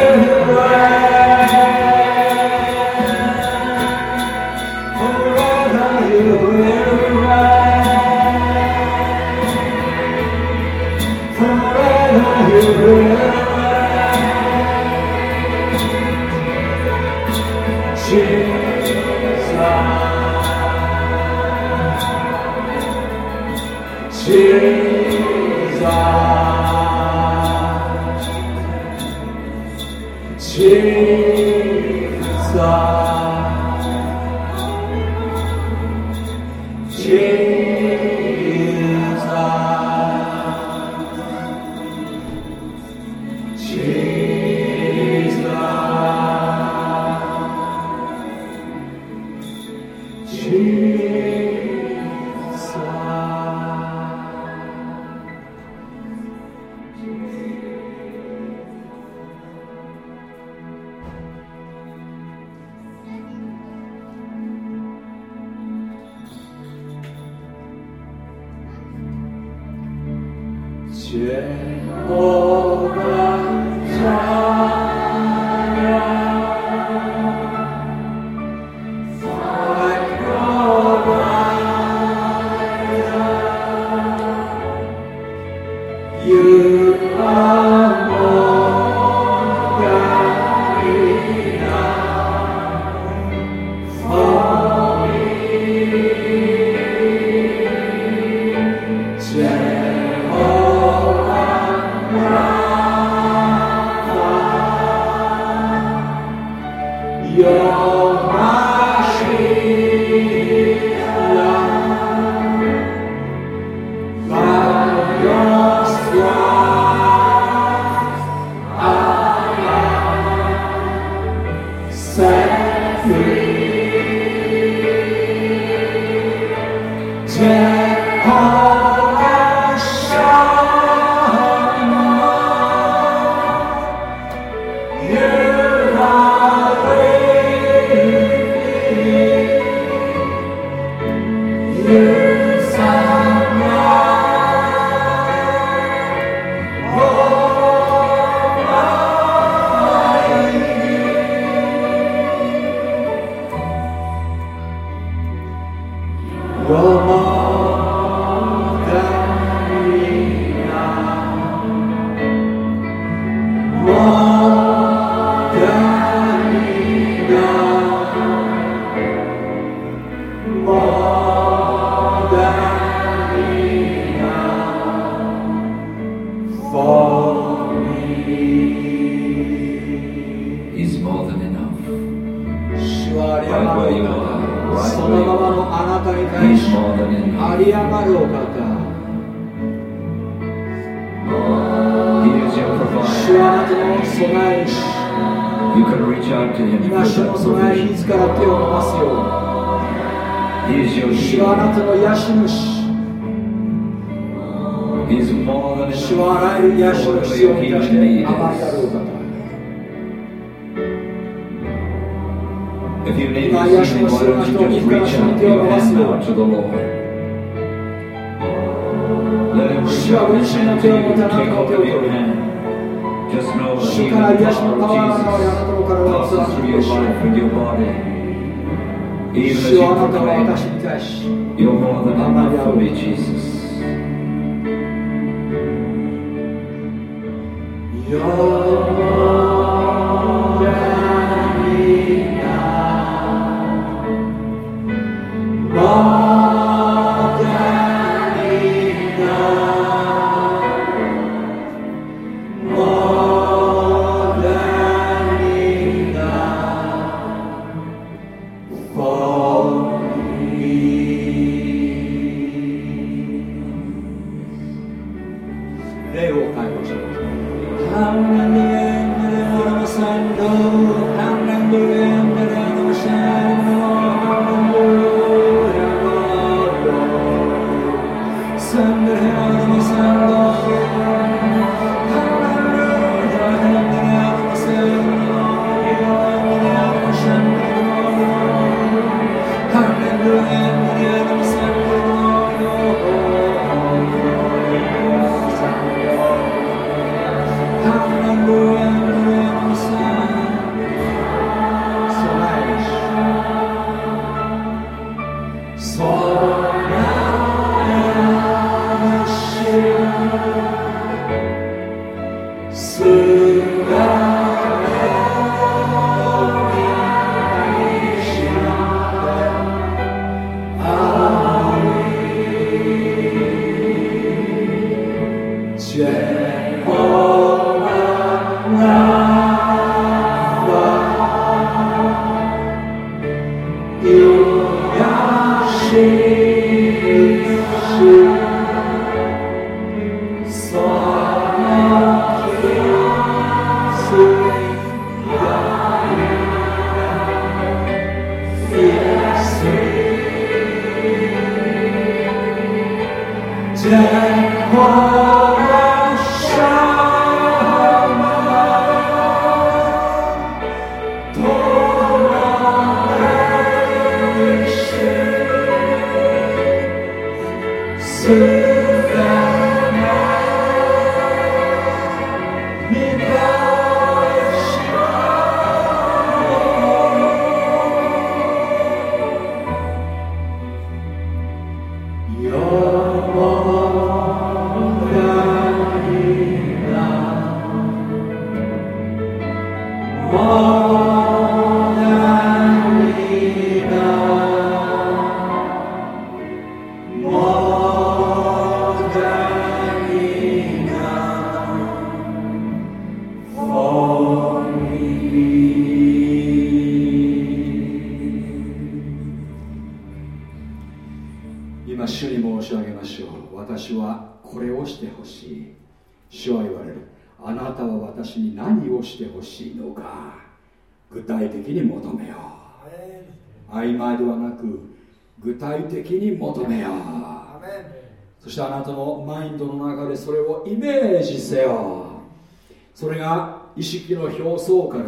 表層から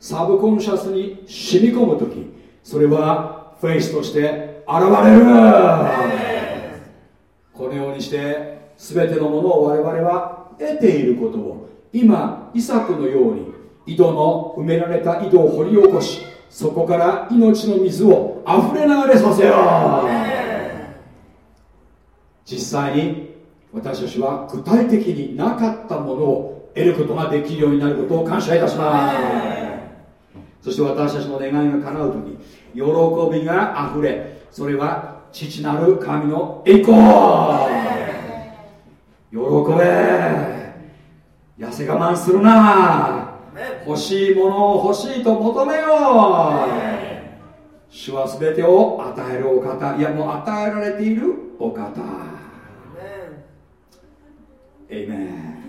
サブコンシャスに染み込む時それはフェイスとして現れる。このようにして全てのものを我々は得ていることを今イサクのように井戸の埋められた井戸を掘り起こしそこから命の水を溢れ流れさせよう。実際に私たちは具体的になかったものを得ることができるようになることを感謝いたします。そして私たちの願いが叶う時喜びがあふれそれは父なる神の栄光。喜べ。痩せ我慢するな。欲しいものを欲しいと求めよう。主は全てを与えるお方。いやもう与えられているお方。エイメン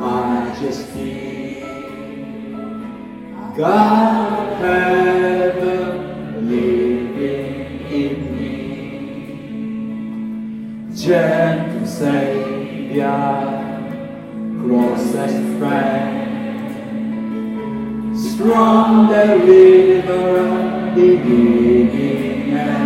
majesty. God of heaven living in me, gentle Savior, closest friend, strong deliverer, beginning and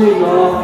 Lord.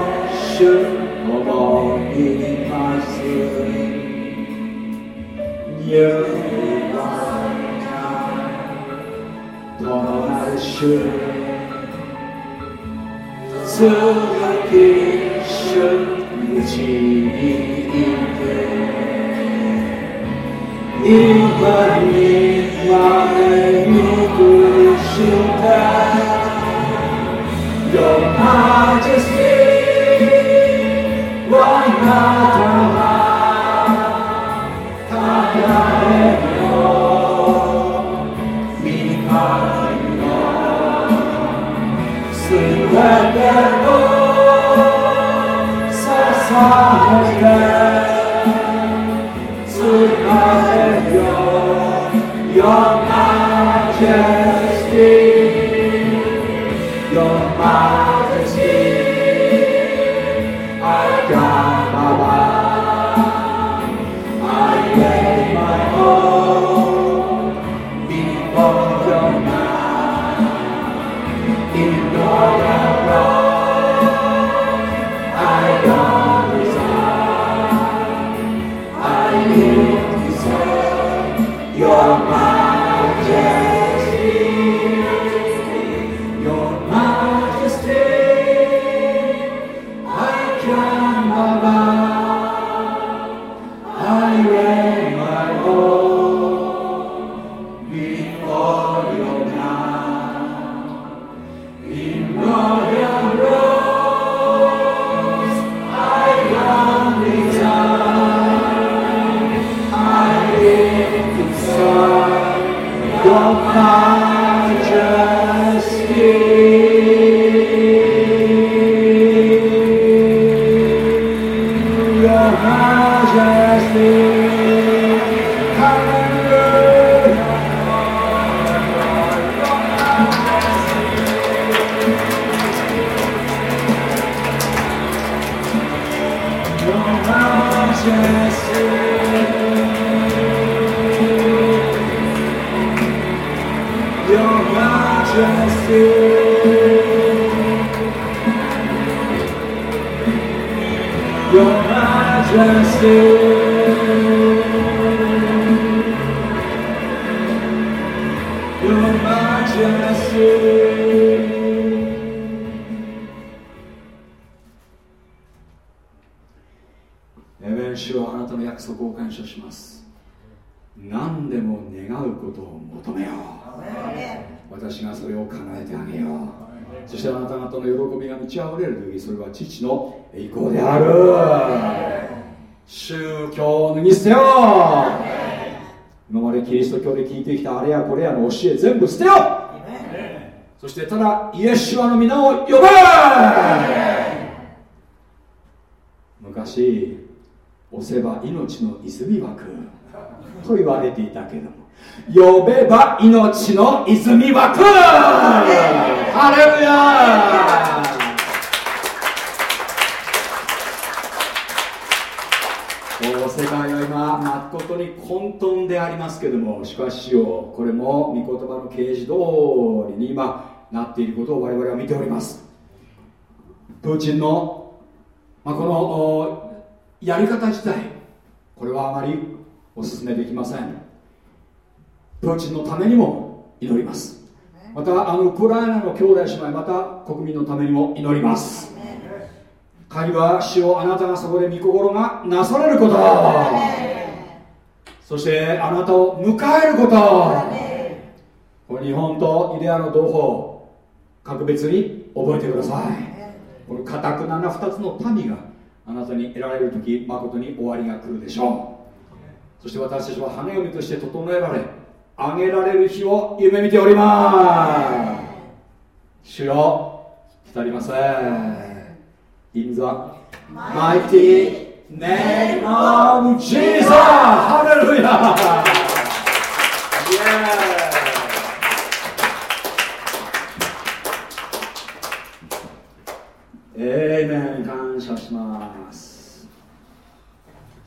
命の泉枠。ハレルヤ世界は今誠に混沌でありますけどもしかしよこれも御言葉の啓示通りに今なっていることを我々は見ております。プーチンの、まあ、このやり方自体これはあまりお勧めできません。プーチンのためにも祈ります。またあのウクライナの兄弟姉妹また国民のためにも祈ります。鍵は主をあなたがそこで御心がなされること。そしてあなたを迎えること。これ日本とイデアの同胞格別に覚えてください。このかたくなな2つの民があなたに得られる時誠に終わりが来るでしょう。そして私たちは花嫁として整えられあげられる日を夢見ております主よ浸りません in the mighty name of Jesus. Hallelujah. Yeah.